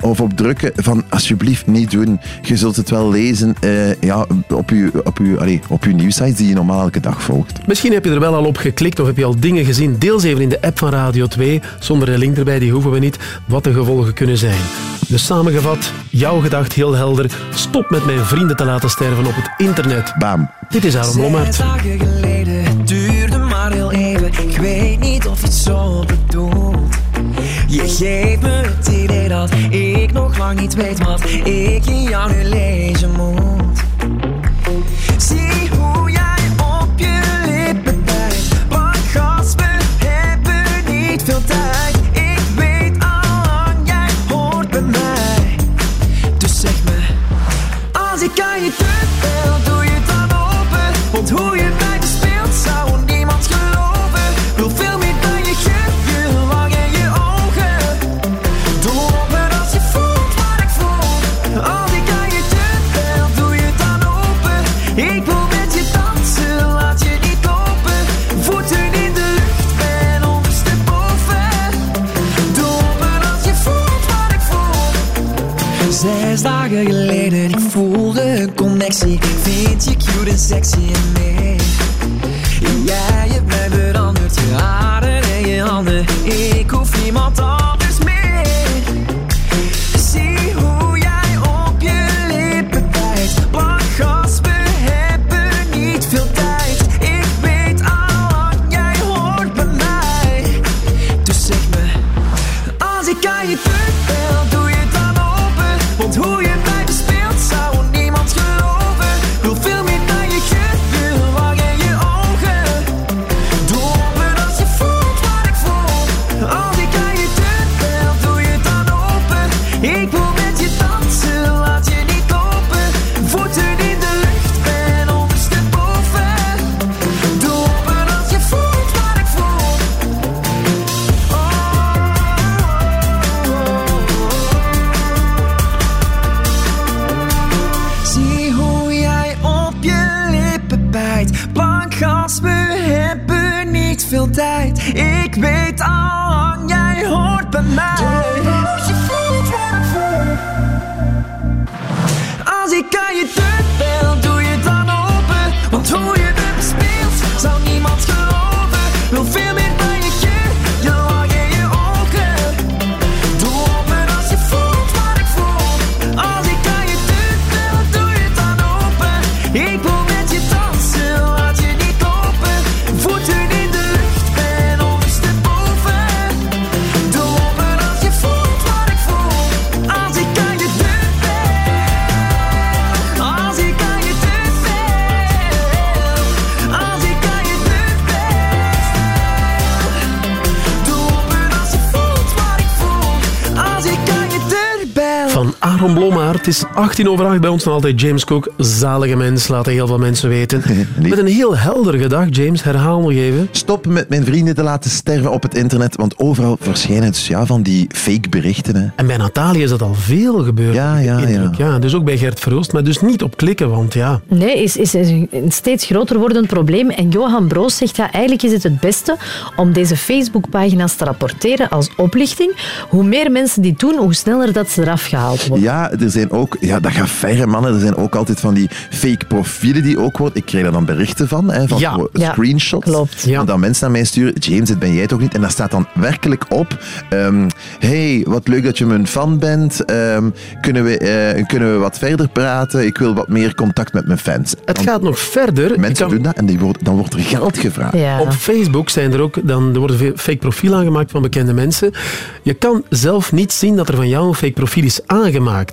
of op drukken van alsjeblieft niet doen. Je zult het wel lezen eh, ja, op uw, op uw, allee, op uw nieuwsites die je normaal elke dag volgt. Misschien heb je er wel al op geklikt of heb je al dingen gezien. Deel ze even in de app van Radio 2. Zonder de link erbij, die hoeven we niet. Wat de gevolgen kunnen zijn. Dus samengevat, jouw gedacht heel helder. Stop met mijn vrienden te laten sterven op het internet. Bam. Dit is Aaron Blommaert. Zes dagen geleden, het duurde maar heel even. Ik weet niet of je het zo bedoelt. Je geeft me het idee dat ik nog lang lang niet weet wat ik in jou nu lezen moet. Zie hoe ik voelde een connectie. Vind je cute en sexy en nee. Jij hebt mij veranderd, je haren en je handen. Ik hoef niemand anders Van Blommaert. Het is 18 over 8 bij ons nog altijd James Cook. Zalige mens, laten heel veel mensen weten. Met een heel heldere dag, James. Herhaal nog even. Stop met mijn vrienden te laten sterven op het internet, want overal verschijnen dus, ja, van die fake berichten. Hè. En bij Natalië is dat al veel gebeurd. Ja, ja, Indruk, ja. Dus ook bij Gert Verhulst. Maar dus niet op klikken, want ja... Nee, is, is een steeds groter wordend probleem. En Johan Broos zegt, ja, eigenlijk is het het beste om deze Facebookpagina's te rapporteren als oplichting. Hoe meer mensen die doen, hoe sneller dat ze eraf gehaald worden. Ja, er zijn ook, ja, dat gaat verre mannen. Er zijn ook altijd van die fake profielen die ook worden. Ik krijg daar dan berichten van, hè, van Ja. zo Ja, screenshots. klopt. En dan mensen naar mij sturen, James, dit ben jij toch niet? En daar staat dan werkelijk op, ehm, hey, wat leuk dat je mijn fan bent. Ehm, kunnen, we, eh, kunnen we wat verder praten? Ik wil wat meer contact met mijn fans. Het Dan- gaat nog verder. Mensen doen dat en die wordt, dan wordt er geld gevraagd. Op Facebook zijn er ook, dan, er worden fake profielen aangemaakt van bekende mensen. Je kan zelf niet zien dat er van jou een fake profiel is aangemaakt.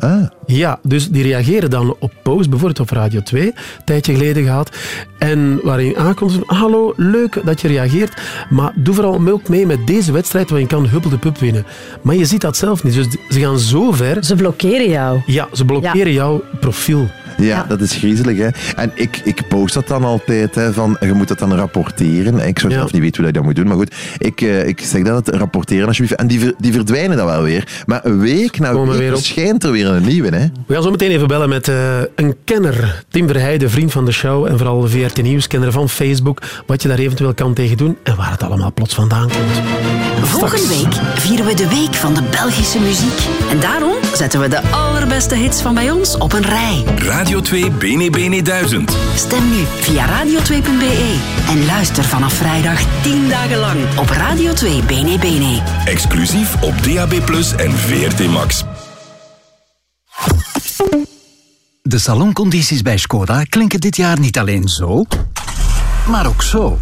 Ja, dus die reageren dan op posts, bijvoorbeeld op Radio 2, een tijdje geleden gehad. En waarin aankomt van, hallo, leuk dat je reageert, maar doe vooral ook mee met deze wedstrijd, want je kan huppel de pup winnen. Maar je ziet dat zelf niet, dus ze gaan zo ver. Ze blokkeren jou. Ja, ze blokkeren jouw profiel. Ja, dat is griezelig. Hè? En ik, ik post dat dan altijd, hè, van, je moet dat dan rapporteren. Ik zou zelf niet weten hoe dat je dat moet doen, maar goed. Ik, eh, ik zeg dat, rapporteren alsjeblieft. En die, ver- die verdwijnen dan wel weer. Maar een week na Komen week weer op. verschijnt er weer een nieuwe. Hè? We gaan zo meteen even bellen met eh, een kenner. Tim Verheijden, vriend van de show en vooral VRT Nieuws, kenner van Facebook. Wat je daar eventueel kan tegen doen en waar het allemaal plots vandaan komt. Volgende week vieren we de Week van de Belgische Muziek. En daarom zetten we de allerbeste hits van bij ons op een rij. Radio 2 Bene Bene 1000. Stem nu via radio2.be en luister vanaf vrijdag 10 dagen lang op Radio 2 Bene Bene. Exclusief op DAB+ en VRT Max. De saloncondities bij Skoda klinken dit jaar niet alleen zo, maar ook zo.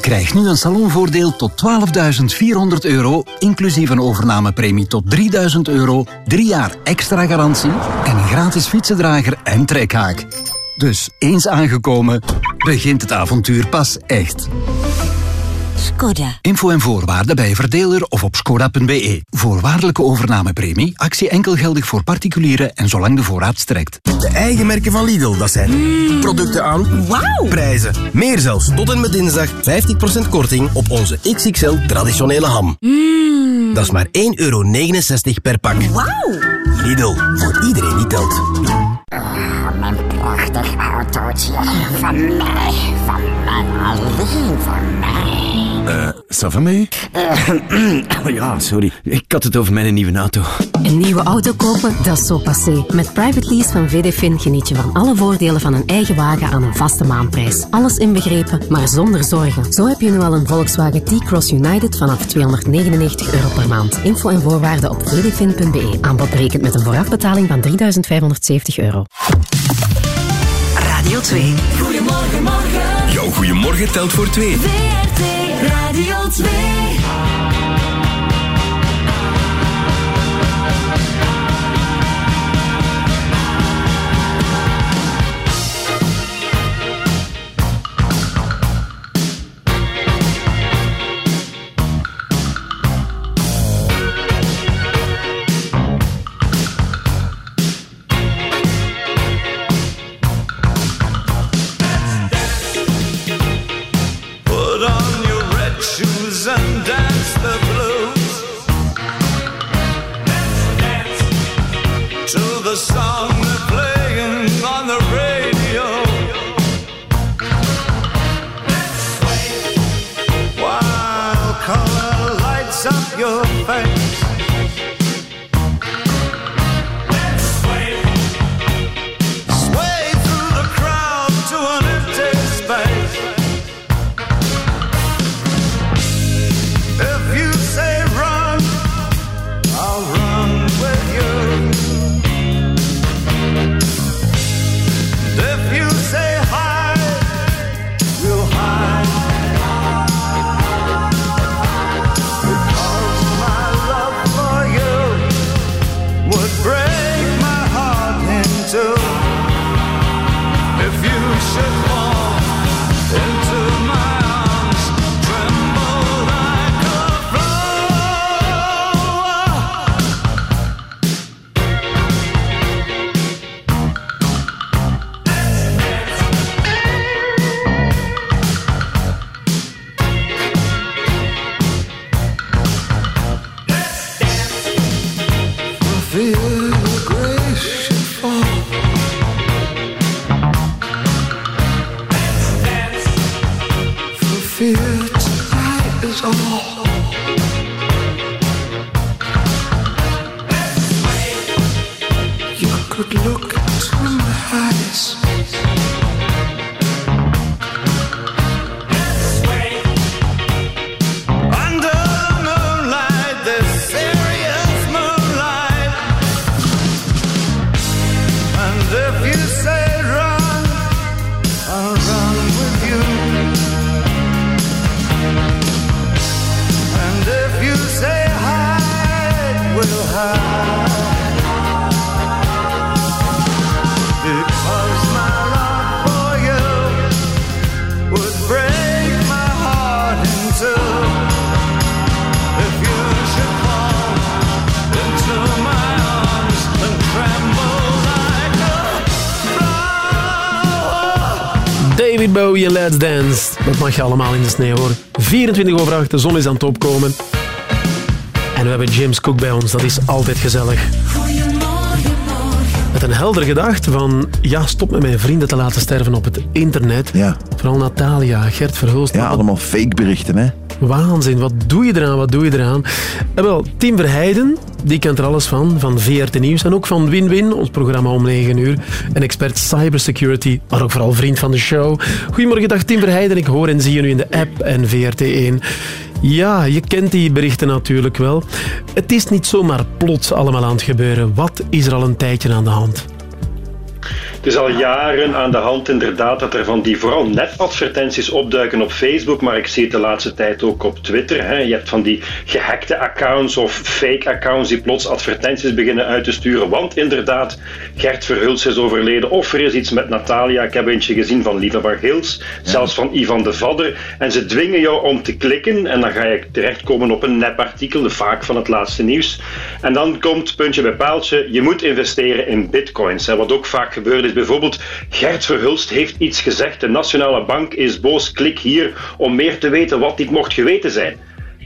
Krijg nu een salonvoordeel tot 12.400 euro, inclusief een overnamepremie tot 3.000 euro, drie jaar extra garantie en een gratis fietsendrager en trekhaak. Dus eens aangekomen, begint het avontuur pas echt. Skoda. Info en voorwaarden bij verdeler of op skoda.be. Voorwaardelijke overnamepremie, actie enkel geldig voor particulieren en zolang de voorraad strekt. De eigen merken van Lidl, dat zijn producten aan Wauw. prijzen. Meer zelfs, tot en met dinsdag 50% korting op onze XXL traditionele ham. Dat is maar 1,69 euro per pak. Wauw. Lidl, voor iedereen die telt. Mijn prachtig autootje. Van mij. Van mij alleen. Van mij. Eh, va mee? Eh, ja, sorry. Ik had het over mijn nieuwe auto. Een nieuwe auto kopen, dat is zo passé. Met private lease van VDFin geniet je van alle voordelen van een eigen wagen aan een vaste maandprijs. Alles inbegrepen, maar zonder zorgen. Zo heb je nu al een Volkswagen T-Cross United vanaf 299 euro per maand. Info en voorwaarden op vdfin.be. Aanbod berekend met een voorafbetaling van 3570 euro. Radio 2. Goedemorgen, morgen. Jouw goedemorgen telt voor 2. Radio 2. Bowie, Let's Dance. Dat mag je allemaal in de sneeuw hoor. 24 over 8, de zon is aan het opkomen. En we hebben James Cook bij ons, dat is altijd gezellig. Met een heldere gedachte van, ja, stop met mijn vrienden te laten sterven op het internet. Ja. Vooral Natalia, Gert Verhulst. Ja, allemaal fake berichten, hè. Waanzin, wat doe je eraan, wat doe je eraan? En wel, Tim Verheijden, die kent er alles van, van VRT Nieuws en ook van Win-Win, ons programma om 9 uur. Een expert cybersecurity, maar ook vooral vriend van de show. Goedemorgen, dag Tim Verheijden. Ik hoor en zie je nu in de app en VRT1. Ja, je kent die berichten natuurlijk wel. Het is niet zomaar plots allemaal aan het gebeuren. Wat is er al een tijdje aan de hand? Het is al jaren aan de hand inderdaad dat er van die vooral nepadvertenties opduiken op Facebook, maar ik zie het de laatste tijd ook op Twitter. Hè. Je hebt van die gehackte accounts of fake accounts die plots advertenties beginnen uit te sturen. Want inderdaad, Gert Verhulst is overleden of er is iets met Natalia. Ik heb eentje gezien van Lieve van Gils, zelfs van Ivan de Vadder. En ze dwingen jou om te klikken en dan ga je terechtkomen op een nepartikel, vaak van het laatste nieuws. En dan komt puntje bij paaltje, je moet investeren in bitcoins. Hè. Wat ook vaak gebeurt bijvoorbeeld Gert Verhulst heeft iets gezegd, de Nationale Bank is boos, klik hier om meer te weten wat niet mocht geweten zijn.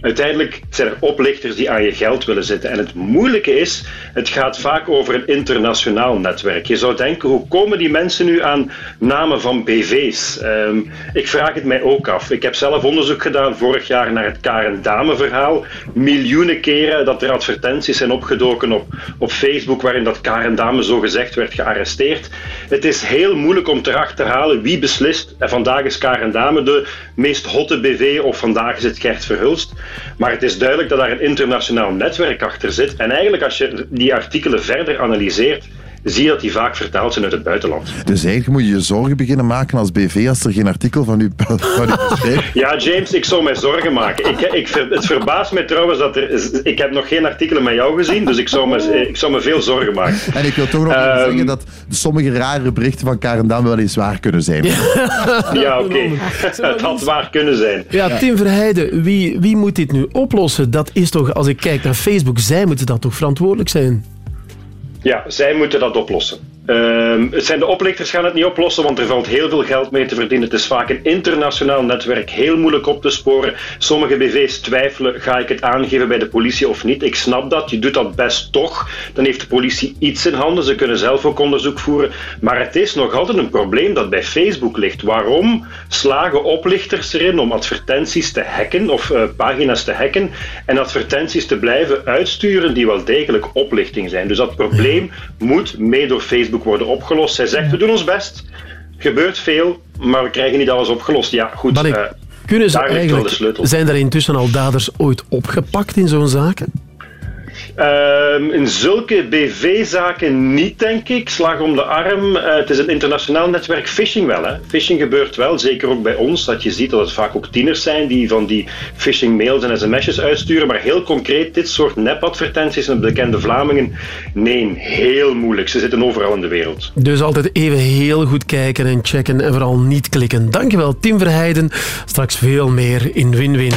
Uiteindelijk zijn er oplichters die aan je geld willen zitten. En het moeilijke is, het gaat vaak over een internationaal netwerk. Je zou denken, hoe komen die mensen nu aan namen van BV's? Ehm, ik vraag het mij ook af. Ik heb zelf onderzoek gedaan vorig jaar naar het Karen Dame verhaal. Miljoenen keren dat er advertenties zijn opgedoken op, op Facebook waarin dat Karen Dame zo gezegd werd gearresteerd. Het is heel moeilijk om te achterhalen wie beslist. En vandaag is Karen Dame de meest hotte BV of vandaag is het Gert Verhulst. Maar het is duidelijk dat daar een internationaal netwerk achter zit. En eigenlijk, als je die artikelen verder analyseert, zie je dat die vaak vertaald zijn uit het buitenland. Dus eigenlijk moet je je zorgen beginnen maken als BV als er geen artikel van u, van u besteedt. Ja, James, ik zou mij zorgen maken. Ik, ik, het verbaast mij trouwens dat er... Ik heb nog geen artikelen met jou gezien, dus ik zou me, ik zou me veel zorgen maken. En ik wil toch nog even Ehm, zeggen dat sommige rare berichten van Karen Dam wel eens waar kunnen zijn. Ja, oké. Het had waar kunnen zijn. Ja, Tim Verheijden, wie, wie moet dit nu oplossen? Dat is toch, als ik kijk naar Facebook, zij moeten dat toch verantwoordelijk zijn? Ja, zij moeten dat oplossen. Ehm, het zijn de oplichters gaan het niet oplossen, want er valt heel veel geld mee te verdienen. Het is vaak een internationaal netwerk, heel moeilijk op te sporen. Sommige BV's twijfelen, ga ik het aangeven bij de politie of niet? Ik snap dat, je doet dat best toch. Dan heeft de politie iets in handen, ze kunnen zelf ook onderzoek voeren. Maar het is nog altijd een probleem dat bij Facebook ligt. Waarom slagen oplichters erin om advertenties te hacken of eh, pagina's te hacken en advertenties te blijven uitsturen die wel degelijk oplichting zijn? Dus dat probleem moet mee door Facebook worden opgelost. Zij zegt, we doen ons best. Gebeurt veel, maar we krijgen niet alles opgelost. Ja, goed. Maar ik- eh, Kunnen ze de sleutel. zijn er intussen al daders ooit opgepakt in zo'n zaak? Ehm, in zulke BV-zaken niet, denk ik. Slag om de arm. Eh, het is een internationaal netwerk. Phishing wel, hè. Phishing gebeurt wel, zeker ook bij ons. Dat je ziet dat het vaak ook tieners zijn die van die phishing-mails en sms'jes uitsturen. Maar heel concreet, dit soort nepadvertenties en bekende Vlamingen, nee, heel moeilijk. Ze zitten overal in de wereld. Dus altijd even heel goed kijken en checken en vooral niet klikken. Dankjewel, Tim Verheijden. Straks veel meer in Win-Win.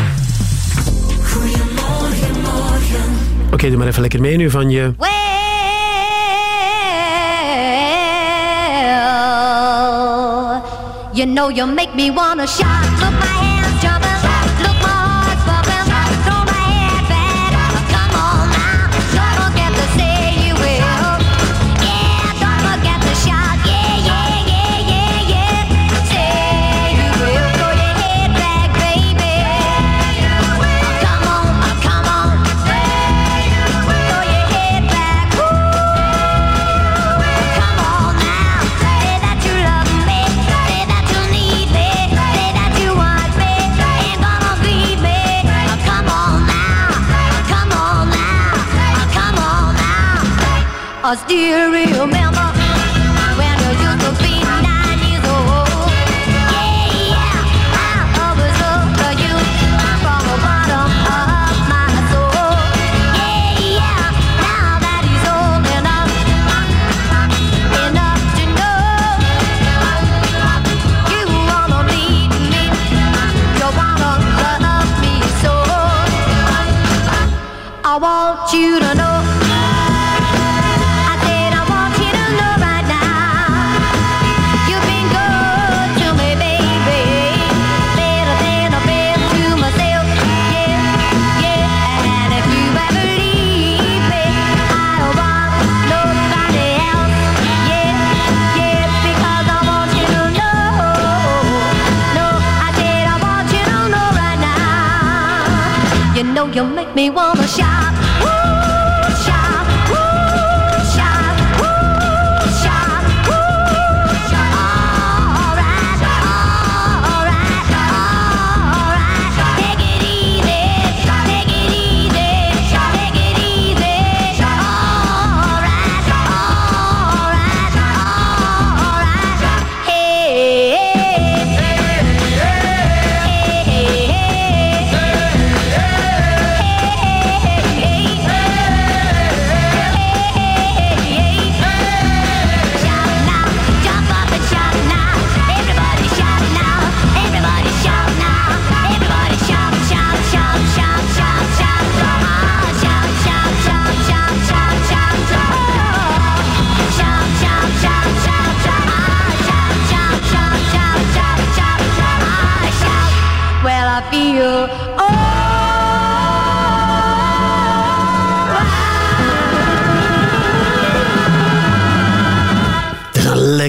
Oké, doe maar even lekker mee nu van je... Well, you know you make me wanna shout. I when you used to be nine years old. Yeah, yeah. Loved you from the bottom of my soul. Yeah, yeah. Now that he's old enough, enough to know you wanna me, you wanna love me so. I want you to know. You make me wanna shout.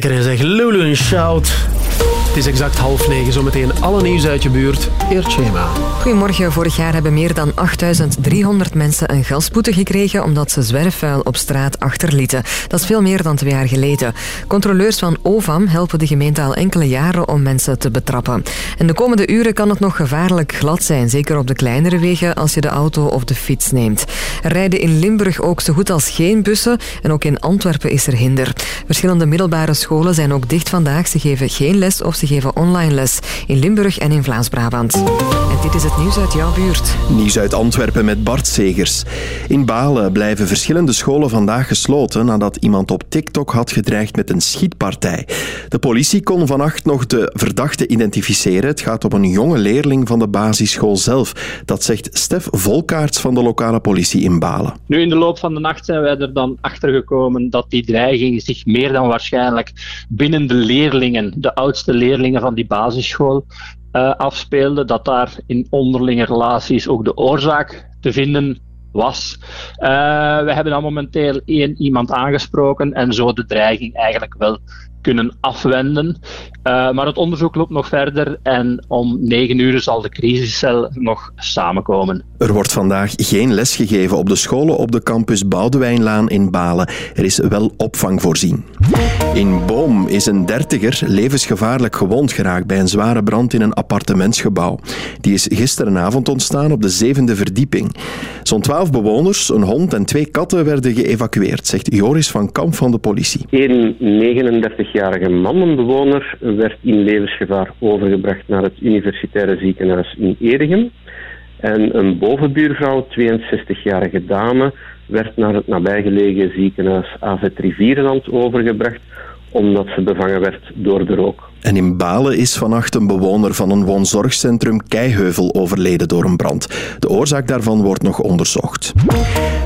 Lekker en zeg Lulu en shout. Is exact half negen, zometeen alle nieuws uit je buurt. Eert Schema. Goedemorgen. Vorig jaar hebben meer dan 8300 mensen een gasboete gekregen omdat ze zwerfvuil op straat achterlieten. Dat is veel meer dan twee jaar geleden. Controleurs van OVAM helpen de gemeente al enkele jaren om mensen te betrappen. En de komende uren kan het nog gevaarlijk glad zijn, zeker op de kleinere wegen als je de auto of de fiets neemt. Er rijden in Limburg ook zo goed als geen bussen en ook in Antwerpen is er hinder. Verschillende middelbare scholen zijn ook dicht vandaag. Ze geven geen les of ze geven online les in Limburg en in Vlaams-Brabant. En dit is het nieuws uit jouw buurt. Nieuws uit Antwerpen met Bart Segers. In Balen blijven verschillende scholen vandaag gesloten nadat iemand op TikTok had gedreigd met een schietpartij. De politie kon vannacht nog de verdachte identificeren. Het gaat om een jonge leerling van de basisschool zelf. Dat zegt Stef Volkaerts van de lokale politie in Balen. Nu, in de loop van de nacht zijn wij er dan achter gekomen dat die dreiging zich meer dan waarschijnlijk binnen de leerlingen, de oudste leerlingen van die basisschool, eh, afspeelde. Dat daar in onderlinge relaties ook de oorzaak te vinden was. Eh, we hebben dan momenteel één iemand aangesproken en zo de dreiging eigenlijk wel kunnen afwenden. Eh, maar het onderzoek loopt nog verder en om negen uur zal de crisiscel nog samenkomen. Er wordt vandaag geen les gegeven op de scholen op de campus Boudewijnlaan in Balen. Er is wel opvang voorzien. In Boom is een dertiger levensgevaarlijk gewond geraakt bij een zware brand in een appartementsgebouw. Die is gisterenavond ontstaan op de zevende verdieping. Zo'n twaalf bewoners, een hond en twee katten werden geëvacueerd, zegt Joris van Kamp van de politie. In 39 40-jarige mannenbewoner werd in levensgevaar overgebracht naar het universitaire ziekenhuis in Edegem. En een bovenbuurvrouw, 62-jarige dame, werd naar het nabijgelegen ziekenhuis AZ Rivierenland overgebracht omdat ze bevangen werd door de rook. En in Balen is vannacht een bewoner van een woonzorgcentrum Keiheuvel overleden door een brand. De oorzaak daarvan wordt nog onderzocht.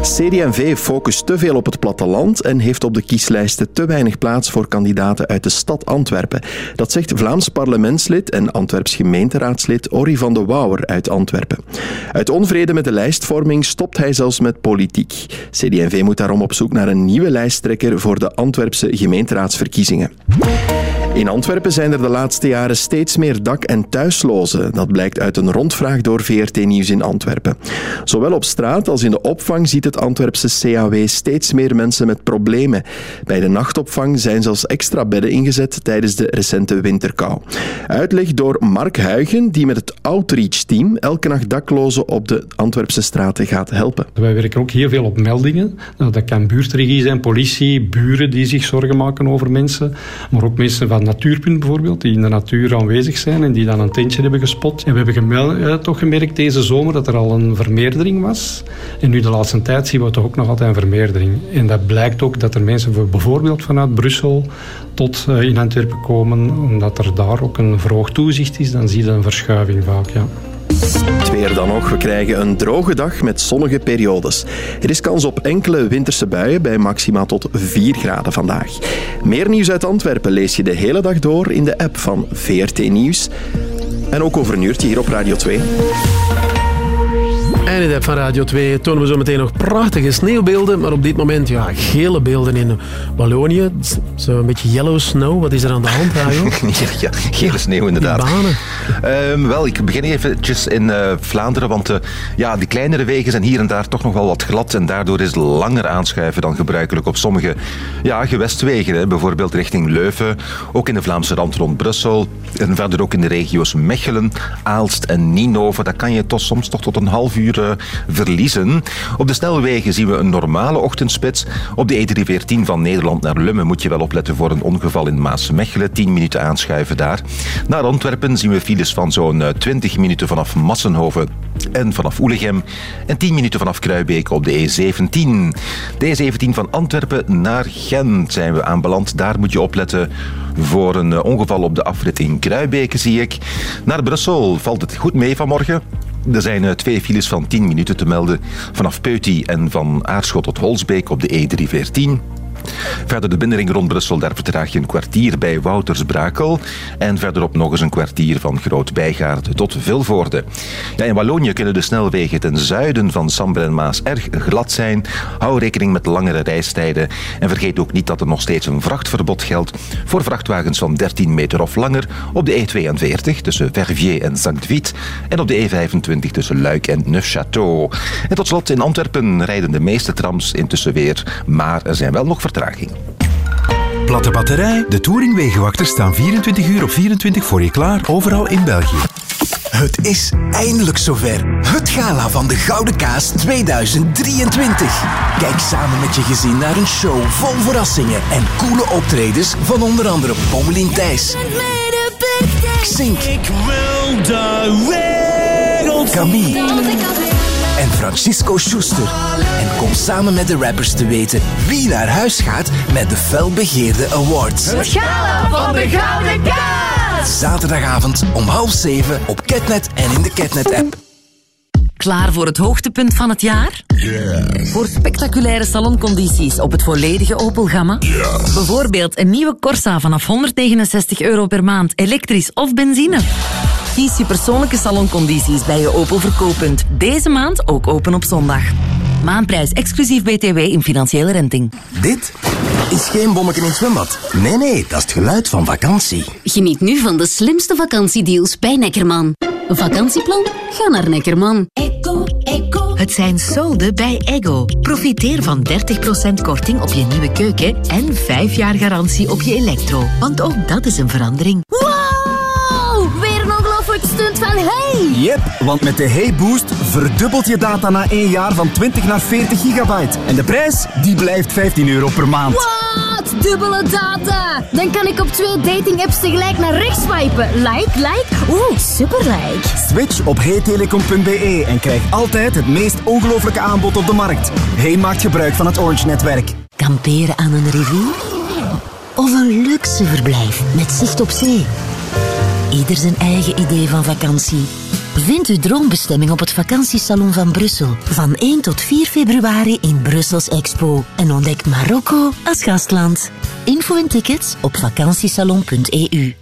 CD&V focust te veel op het platteland en heeft op de kieslijsten te weinig plaats voor kandidaten uit de stad Antwerpen. Dat zegt Vlaams parlementslid en Antwerps gemeenteraadslid Orry van de Wouwer uit Antwerpen. Uit onvrede met de lijstvorming stopt hij zelfs met politiek. CD&V moet daarom op zoek naar een nieuwe lijsttrekker voor de Antwerpse gemeenteraadsverkiezingen. In Antwerpen zijn er de laatste jaren steeds meer dak- en thuislozen. Dat blijkt uit een rondvraag door VRT Nieuws in Antwerpen. Zowel op straat als in de opvang ziet het Antwerpse CAW steeds meer mensen met problemen. Bij de nachtopvang zijn zelfs extra bedden ingezet tijdens de recente winterkou. Uitleg door Mark Huigen, die met het Outreach-team elke nacht daklozen op de Antwerpse straten gaat helpen. Wij werken ook heel veel op meldingen. Nou, Dat kan buurtregie zijn, politie, buren die zich zorgen maken over mensen. Maar ook mensen van Natuurpunt bijvoorbeeld, die in de natuur aanwezig zijn en die dan een tentje hebben gespot. En we hebben eh, toch gemerkt deze zomer dat er al een vermeerdering was. En nu de laatste tijd zien we toch ook nog altijd een vermeerdering. En dat blijkt ook dat er mensen voor- bijvoorbeeld vanuit Brussel tot eh, in Antwerpen komen, omdat er daar ook een verhoogd toezicht is. Dan zie je een verschuiving vaak, ja. Het weer dan nog. We krijgen een droge dag met zonnige periodes. Er is kans op enkele winterse buien bij maxima tot 4 graden vandaag. Meer nieuws uit Antwerpen lees je de hele dag door in de app van VRT Nieuws. En ook over een uurtje hier op Radio 2. En in de app van Radio 2 tonen we zo meteen nog prachtige sneeuwbeelden. Maar op dit moment, ja, gele beelden in Wallonië. Zo'n beetje yellow snow. Wat is er aan de hand, Hajo? ja, gele sneeuw inderdaad. Ehm, wel, ik begin eventjes in eh, Vlaanderen, want eh, ja, die kleinere wegen zijn hier en daar toch nog wel wat glad en daardoor is het langer aanschuiven dan gebruikelijk op sommige ja, gewestwegen. Hè. Bijvoorbeeld richting Leuven, ook in de Vlaamse rand rond Brussel en verder ook in de regio's Mechelen, Aalst en Ninove. Daar kan je toch soms toch tot een half uur eh, verliezen. Op de snelwegen zien we een normale ochtendspits. Op de E314 van Nederland naar Lummen moet je wel opletten voor een ongeval in Maasmechelen. 10 minuten aanschuiven daar. Naar Antwerpen zien we files van zo'n eh, 20 minuten vanaf Massenhoven en vanaf Oelegem. En 10 minuten vanaf Kruibeek op de E17. De E17 van Antwerpen naar Gent zijn we aanbeland. Daar moet je opletten voor een eh, ongeval op de afrit in Kruibeke, zie ik. Naar Brussel valt het goed mee vanmorgen. Er zijn eh, twee files van 10 minuten te melden vanaf Peuty en van Aarschot tot Holsbeek op de E314. Verder de binnenring rond Brussel, daar vertraag je een kwartier bij Woutersbrakel. En verderop nog eens een kwartier van Groot Bijgaard tot Vilvoorde. Ja, in Wallonië kunnen de snelwegen ten zuiden van Sambre en Maas erg glad zijn. Hou rekening met langere reistijden. En vergeet ook niet dat er nog steeds een vrachtverbod geldt voor vrachtwagens van 13 meter of langer op de E42 tussen Verviers en Sankt-Wiet en op de E25 tussen Luik en Neufchâteau. En tot slot in Antwerpen rijden de meeste trams intussen weer, maar er zijn wel nog Platte batterij, de Touringwegenwachters staan 24 uur op 24 voor je klaar, overal in België. Het is eindelijk zover. Het gala van de Gouden Kaas 2023. Kijk samen met je gezin naar een show vol verrassingen en coole optredens van onder andere Pommelien Thijs. Xink. Ik wil de wereld Camille. En Francisco Schuster. En kom samen met de rappers te weten wie naar huis gaat met de felbegeerde awards. Het gala van de Gouden Kaas! Zaterdagavond om half zeven op Catnet en in de Catnet-app. Klaar voor het hoogtepunt van het jaar? Voor spectaculaire saloncondities op het volledige Opel-gamma? Bijvoorbeeld een nieuwe Corsa vanaf 169 euro per maand, elektrisch of benzine. Kies je persoonlijke saloncondities bij je Opel verkooppunt. Deze maand ook open op zondag. Maandprijs exclusief BTW in financiële renting. Dit is geen bommetje in het zwembad. Nee, nee, dat is het geluid van vakantie. Geniet nu van de slimste vakantiedeals bij Neckerman. Vakantieplan? Ga naar Neckerman. Echo, Echo. Het zijn solden bij Ego. Profiteer van 30% korting op je nieuwe keuken en 5 jaar garantie op je elektro. Want ook dat is een verandering. Wow! Stunt van hey! Yep, want met de Hey Boost verdubbelt je data na één jaar van 20 naar 40 gigabyte. En de prijs, die blijft 15 euro per maand. Wat? Dubbele data! Dan kan ik op twee dating-apps tegelijk naar rechts swipen. Like, like, oeh, super like. Switch op heytelecom.be en krijg altijd het meest ongelooflijke aanbod op de markt. Hey maakt gebruik van het Orange-netwerk. Kamperen aan een rivier? Of een luxe verblijf met zicht op zee? Ieder zijn eigen idee van vakantie. Vind uw droombestemming op het vakantiesalon van Brussel. Van 1 tot 4 februari in Brussels Expo. En ontdek Marokko als gastland. Info en tickets op vakantiesalon.eu.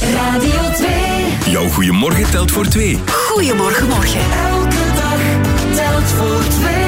Radio 2. Jouw goeiemorgen telt voor twee. Goedemorgen, morgen. Elke dag telt voor twee.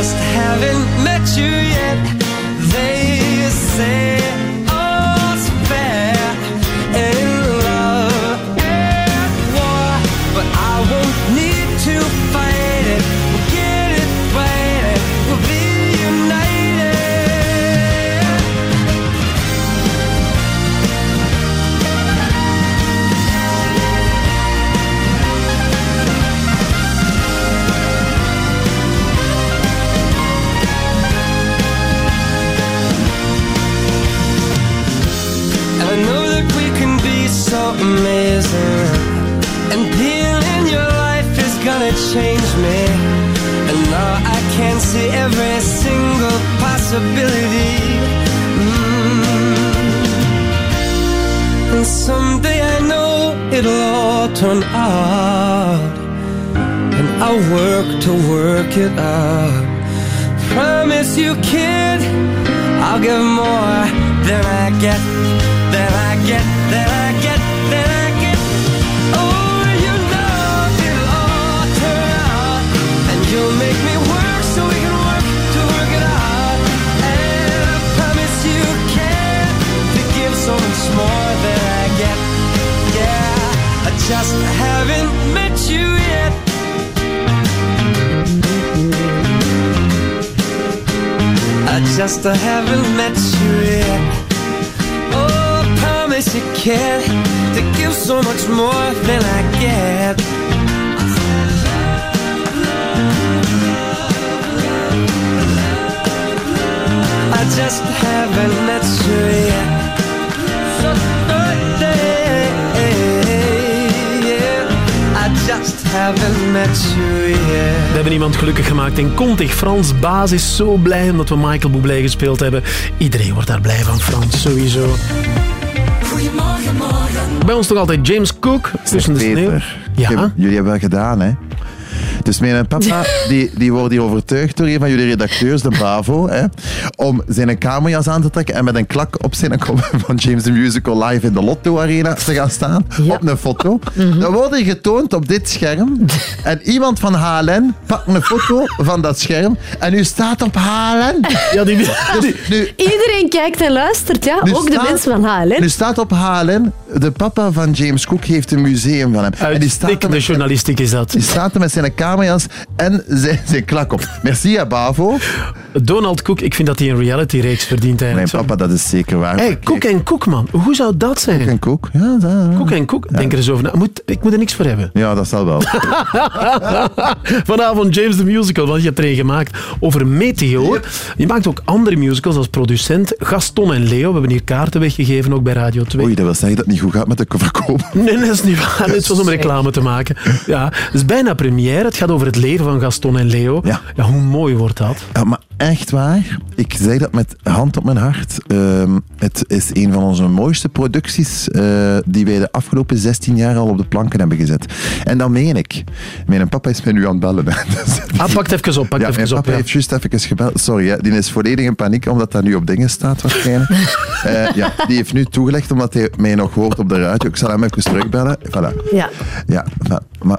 just haven't in Contig. Frans Baas is zo blij omdat we Michael Bublé gespeeld hebben. Iedereen wordt daar blij van, Frans, sowieso. Goedemorgen, morgen. Bij ons toch altijd James Cook tussen de sneeuw. Ja. Jullie hebben wel gedaan, hè? Dus mijn papa die, die wordt hier overtuigd door een van jullie redacteurs, de Bravo, hè, om zijn kamerjas aan te trekken en met een klak op zijn kop van James the Musical live in de Lotto Arena te gaan staan op een foto. Dan wordt hij getoond op dit scherm en iemand van HLN pakt een foto van dat scherm en u staat op HLN. Ja, die, dus, nu, Iedereen kijkt en luistert, ja. Ook de mensen van HLN. Nu staat op HLN, de papa van James Cook heeft een museum van hem. En die staat er de journalistiek is dat. Die staat er met zijn kamerjas en zijn, zijn klak op. Merci, Bavo. Donald Cook, ik vind dat hij een reality-reeks verdient Mijn eigenlijk. papa, dat is zeker waar. Hey, Cook en Cook, man. Hoe zou dat zijn? Cook en Cook, ja. Dat, Cook en Cook, denk er eens over na. Moet, ik moet er niks voor hebben. Ja, dat zal wel. Vanavond James the Musical, want je hebt er een gemaakt over Meteor. Je maakt ook andere musicals als producent. Gaston en Leo, we hebben hier kaarten weggegeven, ook bij Radio 2. Oei, dat wil zeggen dat het niet goed gaat met de verkoop. Nee, dat is niet waar. Het was om reclame te maken. Ja, het is bijna première. Het gaat over het leven van Gaston en Leo. Ja. hoe mooi wordt dat? Ja, maar echt waar. Ik zeg dat met hand op mijn hart. Ehm, het is een van onze mooiste producties eh, die wij de afgelopen 16 jaar al op de planken hebben gezet. En dat meen ik. Mijn papa is mij nu aan het bellen. Dus- Ah, pak het even op, pak ja, het mijn even op. papa ja. heeft juist even gebeld. Sorry, hè. die is volledig in paniek omdat dat nu op dingen staat waarschijnlijk. Eh, ja, die heeft nu toegelegd omdat hij mij nog hoort op de radio. Ik zal hem even terugbellen. Voilà. Ja. Ja, maar, maar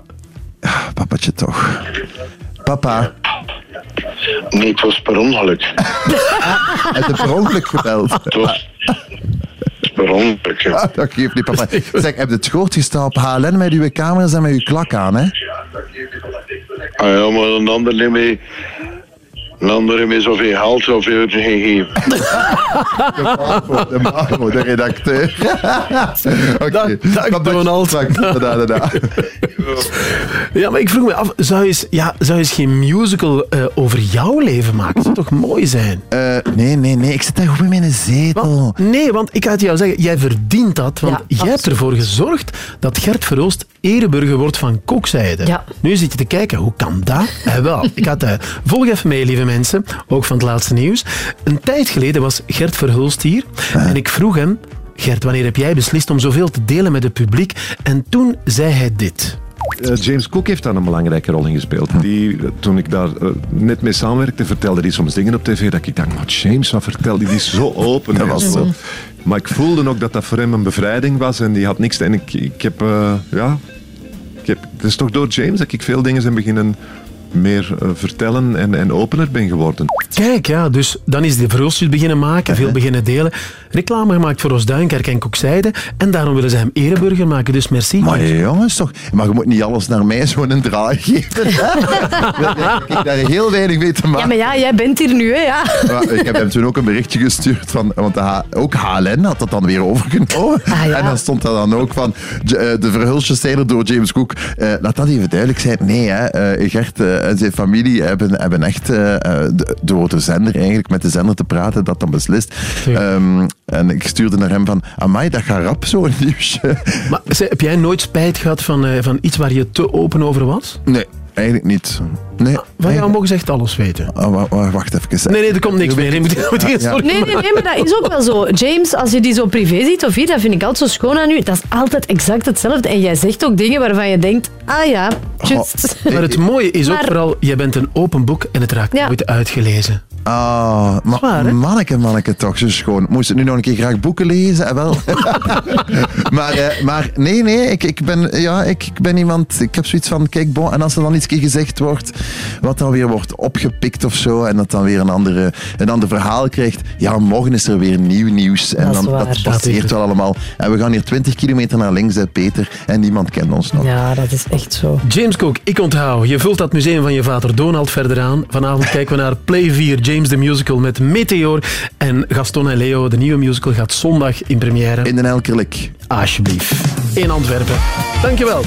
ah, papatje toch. Papa. Nee, het was per ongeluk. Hij heeft per ongeluk gebeld. Het was per ongeluk, ja. Ah, dat geeft niet, papa. Zeg, heb je het gehoord? Je staat op HLN met uw camera's en met uw klak aan, hè? Ah ja, maar een ander neemt mij... Een ander heeft mij zoveel geld, zoveel gegeven. De Marco, de, Marco, de redacteur. Oké. Dag, Donald. Da, da, da. Ja, maar ik vroeg me af, zou je eens, ja, zou je eens geen musical eh, over jouw leven maken? Dat zou toch mooi zijn? Eh, nee, nee, nee. Ik zit daar goed in mijn zetel. Nee, want ik ga het jou zeggen, jij verdient dat. Want jij hebt ervoor gezorgd dat Gert Verhoost ereburger wordt van Kokzijde. Ja. Nu zit je te kijken, hoe kan dat? Eh, wel, ik had, eh, volg even mee, lieve mensen, ook van het laatste nieuws. Een tijd geleden was Gert Verhulst hier en ik vroeg hem, Gert, wanneer heb jij beslist om zoveel te delen met het publiek? En toen zei hij dit. Eh, James Cook heeft daar een belangrijke rol in gespeeld. Die, eh, toen ik daar eh, net mee samenwerkte, vertelde hij soms dingen op tv dat ik dacht, maar James, wat vertelde die zo open? Dat was zo. Maar ik voelde ook dat dat voor hem een bevrijding was en die had niks. En ik, ik heb, ja, Ik heb, het is toch door James dat ik veel dingen zijn beginnen meer eh, vertellen en, en opener ben geworden. Kijk, ja, dus dan is de verhulstjes beginnen maken, veel beginnen delen. Reclame gemaakt voor Oostduinkerk en Kokzijde. En daarom willen ze hem ereburger maken, dus merci. Maar jongens, toch? Maar je moet niet alles naar mij zo'n draai geven. hè? ik heb daar heel weinig mee te Ja, maken. maar ja, jij bent hier nu, hè? Ja. Maar ik heb hem toen ook een berichtje gestuurd van, want H- ook HLN had dat dan weer overgenomen. Ah, En dan stond er dan ook van, eh, de verhulsjes zijn er door James Cook. Eh, laat dat even duidelijk zijn. Nee, hè, eh, Gert en zijn familie hebben, hebben echt eh, eh, de- door de zender eigenlijk, met de zender te praten, dat dan beslist. Ehm, en ik stuurde naar hem van, amai, dat gaat rap, zo'n nieuwsje. Maar heb jij nooit spijt gehad van, eh, van iets waar je te open over was? Nee, eigenlijk niet. Nee, Van jou mogen ze echt alles weten. Ah, wa- wa- wacht even. Nee, nee, er komt niks meer. Nee, nee, nee, maar dat is ook wel zo. James, als je die zo privé ziet of hier, dat vind ik altijd zo schoon aan u. Dat is altijd exact hetzelfde. En jij zegt ook dingen waarvan je denkt, ah ja, just. Maar het mooie is ook Maar- vooral, jij bent een open boek en het raakt Ja. nooit uitgelezen. Ah, ma manneke, manneke, toch zo schoon. Moest nu nog een keer graag boeken lezen? Eh, wel. maar, eh, maar nee, nee, ik, ik, ben, ja, ik, ik ben iemand, ik heb zoiets van, kijk, bon, en als er dan iets gezegd wordt, wat dan weer wordt opgepikt of zo, en dat dan weer een, andere, een ander verhaal krijgt, ja, morgen is er weer nieuw nieuws. En Dat dan, waar. dat passeert wel allemaal. En we gaan hier 20 kilometer naar links, hè, Peter, en niemand kent ons nog. Ja, dat is echt zo. James Cook, ik onthoud. Je vult dat museum van je vader Donald verder aan. Vanavond kijken we naar Play 4, James the Musical met Meteor. En Gaston en Leo, de nieuwe musical, gaat zondag in première. In de Elkerlijk. Alsjeblieft. In Antwerpen. Dankjewel.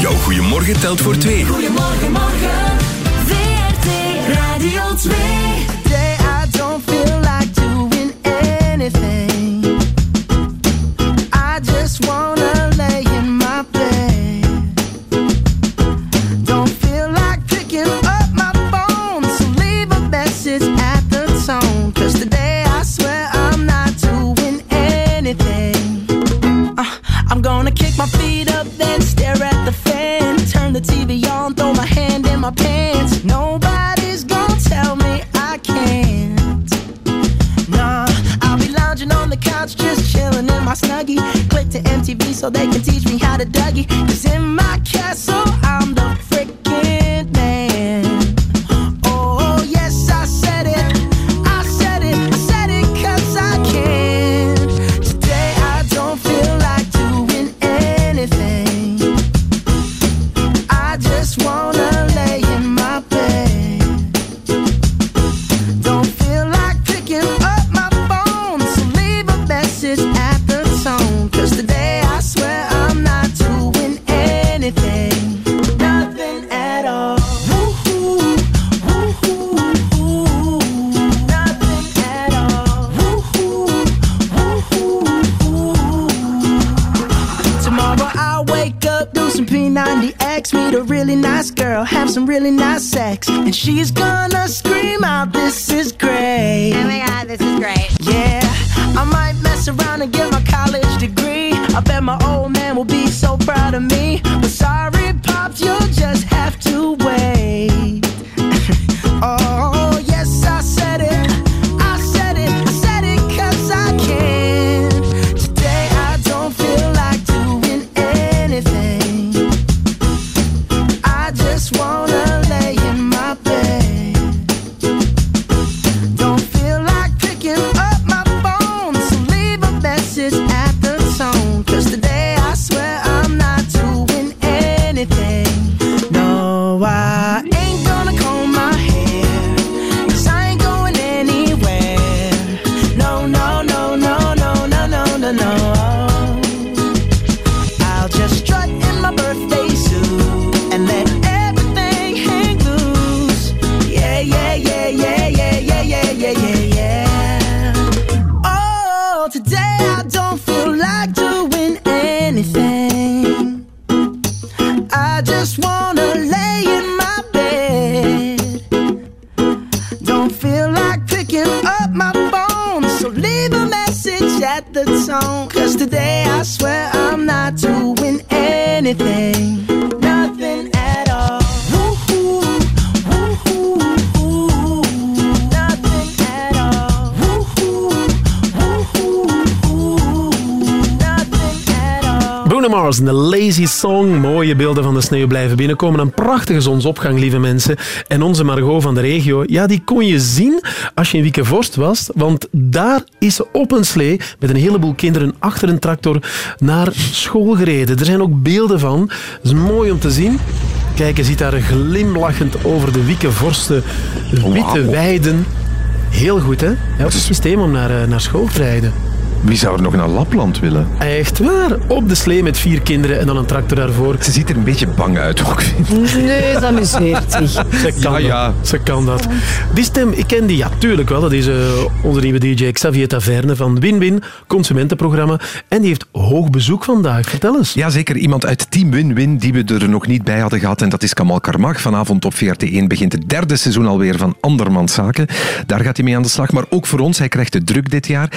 Jouw goeiemorgen telt voor twee. Goeiemorgen, morgen. VRT Radio 2. Song. Mooie beelden van de sneeuw blijven binnenkomen. Een prachtige zonsopgang, lieve mensen. En onze Margot van de regio, ja, die kon je zien als je in Wiekevorst was. Want daar is ze op een slee met een heleboel kinderen achter een tractor naar school gereden. Er zijn ook beelden van. Dat is mooi om te zien. Kijk, je ziet daar glimlachend over de Wiekevorsten witte weiden. Heel goed, hè? Ja, het systeem om naar, eh, naar school te rijden. Wie zou er nog naar Lapland willen? Echt waar. Op de slee met vier kinderen en dan een tractor daarvoor. Ze ziet er een beetje bang uit ook, vind. Nee, dat amuseert zich. Ze kan, Dat. Ze kan dat. Die stem, ik ken die, ja, tuurlijk wel. Dat is eh, onze nieuwe DJ Xavier Taverne van Win-Win, consumentenprogramma. En die heeft hoog bezoek vandaag. Vertel eens. Ja, zeker. Iemand uit Team Win-Win die we er nog niet bij hadden gehad. En dat is Kamal Karmach. Vanavond op VRT1 begint het derde seizoen alweer van Andermans Zaken. Daar gaat hij mee aan de slag. Maar ook voor ons, hij krijgt de druk dit jaar.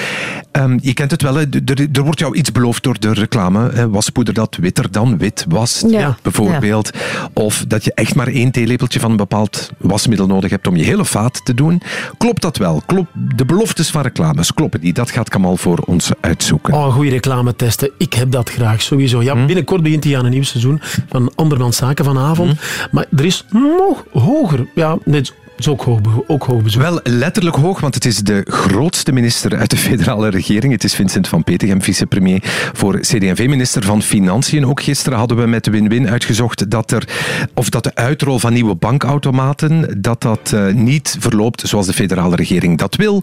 Ehm, je kent het wel, hè. Er, er wordt jou iets beloofd door de reclame. Hè. Waspoeder dat witter dan wit was, Ja. bijvoorbeeld. Of dat je echt maar één theelepeltje van een bepaald wasmiddel nodig hebt om je hele vaat te doen. Klopt dat wel? Klopt, de beloftes van reclames, kloppen die? Dat gaat Kamal voor ons uitzoeken. Oh, goede reclame testen. Ik heb dat graag, sowieso. Ja, Hm? binnenkort begint hij aan een nieuw seizoen van Andermans Zaken vanavond. Hm? Maar er is nog hoger. Ja, net is ook hoog, ook hoog bezoek. Wel letterlijk hoog, want het is de grootste minister uit de federale regering. Het is Vincent van Petegem, vicepremier voor CD&V-minister van Financiën. Ook gisteren hadden we met de Win-Win uitgezocht dat, er, of dat de uitrol van nieuwe bankautomaten dat dat, eh, niet verloopt zoals de federale regering dat wil.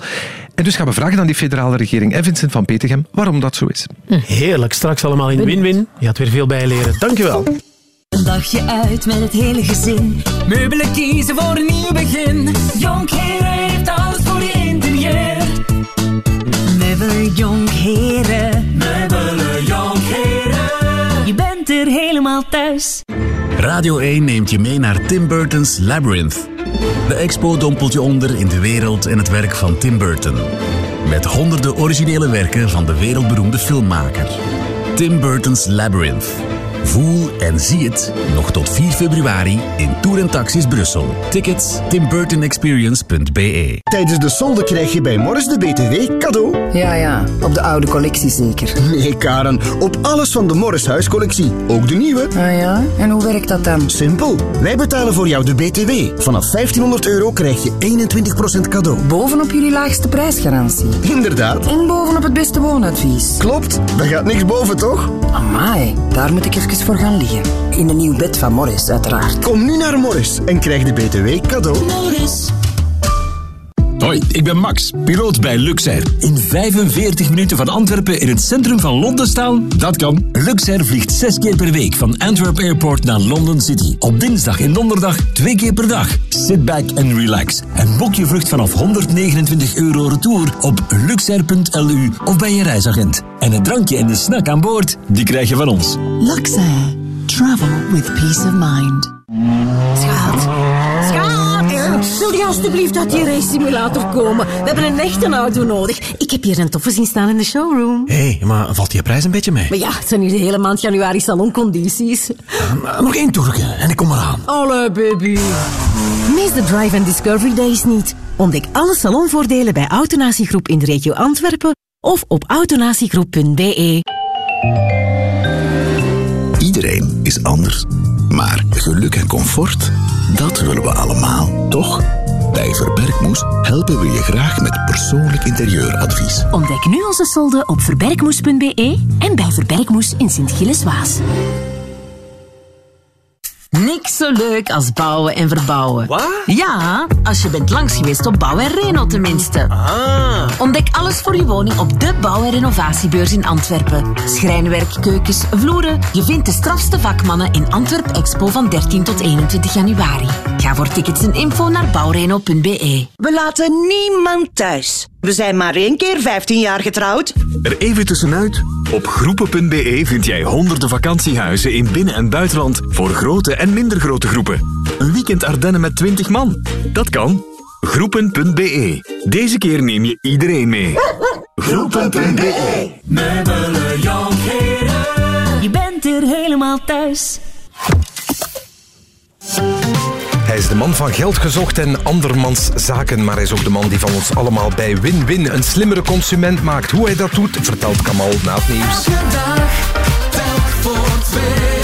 En dus gaan we vragen aan die federale regering en Vincent van Petegem waarom dat zo is. Heerlijk. Straks allemaal in Win-Win. Je gaat weer veel bijleren. Dankjewel. Een dagje uit met het hele gezin. Meubelen kiezen voor een nieuw begin. Jonkheren heeft alles voor je interieur. Meubelen Jonkheren. Meubelen Jonkheren. Je bent er helemaal thuis. Radio 1 neemt je mee naar Tim Burton's Labyrinth. De expo dompelt je onder in de wereld en het werk van Tim Burton. Met honderden originele werken van de wereldberoemde filmmaker. Tim Burton's Labyrinth. Voel en zie het nog tot 4 februari in Tour en Taxis Brussel. Tickets timburtonexperience.be Tijdens de solde krijg je bij Morris de BTW cadeau. Ja, ja, op de oude collectie zeker. Nee, Karen, op alles van de Morris huiscollectie. Ook de nieuwe. Ah ja, en hoe werkt dat dan? Simpel. Wij betalen voor jou de BTW. Vanaf 1500 euro krijg je 21% cadeau. Bovenop jullie laagste prijsgarantie. Inderdaad. En bovenop het beste woonadvies. Klopt, daar gaat niks boven, toch? Amai, daar moet ik even voor gaan liggen. In een nieuw bed van Morris, uiteraard. Kom nu naar Morris en krijg de BTW cadeau. Morris. Hoi, ik ben Max, piloot bij Luxair. In 45 minuten van Antwerpen in het centrum van Londen staan? Dat kan. Luxair vliegt zes keer per week van Antwerp Airport naar London City. Op dinsdag en donderdag twee keer per dag. Sit back and relax. En boek je vlucht vanaf 129 euro retour op luxair.lu of bij je reisagent. En het drankje en de snack aan boord, die krijg je van ons. Luxair. Travel with peace of mind. Schat! Wil je alstublieft uit die race simulator komen? We hebben een echte auto nodig. Ik heb hier een toffe zien staan in de showroom. Hé, hey, maar valt die prijs een beetje mee? Maar ja, het zijn hier de hele maand januari saloncondities. Nog één toerke en ik kom eraan. Allee, baby. Mis de Drive and Discovery Days niet. Ontdek alle salonvoordelen bij Autonatiegroep in de regio Antwerpen of op autonatiegroep.be. Iedereen is anders. Maar geluk en comfort, dat willen we allemaal, toch? Bij Verbergmoes helpen we je graag met persoonlijk interieuradvies. Ontdek nu onze solden op verbergmoes.be en bij Verbergmoes in Sint-Gilles-Waas. Niks zo leuk als bouwen en verbouwen. Wat? Ja, als je bent langs geweest op Bouw en Reno tenminste. Ah. Ontdek alles voor je woning op de Bouw- en Renovatiebeurs in Antwerpen. Schrijnwerk, keukens, vloeren. Je vindt de strafste vakmannen in Antwerp Expo van 13 tot 21 januari. Ga voor tickets en info naar bouwreno.be. We laten niemand thuis. We zijn maar één keer 15 jaar getrouwd. Er even tussenuit. Op groepen.be vind jij honderden vakantiehuizen in binnen- en buitenland voor grote en minder grote groepen. Een weekend Ardennen met 20 man. Dat kan. Groepen.be. Deze keer neem je iedereen mee. Groepen.be. Meubelen. Je bent er helemaal thuis. Hij is de man van geld gezocht en andermans zaken, maar hij is ook de man die van ons allemaal bij win-win een slimmere consument maakt. Hoe hij dat doet, vertelt Kamal na het nieuws. Telk voor.